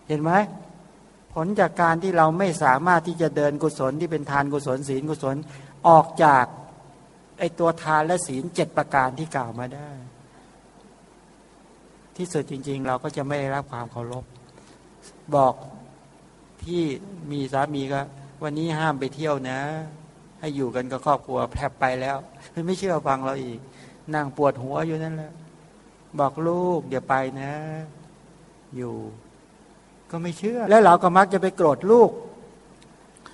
Speaker 2: เห็นไหมผลจากการที่เราไม่สามารถที่จะเดินกุศลที่เป็นทานกุศลศีลกุศลออกจากไอตัวทานและศีลเจ็ดประการที่กล่าวมาได้ ที่สุดจริง ๆ เราก็จะไม่ได้รับความเคารพบอกที่มีสามีก็ วันนี้ห้ามไปเที่ยวนะ ให้อยู่กันกับครอบครัวแพรบไปแล้วไม่เชื่อฟังเราอีก นั่งปวดหัวอยู่นั่นแหละบอกลูกเดี๋ยวไปนะ อยู่ ก็ไม่เชื่อ แล้วเราก็มักจะไปโกรธลูก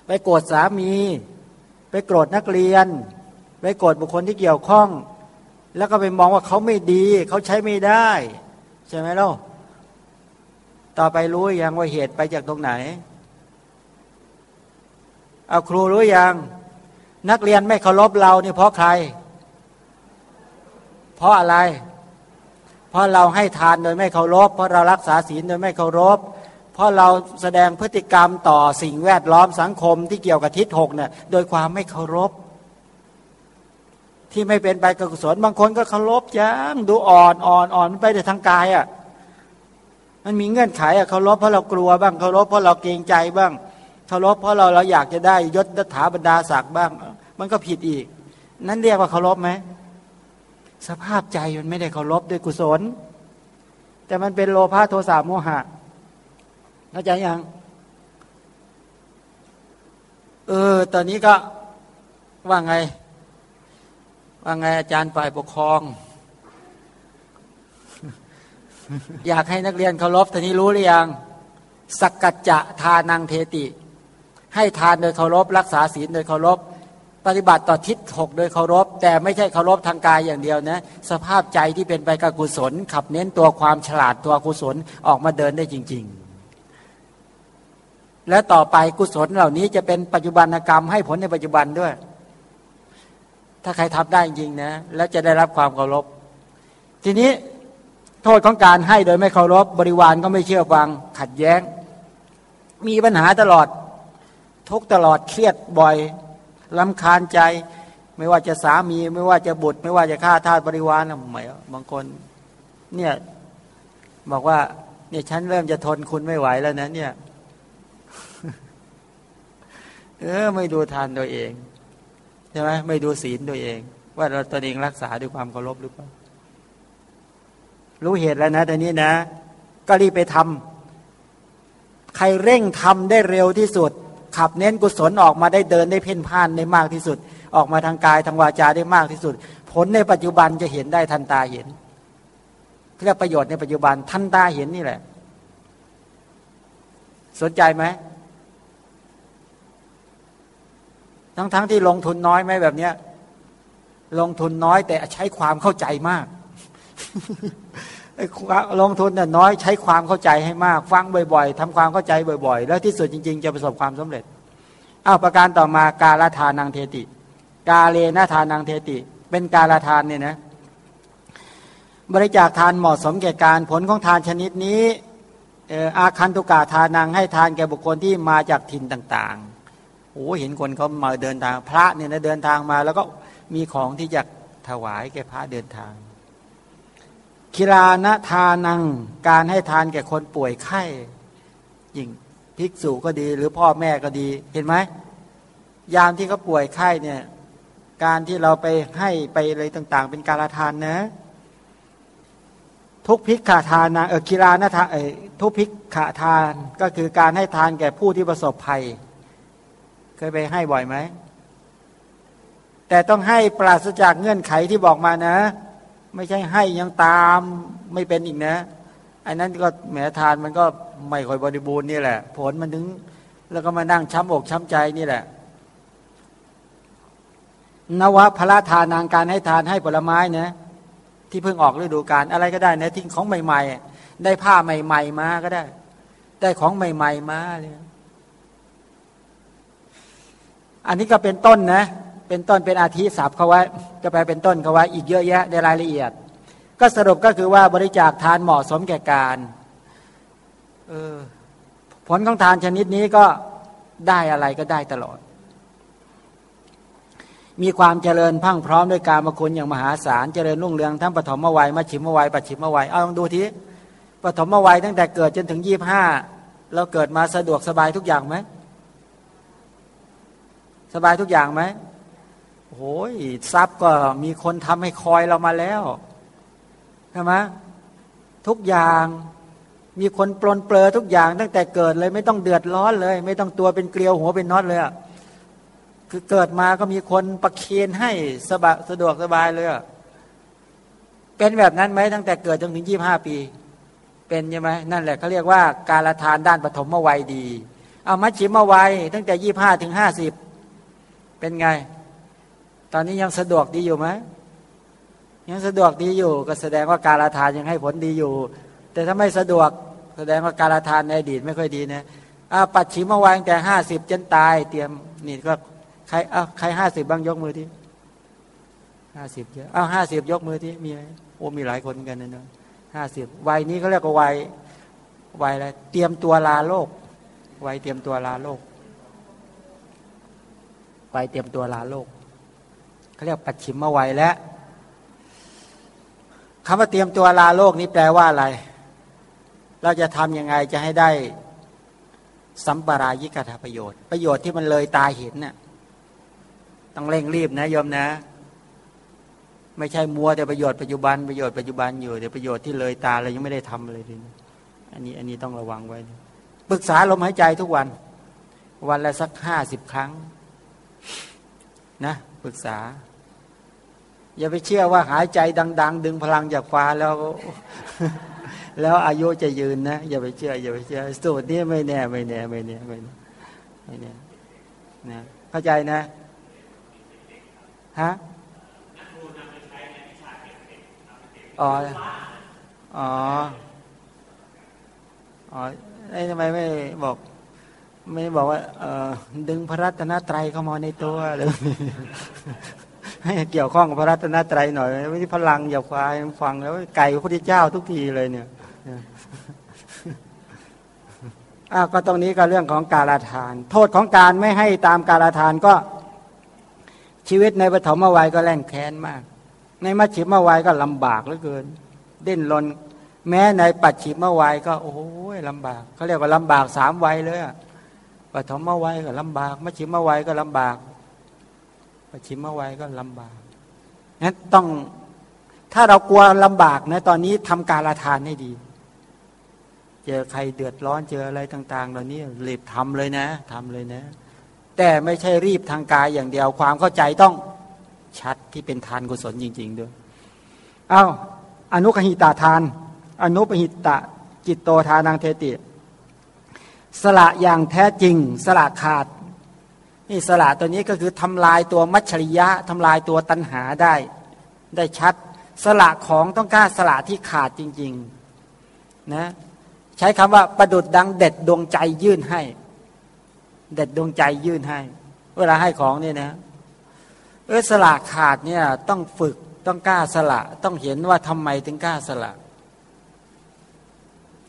Speaker 2: ไปโกรธสามี ไปโกรธนักเรียน ไปโกรธบุคคลที่เกี่ยวข้อง แล้วก็ไปมองว่าเขาไม่ดี เขาใช้ไม่ได้ ใช่ไหมล่ะต่อไปรู้ยังว่าเหตุไปจากตรงไหน เอาครูรู้ยังนักเรียนไม่เคารพเรานี่เพราะใคร เพราะอะไร เพราะเราให้ทานโดยไม่เคารพ เพราะเรารักษาศีลโดยไม่เคารพ เพราะเราแสดงพฤติกรรมต่อสิ่งแวดล้อมสังคมที่เกี่ยวกับทิศหกเนี่ยโดยความไม่เคารพ ที่ไม่เป็นไปกับกุศลบางคนก็เคารพจังดูอ่อนอ่อนอ่อนไปแต่ทางกายอะ่ะมันมีเงื่อนไขอะ่ะเคารพเพราะเรากลัวบ้างเคารพเพราะเราเกรงใจบ้าง เคารพเพราะเราเราอยากจะได้ยศถาบรรดาศักดิ์บ้าง มันก็ผิดอีก นั่นเรียกว่าเคารพไหมสภาพใจมันไม่ได้เคารพด้วยกุศล แต่มันเป็นโลภะโทสะโมหะเข้าใจยังเออ ตอนนี้ก็ว่าไง ว่าไงอาจารย์ฝ่ายปกครอง อยากให้นักเรียนเคารพตอนนี้รู้หรือยังสักกัจจะทานังเทติ ให้ทานโดยเคารพ รักษาศีลโดยเคารพ ปฏิบัติต่อทิศหกโดยเคารพ แต่ไม่ใช่เคารพทางกายอย่างเดียวนะสภาพใจที่เป็นไปกับกุศล ขับเน้นตัวความฉลาดตัวกุศลออกมาเดินได้จริง ๆและต่อไปกุศลเหล่านี้จะเป็นปัจจุบันกรรมให้ผลในปัจจุบันด้วย ถ้าใครทำได้จริงนะ แล้วจะได้รับความเคารพ ทีนี้โทษของการให้โดยไม่เคารพบริวารก็ไม่เชื่อฟังขัดแย้ง มีปัญหาตลอด ทุกตลอดเครียดบ่อยลำคาญใจ ไม่ว่าจะสามี ไม่ว่าจะบุตร ไม่ว่าจะฆ่าทาสบริวารนะไม่บางคน เนี่ยบอกว่า เนี่ยฉันเริ่มจะทนคุณไม่ไหวแล้วนะเนี่ย เออ ไม่ดูทานตัวเองใช่ไหมไม่ดูศีลตัวเอง ว่าเราตนเองรักษาด้วยความเคารพหรือเปล่ารู้เหตุแล้วนะแต่นี้นะ ก็รีบไปทำใครเร่งทำได้เร็วที่สุด ขับเน้นกุศลออกมาได้เดินได้เพ่นพ่านได้มากที่สุด ออกมาทางกายทางวาจาได้มากที่สุด ผลในปัจจุบันจะเห็นได้ทันตาเห็นเรียกประโยชน์ในปัจจุบันทันตาเห็นนี่แหละ สนใจไหมทั้งๆทที่ลงทุนน้อยไหมแบบเนี้ย ลงทุนน้อยแต่ใช้ความเข้าใจมาก ลงทุนเนี่ยน้อยใช้ความเข้าใจให้มาก ฟังบ่อย ๆทำความเข้าใจบ่อย ๆ แล้วที่สุดจริง ๆ จะประสบความสำเร็จอ้าวประการต่อมากาลทานังเทติ กาเลนะทานังเทติ เป็นกาลทานเนี่ยนะบริจาคทานเหมาะสมแก่การผลของทานชนิดนี้อาคันตุกาทานังให้ทานแก่บุคคลที่มาจากถิ่นต่างๆโอ้เห็นคนเขามาเดินทางพระเนี่ยนะเดินทางมา แล้วก็มีของที่จะถวายแก่พระเดินทาง คิรานะทานังการให้ทานแก่คนป่วยไข้ยิ่งภิกษุก็ดีหรือพ่อแม่ก็ดีเห็นไหมยามที่เขาป่วยไข้เนี่ย การที่เราไปให้ไปอะไรต่าง ๆ เป็นการทานนะ ทุกพิกขาทานนะเออคิรานะทานเออทุกพิกขาทานก็คือการให้ทานแก่ผู้ที่ประสบภัย เคยไปให้บ่อยไหมแต่ต้องให้ปราศจากเงื่อนไขที่บอกมานะ ไม่ใช่ให้ยังตามไม่เป็นอีกนะอันนั้นก็แหมทานมันก็ไม่ค่อยบริบูรณ์นี่แหละ ผลมันถึง แล้วก็มานั่งช้ำอกช้ำใจนี่แหละ นวะพระทานางการให้ทานให้ผลไม้นะที่เพิ่งออกฤดูกาลอะไรก็ได้นะทิ้งของใหม่ ๆ ได้ผ้าใหม่ ๆ มาก็ได้ ได้ของใหม่ ๆ มาเลยอันนี้ก็เป็นต้นนะ เป็นต้นเป็นอาทิสับเขาไว้จะไปลเป็นต้นเขาไว้อีกเยอะแยะในรายละเอียด ก็สรุปก็คือว่าบริจาคทานเหมาะสมแก่การเออผลของทานชนิดนี้ก็ได้อะไรก็ได้ตลอด มีความเจริญพังพร้อมด้วยการมคุณอย่างมหาศาลเจริญรุ่งเรืองทั้งปฐมวัยมัชชิมวัยปัจฉิมวัยเอาลองดูทีปฐมวัยตั้งแต่เกิดจนถึงยี่ห้าเราเกิดมาสะดวกสบายทุกอย่างไหมสบายทุกอย่างไหม โอ้ยทรัพย์ก็มีคนทำให้คอยเรามาแล้วใช่ไหมทุกอย่างมีคนปลนเปลือทุกอย่างตั้งแต่เกิดเลย ไม่ต้องเดือดร้อนเลย ไม่ต้องตัวเป็นเกลียวหัวเป็นน็อตเลยคือเกิดมาก็มีคนประเคนให้สบายสะดวกสบายเลยเป็นแบบนั้นไหมตั้งแต่เกิดจนถึงยี่บห้าปี เป็นใช่ไหมนั่นแหละเขาเรียกว่าการละทานด้านปฐมวัยดี เอามัชชิมวัยตั้งแต่ยี่ห้าถึงห้าสิบเป็นไง ตอนนี้ยังสะดวกดีอยู่ไหมยังสะดวกดีอยู่ ก็แสดงว่าการละทานยังให้ผลดีอยู่ แต่ถ้าไม่สะดวกแสดงว่าการละทานในอดีตไม่ค่อยดีนะอาปัดฉิมาวัยตั้งแต่ห้าสิบจนตาย เตรียมนี่ก็ใครเอาใครห้าสิบบ้างยกมือที่ห้าสิบเยอะเอาห้าสิบยกมือที่มีไหมโอ้มีหลายคนกันนะเนาะห้าสิบวัยนี้เขาเรียกว่าวัยวัยอะไรเตรียมตัวลาโลกวัยเตรียมตัวลาโลกวัยเตรียมตัวลาโลก เขาเรียกปัจฉิมวัยแล้วคำว่าเตรียมตัวลาโลกนี้แปลว่าอะไร เราจะทำยังไงจะให้ได้สัมปรายิกถาประโยชน์ ประโยชน์ที่มันเลยตาเห็นเนะ่ยต้องเร่งรีบนะโยมนะ ไม่ใช่มัวแต่ประโยชน์ปัจจุบันประโยชน์ปัจจุบันอยู่แต่ประโยชน์ที่เลยตาเรายังไม่ได้ทำเลยทีอันนี้อันนี้ต้องระวังไว้ปรึกษาลมหายใจทุกวัน วันละสักห้าสิบครั้ง นะปรึกษา อย่าไปเชื่อว่าหายใจดัง ๆ ดึงพลังจากฟ้าแล้ว แล้วอายุจะยืนนะอย่าไปเชื่ออย่าไปเชื่อสูตรนี้ไม่แน่ไม่แน่ไม่แน่ไม่แน่ไม่แน่นะเข้าใจนะฮะอ๋ออ๋ออ๋อไอ้ทำไมไม่บอก ไม่บอกว่าเออดึงพระรัตนตรัยเข้ามาในตัวเลยให้เกี่ยวข้องกับพระรัตนตรัยหน่อยไม่ใช่พลังอย่าควายฟังแล้วไก่พระพุทธเจ้าทุกทีเลยเนี่ยอ้าวก็ตรงนี้ก็เรื่องของการาทาน โทษของการไม่ให้ตามการาทานก็ชีวิตในปฐมวัยก็แล่นแค้นมาก ในมัชชิมวัยก็ลำบากเหลือเกิน เดิ้นรนแม้ในปัจฉิมวัยก็โอ้ยลำบากเขาเรียกว่าลำบากสามวัยเลยอะ ปฐมวัยก็ลำบากมัชชิมวัยก็ลำบากปัจฉิมวัยก็ลำบากงั้นต้องถ้าเรากลัวลำบากนะตอนนี้ทำการละทานให้ดี เจอใครเดือดร้อนเจออะไรต่างๆเหล่านี้รีบทำเลยนะทำเลยนะ แต่ไม่ใช่รีบทางกายอย่างเดียวความเข้าใจต้องชัดที่เป็นทานกุศลจริง ๆ ด้วยเอา้าอนุขหิตาทาน อนุปหิตะจิตโตทานังเทติ สละอย่างแท้จริง สละขาด นี่สละตัวนี้ก็คือทำลายตัวมัชริยะทำลายตัวตัณหาได้ ได้ชัด สละของต้องกล้าสละที่ขาดจริงๆนะใช้คำว่าประดุดดังเด็ดดวงใจยื่นให้ เด็ดดวงใจยื่นให้ เวลาให้ของเนี่ยนะ เออสละขาดเนี่ยต้องฝึกต้องกล้าสละ ต้องเห็นว่าทำไมถึงกล้าสละ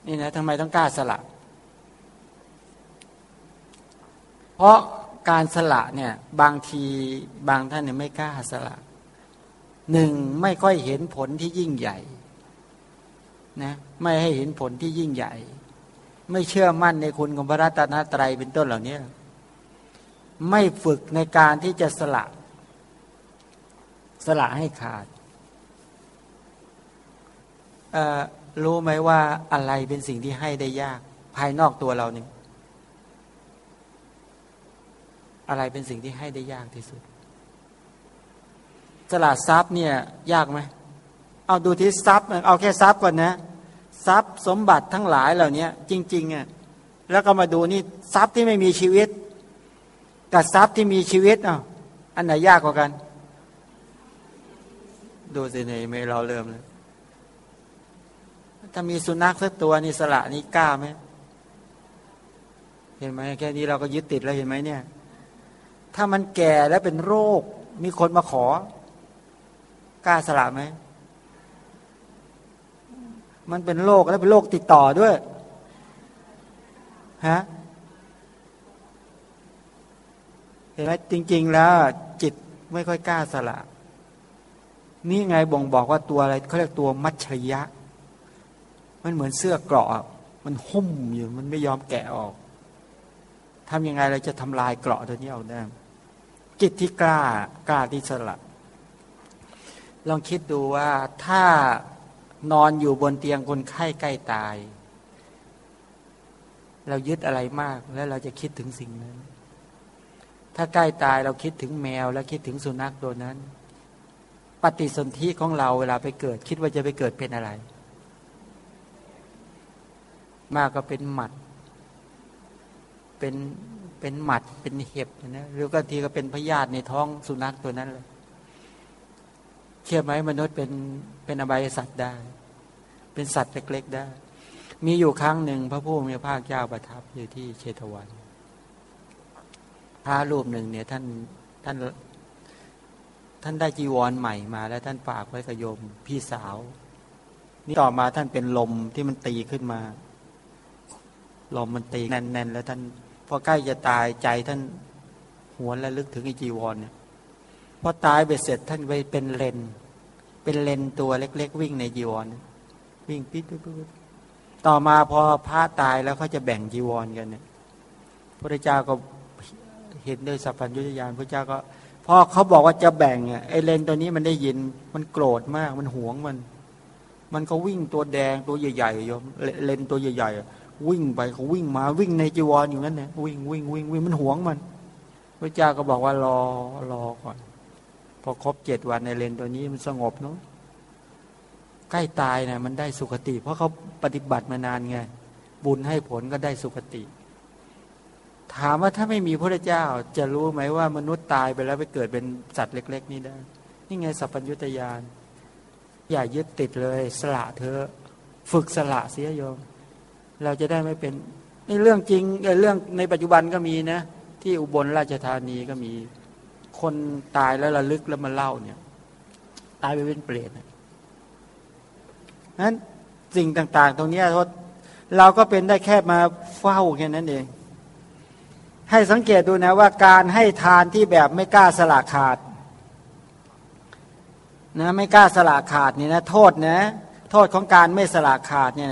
Speaker 2: นี่นะทำไมต้องกล้าสละ เพราะการสละเนี่ยบางทีบางท่านเนี่ยไม่กล้าสละหนึ่งไม่ค่อยเห็นผลที่ยิ่งใหญ่นะไม่ให้เห็นผลที่ยิ่งใหญ่ ไม่เชื่อมั่นในคุณของพระรัตนตรัยเป็นต้นเหล่านี้ไม่ฝึกในการที่จะสละ สละให้ขาดรู้ไหมว่าอะไรเป็นสิ่งที่ให้ได้ยาก ภายนอกตัวเราเนี่ย อะไรเป็นสิ่งที่ให้ได้ยากที่สุด สละทรัพย์เนี่ยยากไหมเอาดูที่ทรัพย์เอาแค่ทรัพย์ก่อนนะ ทรัพย์สมบัติทั้งหลายเหล่านี้จริงๆอะแล้วก็มาดูนี่ทรัพย์ที่ไม่มีชีวิต กับทรัพย์ที่มีชีวิตอะอันไหนยากกว่ากัน ดูสิเนี่ยไม่เราเริ่มเลยถ้ามีสุนัขสักตัวนี่สละนี่กล้าไหมเห็นไหมแค่นี้เราก็ยึดติดแล้วเห็นไหมเนี่ย ถ้ามันแก่แล้วเป็นโรค มีคนมาขอกล้าสละไหม มันเป็นโรคแล้วเป็นโรคติดต่อด้วยฮะเห็นไหมจริง ๆ แล้ว จิตไม่ค่อยกล้าสละ นี่ไงบ่งบอกว่าตัวอะไรเขาเรียกตัวมัชริยะ มันเหมือนเสื้อเกราะมันหุ้มอยู่ มันไม่ยอมแกะออกทำยังไงเราจะทำลายเกราะตัวนี้ออกได้ จิตที่กล้ากล้าที่สละลองคิดดูว่าถ้านอนอยู่บนเตียงคนไข้ใกล้ตาย เรายึดอะไรมากแล้วเราจะคิดถึงสิ่งนั้น ถ้าใกล้ตายเราคิดถึงแมว แล้วคิดถึงสุนัขตัวนั้น ปฏิสนธิของเราเวลาไปเกิด คิดว่าจะไปเกิดเป็นอะไร มากก็เป็นหมัด เป็น เป็นหมัดเป็นเห็บนะหรือก็ทีก็เป็นพยาธิในท้องสุนัขตัวนั้นเลยเชื่อไหมมนุษย์เป็นเป็นอบายสัตว์ได้ เป็นสัตว์เล็กๆได้ มีอยู่ครั้งหนึ่งพระผู้มีพระภาคเจ้าประทับอยู่ที่เชตวัน พระรูปหนึ่งเนี่ยท่านท่านท่านได้จีวรใหม่มา แล้วท่านฝากไว้กับโยมพี่สาว นี่ต่อมาท่านเป็นลมที่มันตีขึ้นมา ลมมันตีแน่นๆแล้วท่าน พอใกล้จะตายใจท่านหวนและลึกถึงไอจีวรเนี่ยพอตายไปเสร็จท่านไปเป็นเลนเป็นเลนตัวเล็ก ๆ วิ่งในจีวร วิ่งปิดปดต่อมาพอพระตายแล้วเขาจะแบ่งจีวรกันเนี่ยพระเจ้าก็เห็นด้วยสัพพัญญุตยานพระเจ้าก็พอเขาบอกว่าจะแบ่งไอ้เลนตัวนี้มันได้ยินมันโกรธมากมันหวงมัน มันก็วิ่งตัวแดงตัวใหญ่ๆโยมเลนตัวใหญ่ๆ วิ่งไปเขาวิ่งมาวิ่งในจีวรอยู่นั้นเนี่ยวิ่งวิ่งวิ่งวิ่งมันหวงมันพระเจ้าก็บอกว่ารอรอก่อน พอครบเจ็ดวันในเลนตัวนี้มันสงบเนาะใกล้ตายนะมันได้สุขติ เพราะเขาปฏิบัติมานานไงบุญให้ผลก็ได้สุขติ ถามว่าถ้าไม่มีพระเจ้า จะรู้ไหมว่ามนุษย์ตายไปแล้วไปเกิดเป็นสัตว์เล็ก ๆ นี่ได้ นี่ไงสัพพัญญุตยานอย่ายึดติดเลย สละเธอ ฝึกสละเสียโยม เราจะได้ไม่เป็นในเรื่องจริงเรื่องในปัจจุบันก็มีนะ ที่อุบลราชธานีก็มีคนตายแล้วระลึกแล้วมาเล่าเนี่ย ตายไปเป็นเปรตนั้นสิ่งต่าง ๆ ตรงนี้ทศเราก็เป็นได้แค่มาเฝ้าแค่นั้นเอง ให้สังเกตดูนะว่าการให้ทานที่แบบไม่กล้าสละขาดนะไม่กล้าสละขาดนี่นะโทษนะ โทษของการไม่สละขาดเนี่ย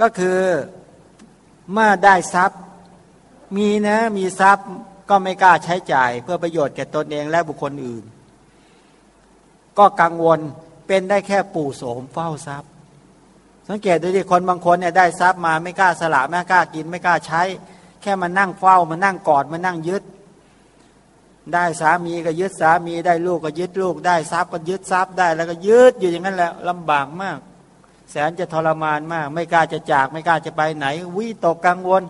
Speaker 2: ก็คือเมื่อได้ทรัพย์มีนะมีทรัพย์ก็ไม่กล้าใช้จ่ายเพื่อประโยชน์แก่ตนเองและบุคคลอื่น ก็กังวลเป็นได้แค่ปู่โสมเฝ้าทรัพย์ สังเกตดูดิคนบางคนเนี่ยได้ทรัพย์มาไม่กล้าสละไม่กล้ากินไม่กล้าใช้ แค่มานั่งเฝ้ามานั่งกอดมานั่งยึด ได้สามีก็ยึดสามีได้ลูกก็ยึดลูก ได้ทรัพย์ก็ยึดทรัพย์ได้แล้วก็ยึดอยู่อย่างนั้นแหละลำบากมาก แสนจะทรมานมาก ไม่กล้าจะจาก ไม่กล้าจะไปไหน วิตกกังวล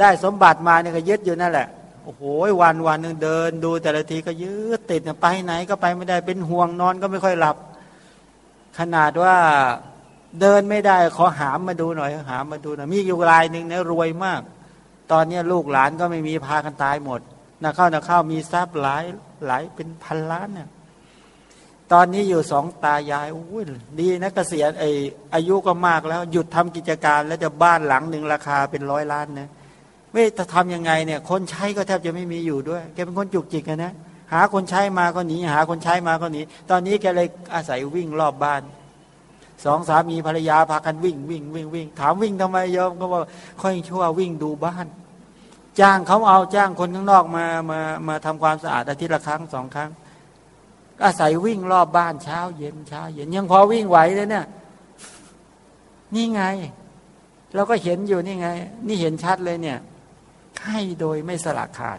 Speaker 2: ได้สมบัติมาเนี่ยก็ยึดอยู่นั่นแหละโอ้โหวันวันหนึ่งเดิน ดูแต่ละทีก็ยืดติดไปไหนก็ไปไม่ได้เป็นห่วงนอนก็ไม่ค่อยหลับ ขนาดว่าเดินไม่ได้ขอหามมาดูหน่อย หามมาดูหน่อยมีอยู่รายหนึ่งเนี่ยรวยมาก ตอนนี้ลูกหลานก็ไม่มีพากันตายหมดนะเข้านะเข้ามีทรัพย์หลายหลายเป็นพันล้านเนี่ย ตอนนี้อยู่สองตายายอุ้ยดีนะเกษียณไออายุก็มากแล้ว หยุดทำกิจการแล้วจะบ้านหลังหนึ่งราคาเป็นร้อยล้านนะไม่จะทำยังไงเนี่ย คนใช้ก็แทบจะไม่มีอยู่ด้วย แกเป็นคนจุกจิกนะ หาคนใช้มาก็หนีหาคนใช้มาก็หนีตอนนี้แกเลยอาศัยวิ่งรอบบ้านสองสามีภรรยาพากันวิ่งวิ่งวิ่งวิ่งถามวิ่งทำไมโยมก็ว่าค่อยชั่ววิ่งดูบ้าน จ้างเขาเอาจ้างคนข้างนอกมามามาทำความสะอาดอาทิตย์ละครั้งสองครั้ง อาศัยวิ่งรอบบ้านเช้าเย็นเช้าเย็นยังพอวิ่งไหวเลยเนี่ย นี่ไง เราก็เห็นอยู่นี่ไง นี่เห็นชัดเลยเนี่ย ให้โดยไม่สละขาด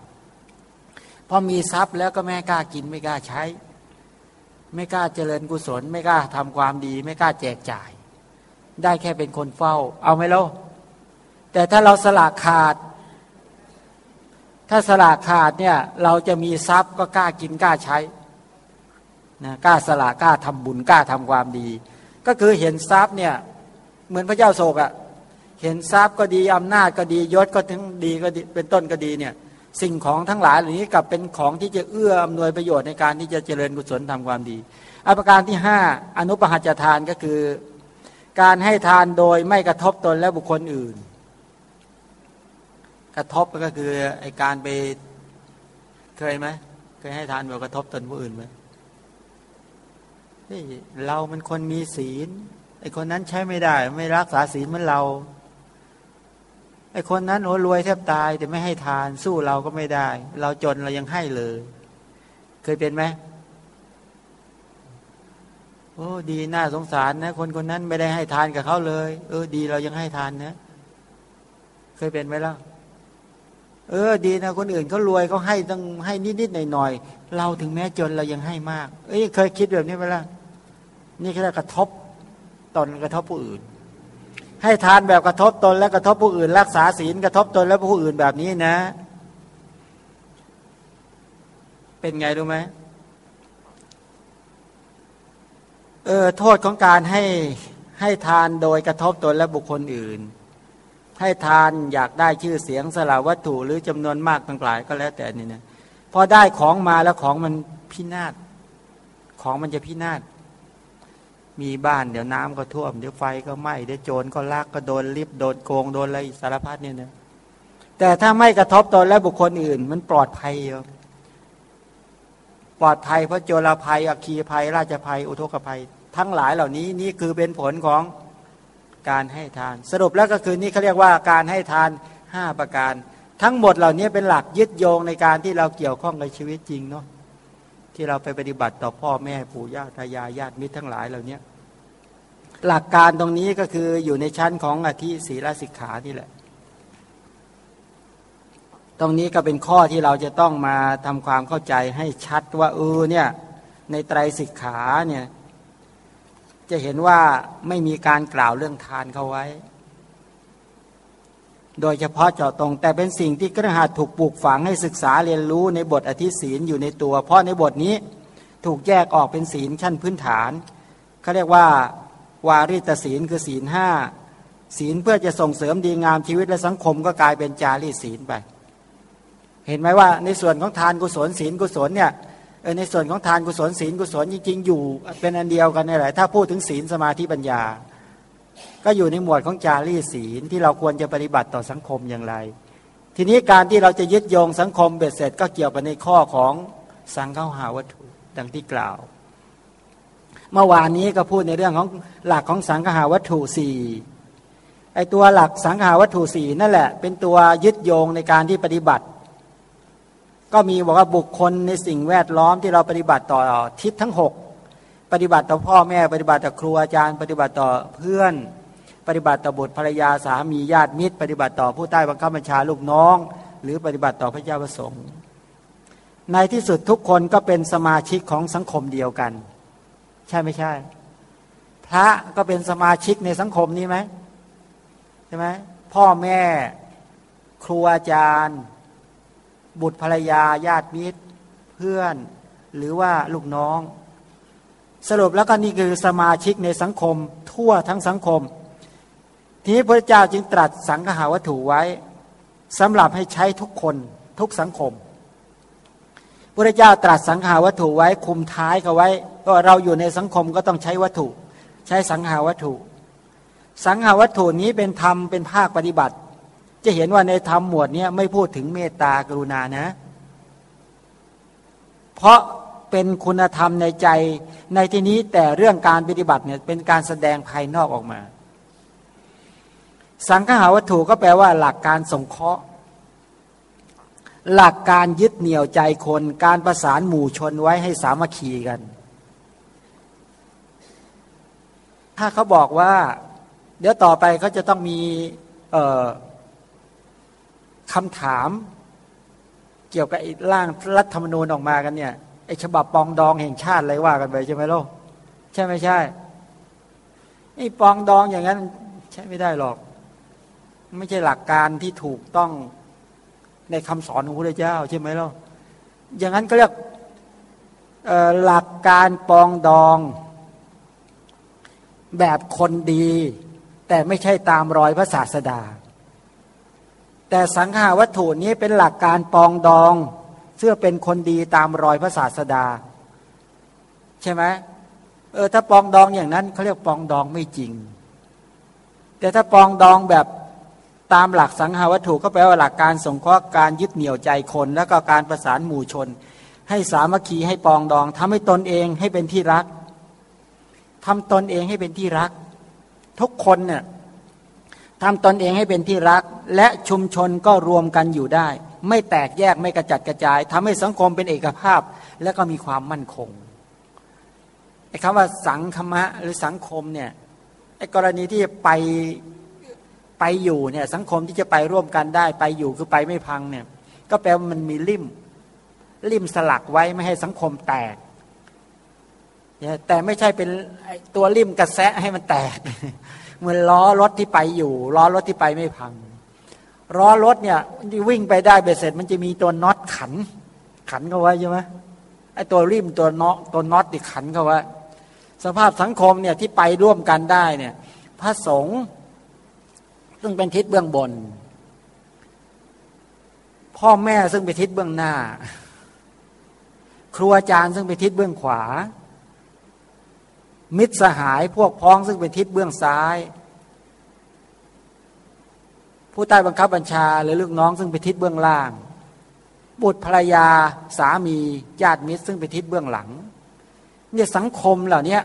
Speaker 2: พอมีทรัพย์แล้วก็แม่กล้ากินไม่กล้าใช้ ไม่กล้าเจริญกุศล ไม่กล้าทำความดี ไม่กล้าแจกจ่าย ได้แค่เป็นคนเฝ้า เอาไหมล่ะแต่ถ้าเราสละขาด ถ้าสละขาดเนี่ย เราจะมีทรัพย์ก็กล้ากินกล้าใช้ นะกล้าสละกล้าทำบุญกล้าทำความดี ก็คือเห็นทรัพย์เนี่ยเหมือนพระเจ้าโศกอะ่ะเห็นทรัพย์ก็ดีอำนาจก็ดียศก็ถึงดีก็ดีเป็นต้นก็ดีเนี่ยสิ่งของทั้งหลายเหล่านี้กับเป็นของที่จะเอื้ออำนวยประโยชน์ในการที่จะเจริญกุศลทำความดีอัปรการที่ห้าอนุปหัจทานก็คือ การให้ทานโดยไม่กระทบตนและบุคคลอื่น กระทบก็คือไอการไปเคยไหมเคยให้ทานแบบกระทบตนผู้อื่นไหม เรามันคนมีศีลไอคนนั้นใช้ไม่ได้ ไม่รักษาศีลเหมือนเราไอคนนั้นโอ้รวยแทบตายแต่ไม่ให้ทานสู้เราก็ไม่ได้ เราจนเรายังให้เลย เคยเป็นไหมโอ้ดีน่าสงสารนะ คนคนนั้นไม่ได้ให้ทานกับเขาเลย เออ ดีเรายังให้ทานนะ เคยเป็นไหมล่ะเออ ดีนะคนอื่นเขารวยเขาให้ต้องให้นิดๆหน่อยๆเราถึงแม้จนเรายังให้มาก เอ้ยเคยคิดแบบนี้ไหมล่ะ นี่แค่กระทบตนกระทบผู้อื่น ให้ทานแบบกระทบตนและกระทบผู้อื่น รักษาศีลกระทบตนและผู้อื่นแบบนี้นะ เป็นไงรู้ไหมเออโทษของการให้ให้ทานโดยกระทบตนและบุคคลอื่น ให้ทานอยากได้ชื่อเสียงสละวัตถุหรือจำนวนมากต่างหลายก็แล้วแต่นี่นะพอได้ของมาแล้วของมันพินาศของมันจะพินาศ มีบ้านเดี๋ยวน้ำก็ท่วมเดี๋ยวไฟก็ไหม้เดี๋ยวโจรก็ลักก็โดนลิบโดนโกงโดนอะไรสารพัดเนี่ยนะแต่ถ้าไม่กระทบตนและบุคคลอื่น มันปลอดภัยอยู่ปลอดภัยเพราะโจรภัยอัคคีภัย ราชภัย อุทกภัย ทั้งหลายเหล่านี้นี่คือเป็นผลของการให้ทาน สรุปแล้วก็คือนี่เขาเรียกว่าการให้ทานห้าประการ ทั้งหมดเหล่านี้เป็นหลักยึดโยงในการที่เราเกี่ยวข้องในชีวิตจริงเนาะ ที่เราไปปฏิบัติต่อพ่อแม่ปู่ย่าตายายญาติมิตรทั้งหลายเหล่านี้หลักการตรงนี้ก็คืออยู่ในชั้นของอธิศีลสิกขานี่แหละ ตรงนี้ก็เป็นข้อที่เราจะต้องมาทำความเข้าใจให้ชัดว่าเออเนี่ยในไตรสิกขาเนี่ยจะเห็นว่าไม่มีการกล่าวเรื่องทานเข้าไว้ โดยเฉพาะเจาะตรง แต่เป็นสิ่งที่กระหัตถูกปลูกฝังให้ศึกษาเรียนรู้ในบทอธิศีลอยู่ในตัว เพราะในบทนี้ถูกแยกออกเป็นศีลชั้นพื้นฐานเขาเรียกว่าวาริตศีลคือศีลห้าศีลเพื่อจะส่งเสริมดีงามชีวิตและสังคมก็กลายเป็นจารีศีลไป เห็นไหมว่าในส่วนของทานกุศลศีลกุศลเนี่ยในส่วนของทานกุศลศีลกุศลจริงๆอยู่เป็นอันเดียวกันนี่แหละถ้าพูดถึงศีลสมาธิปัญญา ก็อยู่ในหมวดของจารีศีลที่เราควรจะปฏิบัติต่อสังคมอย่างไร ทีนี้การที่เราจะยึดโยงสังคมเบ็ดเสร็จ ก็เกี่ยวกับในข้อของสังฆาหาวัตถุดังที่กล่าว เมื่อวานนี้ก็พูดในเรื่องของหลักของสังฆาวัตถุสี่ไอตัวหลักสังฆาวัตถุสี่นั่นแหละ เป็นตัวยึดโยงในการที่ปฏิบัติ ก็มีบอกว่าบุคคลในสิ่งแวดล้อมที่เราปฏิบัติต่อทิศทั้งหก ปฏิบัติต่อพ่อแม่ ปฏิบัติต่อครูอาจารย์ ปฏิบัติต่อเพื่อน ปฏิบัติต่อบุตรภรรยาสามีญาติมิตร ปฏิบัติต่อผู้ใต้บังคับบัญชาลูกน้อง หรือปฏิบัติต่อพระเจ้าประสงค์ ในที่สุดทุกคนก็เป็นสมาชิกของสังคมเดียวกัน ใช่ไม่ใช่ พระก็เป็นสมาชิกในสังคมนี้ไหมใช่ไหมพ่อแม่ครูอาจารย์ บุตรภรรยาญาติมิตร เพื่อนหรือว่าลูกน้อง สรุปแล้วก็นี่คือสมาชิกในสังคม ทั่วทั้งสังคม ทีนี้พระเจ้าจึงตรัสสังหาวัตถุไว้สำหรับให้ใช้ทุกคนทุกสังคม พระเจ้าตรัสสังหาวัตถุไว้คุมท้ายเขาไว้ ก็เราอยู่ในสังคมก็ต้องใช้วัตถุ ใช้สังหาวัตถุ สังหาวัตถุนี้เป็นธรรมเป็นภาคปฏิบัติ จะเห็นว่าในธรรมหมวดนี้ไม่พูดถึงเมตตากรุณานะ เพราะ เป็นคุณธรรมในใจ ในที่นี้แต่เรื่องการปฏิบัติเนี่ยเป็นการแสดงภายนอกออกมา สังขาวัตถุก็แปลว่า หลักการสงเคราะห์ หลักการยึดเหนี่ยวใจคน การประสานหมู่ชนไว้ให้สามัคคีกัน ถ้าเขาบอกว่า เดี๋ยวต่อไปเขาจะต้องมีคำถามเกี่ยวกับร่างรัฐธรรมนูญออกมากันเนี่ย ไอ้ฉบับปองดองแห่งชาติอะไรว่ากันไปใช่ไหมลูกใช่ไม่ใช่ไอ้ปองดองอย่างนั้น ใช่ไม่ได้หรอก ไม่ใช่หลักการที่ถูกต้องในคำสอนของพระเจ้า ใช่ไหมล่ะอย่างนั้นก็เรียกหลักการปองดองแบบคนดี แต่ไม่ใช่ตามรอยพระศาสดา แต่สังหาวัตถุนี้เป็นหลักการปองดอง เพื่อเป็นคนดีตามรอยพระศาสดา ใช่ไหมเออถ้าปองดองอย่างนั้นเขาเรียกปองดองไม่จริง แต่ถ้าปองดองแบบตามหลักสังหาวัตถุก็แปลว่าหลักการสงเคราะห์การยึดเหนี่ยวใจคน แล้วก็การประสานหมู่ชน ให้สามัคคีให้ปองดองทำให้ตนเองให้เป็นที่รักทำตนเองให้เป็นที่รัก ทุกคนเนี่ยทำตนเองให้เป็นที่รัก และชุมชนก็รวมกันอยู่ได้ ไม่แตกแยกไม่กระจัดกระจายทำให้สังคมเป็นเอกภาพ และก็มีความมั่นคงไอ้คำว่าสังคมะหรือสังคมเนี่ยไอ้กรณีที่ไปไปอยู่เนี่ยสังคมที่จะไปร่วมกันได้ ไปอยู่คือไปไม่พังเนี่ยก็แปลว่ามันมีริมริมสลักไว้ไม่ให้สังคมแตกแต่ไม่ใช่เป็นตัวริมกระแสให้มันแตก เหมือนล้อรถที่ไปอยู่ ล้อรถที่ไปไม่พัง ล้อรถเนี่ยที่วิ่งไปได้เบสเสร็จ มันจะมีตัวน็อตขัน ขันเข้าไว้ใช่ไหมไอ้ตัวริมตัวน็อตตัวน็อตที่ขันเข้าไว้สภาพสังคมเนี่ยที่ไปร่วมกันได้เนี่ยพระสงฆ์ซึ่งเป็นทิศเบื้องบน พ่อแม่ซึ่งเป็นทิศเบื้องหน้า ครูอาจารย์ซึ่งเป็นทิศเบื้องขวา มิตรสหายพวกพ้องซึ่งเป็นทิศเบื้องซ้าย ผู้ใต้บังคับบัญชาหรือลูกน้องซึ่งเป็นทิศเบื้องล่าง บุตรภรรยาสามีญาติมิตร ซึ่งเป็นทิศเบื้องหลังเนี่ยสังคมเหล่านี้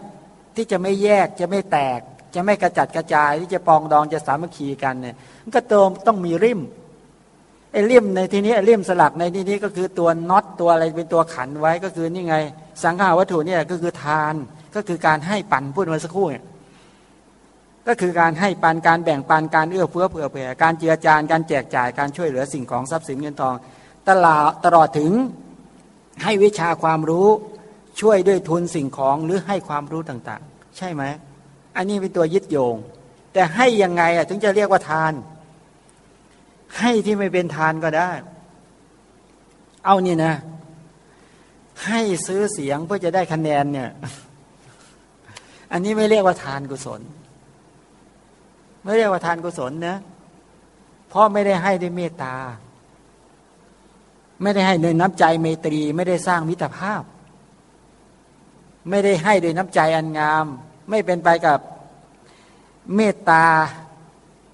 Speaker 2: ที่จะไม่แยกจะไม่แตก จะไม่กระจัดกระจายที่จะปองดองจะสามัคคีกันเนี่ยมันก็เติมต้องมีริมไอ้ริมในที่นี้ไอ้ริมสลักในที่นี้ก็คือตัวน็อตตัวอะไรเป็นตัวขันไว้ก็คือนี่ไง สังขาวัตถุเนี่ยก็คือทานก็คือการให้ปันพูดมาสักครู่เนี่ย ก็คือการให้ปันการแบ่งปันการเอื้อเฟื้อเผื่อแผ่การเจือจานการแจกจ่ายการช่วยเหลือสิ่งของทรัพย์สินเงินทอง ตลอดตลอดถึงให้วิชาความรู้ช่วยด้วยทุนสิ่งของหรือให้ความรู้ต่างๆ ใช่ไหมอันนี้เป็นตัวยึดโยง แต่ให้ยังไงอะถึงจะเรียกว่าทาน ให้ที่ไม่เป็นทานก็ได้ เอานี่นะ ให้ซื้อเสียงเพื่อจะได้คะแนนเนี่ย อันนี้ไม่เรียกว่าทานกุศล ไม่เรียกว่าทานกุศลนะเพราะไม่ได้ให้ด้วยเมตตา ไม่ได้ให้ด้วยน้ำใจเมตรี ไม่ได้สร้างมิตรภาพ ไม่ได้ให้ด้วยน้ำใจอันงาม ไม่เป็นไปกับเมตตา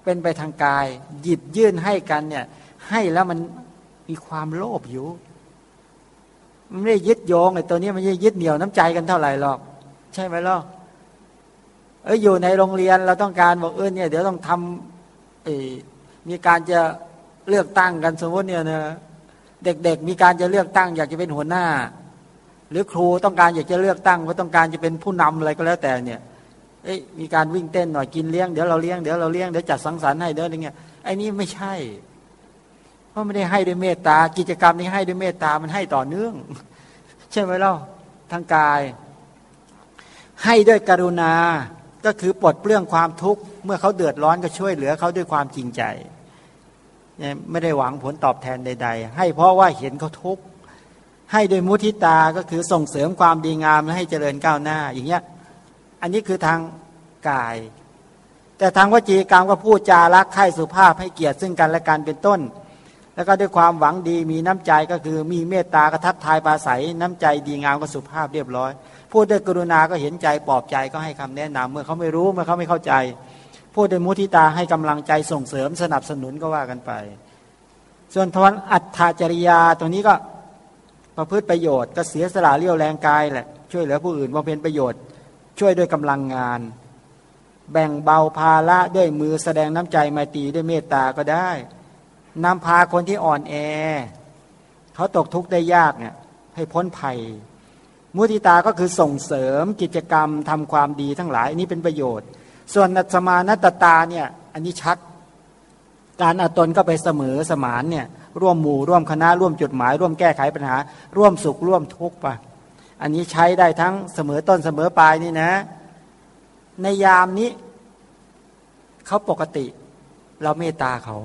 Speaker 2: เป็นไปทางกาย หยิบยื่นให้กันเนี่ยให้แล้วมันมีความโลภอยู่ มันไม่ได้ยึดโยงไอ้ตัวนี้มันไม่ยึดเหนี่ยวน้ำใจกันเท่าไหร่หรอก ใช่ไหมล่ะ เอออยู่ในโรงเรียนเราต้องการบอกเออเนี่ยเดี๋ยวต้องทำมีการจะเลือกตั้งกันสมมติเนี่ยนะเด็กๆมีการจะเลือกตั้ง อยากจะเป็นหัวหน้า หรือครูต้องการอยากจะเลือกตั้งก็ต้องการจะเป็นผู้นำอะไรก็แล้วแต่เนี่ยเอ้ยมีการวิ่งเต้นหน่อยกินเลี้ยงเดี๋ยวเราเลี้ยงเดี๋ยวเราเลี้ยงเดี๋ยวจัดสังสรรค์ให้เดี๋ยวอะไรเงี้ยไอ้นี่ไม่ใช่ เพราะไม่ได้ให้ด้วยเมตตา กิจกรรมนี้ให้ด้วยเมตตามันให้ต่อเนื่อง ใช่ไหมเล่าทางกาย ให้ด้วยกรุณา ก็คือปลดเปลื้องความทุกข์ เมื่อเขาเดือดร้อนก็ช่วยเหลือเขาด้วยความจริงใจไม่ได้หวังผลตอบแทนใด ๆ ให้เพราะว่าเห็นเขาทุกข์ให้โดยมุทิตาก็คือส่งเสริมความดีงามและให้เจริญก้าวหน้าอย่างเงี้ยอันนี้คือทางกาย แต่ทางวจีกรรมก็พูดจารักใคร่สุภาพให้เกียรติซึ่งกันและกันเป็นต้น แล้วก็ด้วยความหวังดีมีน้ำใจก็คือมีเมตตากระทับทายปาศัยน้ำใจดีงามก็สุภาพเรียบร้อย พูดด้วยกรุณาก็เห็นใจปลอบใจก็ให้คำแนะนำเมื่อเขาไม่รู้เมื่อเขาไม่เข้าใจ พูดด้วยมุทิตาให้กำลังใจส่งเสริมสนับสนุนก็ว่ากันไป ส่วนทวันอัตถาจริยาตรงนี้ก็ประพฤติประโยชน์ก็เสียสละเลี้ยวแรงกายแหละช่วยเหลือผู้อื่นบำเพ็ญประโยชน์ ช่วยด้วยกำลังงาน แบ่งเบาภาระด้วยมือแสดงน้ำใจมาตีด้วยเมตตาก็ได้นำพาคนที่อ่อนแอ เขาตกทุกข์ได้ยากเนี่ยให้พ้นภัย มุติตาก็คือส่งเสริมกิจกรรมทำความดีทั้งหลายอันนี้เป็นประโยชน์ ส่วนนัสมานัตตาเนี่ยอันนี้ชัด การอาตนก็ไปเสมอสมานเนี่ยร่วมหมู่ร่วมคณะร่วมจุดหมาย ร่วมแก้ไขปัญหา ร่วมสุขร่วมทุกข์ไปอันนี้ใช้ได้ทั้งเสมอต้นเสมอปลายนี่นะ ในยามนี้เขาปกติ เราเมตตาเขา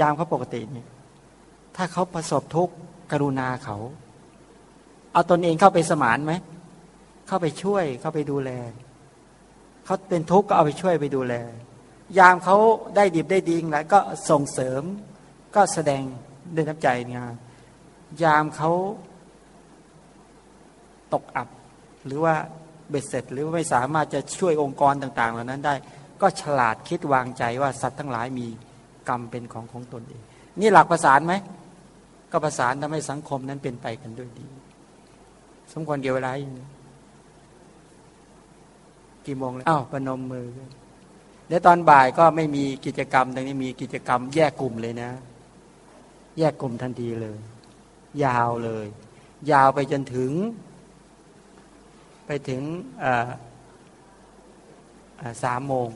Speaker 2: ยามเขาปกตินี่ถ้าเขาประสบทุกข์กรุณาเขา เอาตนเองเข้าไปสมานไหม เข้าไปช่วยเข้าไปดูแล เขาเป็นทุกข์ก็เอาไปช่วยไปดูแล ยามเขาได้ดีได้ดีแล้วก็ส่งเสริม ก็แสดงด้วยน้ำใจงานยามเขาตกอับ หรือว่าเบ็ดเสร็จ หรือว่าไม่สามารถจะช่วยองค์กรต่าง ๆ เหล่านั้นได้ ก็ฉลาดคิดวางใจว่าสัตว์ทั้งหลายมีกรรมเป็นของของตนเอง นี่หลักประสานไหม ก็ประสานทำให้สังคมนั้นเป็นไปกันด้วยดี มควรเกี่ยวเวลาอยู่กี่โมงแล้วอ้าวประนมมือเดี๋ยวตอนบ่ายก็ไม่มีกิจกรรมตรงนี้มีกิจกรรม แยกกลุ่มเลยนะ แยกกลุ่มทันทีเลย ยาวเลย ยาวไปจนถึง ไปถึงสามโมง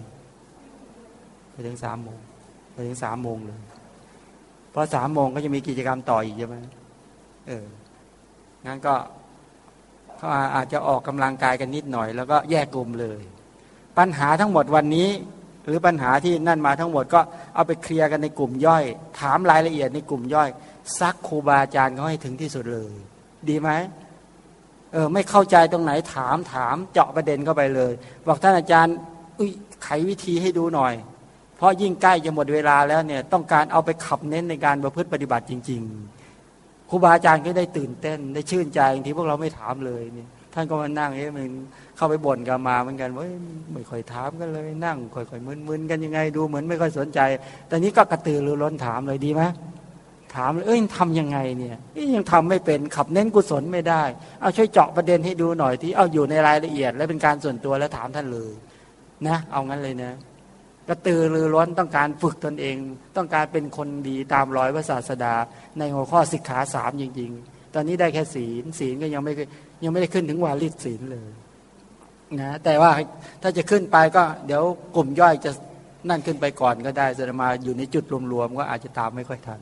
Speaker 2: ไปถึงสามโมงไปถึงสามโมงเลยพอสามโมงก็จะมีกิจกรรมต่ออีกใช่ไหมเอองั้นก็เขา อาจจะออกกำลังกายกันนิดหน่อย แล้วก็แยกกลุ่มเลย ปัญหาทั้งหมดวันนี้ หรือปัญหาที่นั่นมาทั้งหมดก็เอาไปเคลียร์กันในกลุ่มย่อย ถามรายละเอียดในกลุ่มย่อยซักครูบาอาจารย์เขาให้ถึงที่สุดเลย ดีไหมเออไม่เข้าใจตรงไหนถามถามเจาะประเด็นเข้าไปเลย บอกท่านอาจารย์ อุ้ยไขวิธีให้ดูหน่อย เพราะยิ่งใกล้จะหมดเวลาแล้วเนี่ยต้องการเอาไปขับเน้นในการประพฤติปฏิบัติจริง ๆ ครูบาอาจารย์ก็ได้ตื่นเต้น ได้ชื่นใจที่พวกเราไม่ถามเลยเนี่ยท่านก็มานั่งเอ๊ะมันเข้าไปบ่นกันมาเหมือนกันว่าไม่ค่อยถามกันเลย นั่งค่อยๆมึนๆกันยังไงดูเหมือนไม่ค่อยสนใจ แต่นี้ก็กระตือรือร้นถามเลยดีไหมถามเลยเอ้ยทำยังไงเนี่ยยังทำไม่เป็นขับเน้นกุศลไม่ได้ เอาช่วยเจาะประเด็นให้ดูหน่อยที่เอาอยู่ในรายละเอียด และเป็นการส่วนตัวแล้วถามท่านเลย นะ เอางั้นเลยนะ กระตือรือร้นต้องการฝึกตนเอง ต้องการเป็นคนดีตามรอยพระศาสดา ในหัวข้อสิกขาสามจริง ๆ ตอนนี้ได้แค่ศีลศีลก็ยังไม่ยังไม่ได้ขึ้นถึงวาลิศีลเลยนะแต่ว่าถ้าจะขึ้นไปก็เดี๋ยวกลุ่มย่อยจะนั่นขึ้นไปก่อนก็ได้จะมาอยู่ในจุดรวมๆก็อาจจะตามไม่ค่อยทัน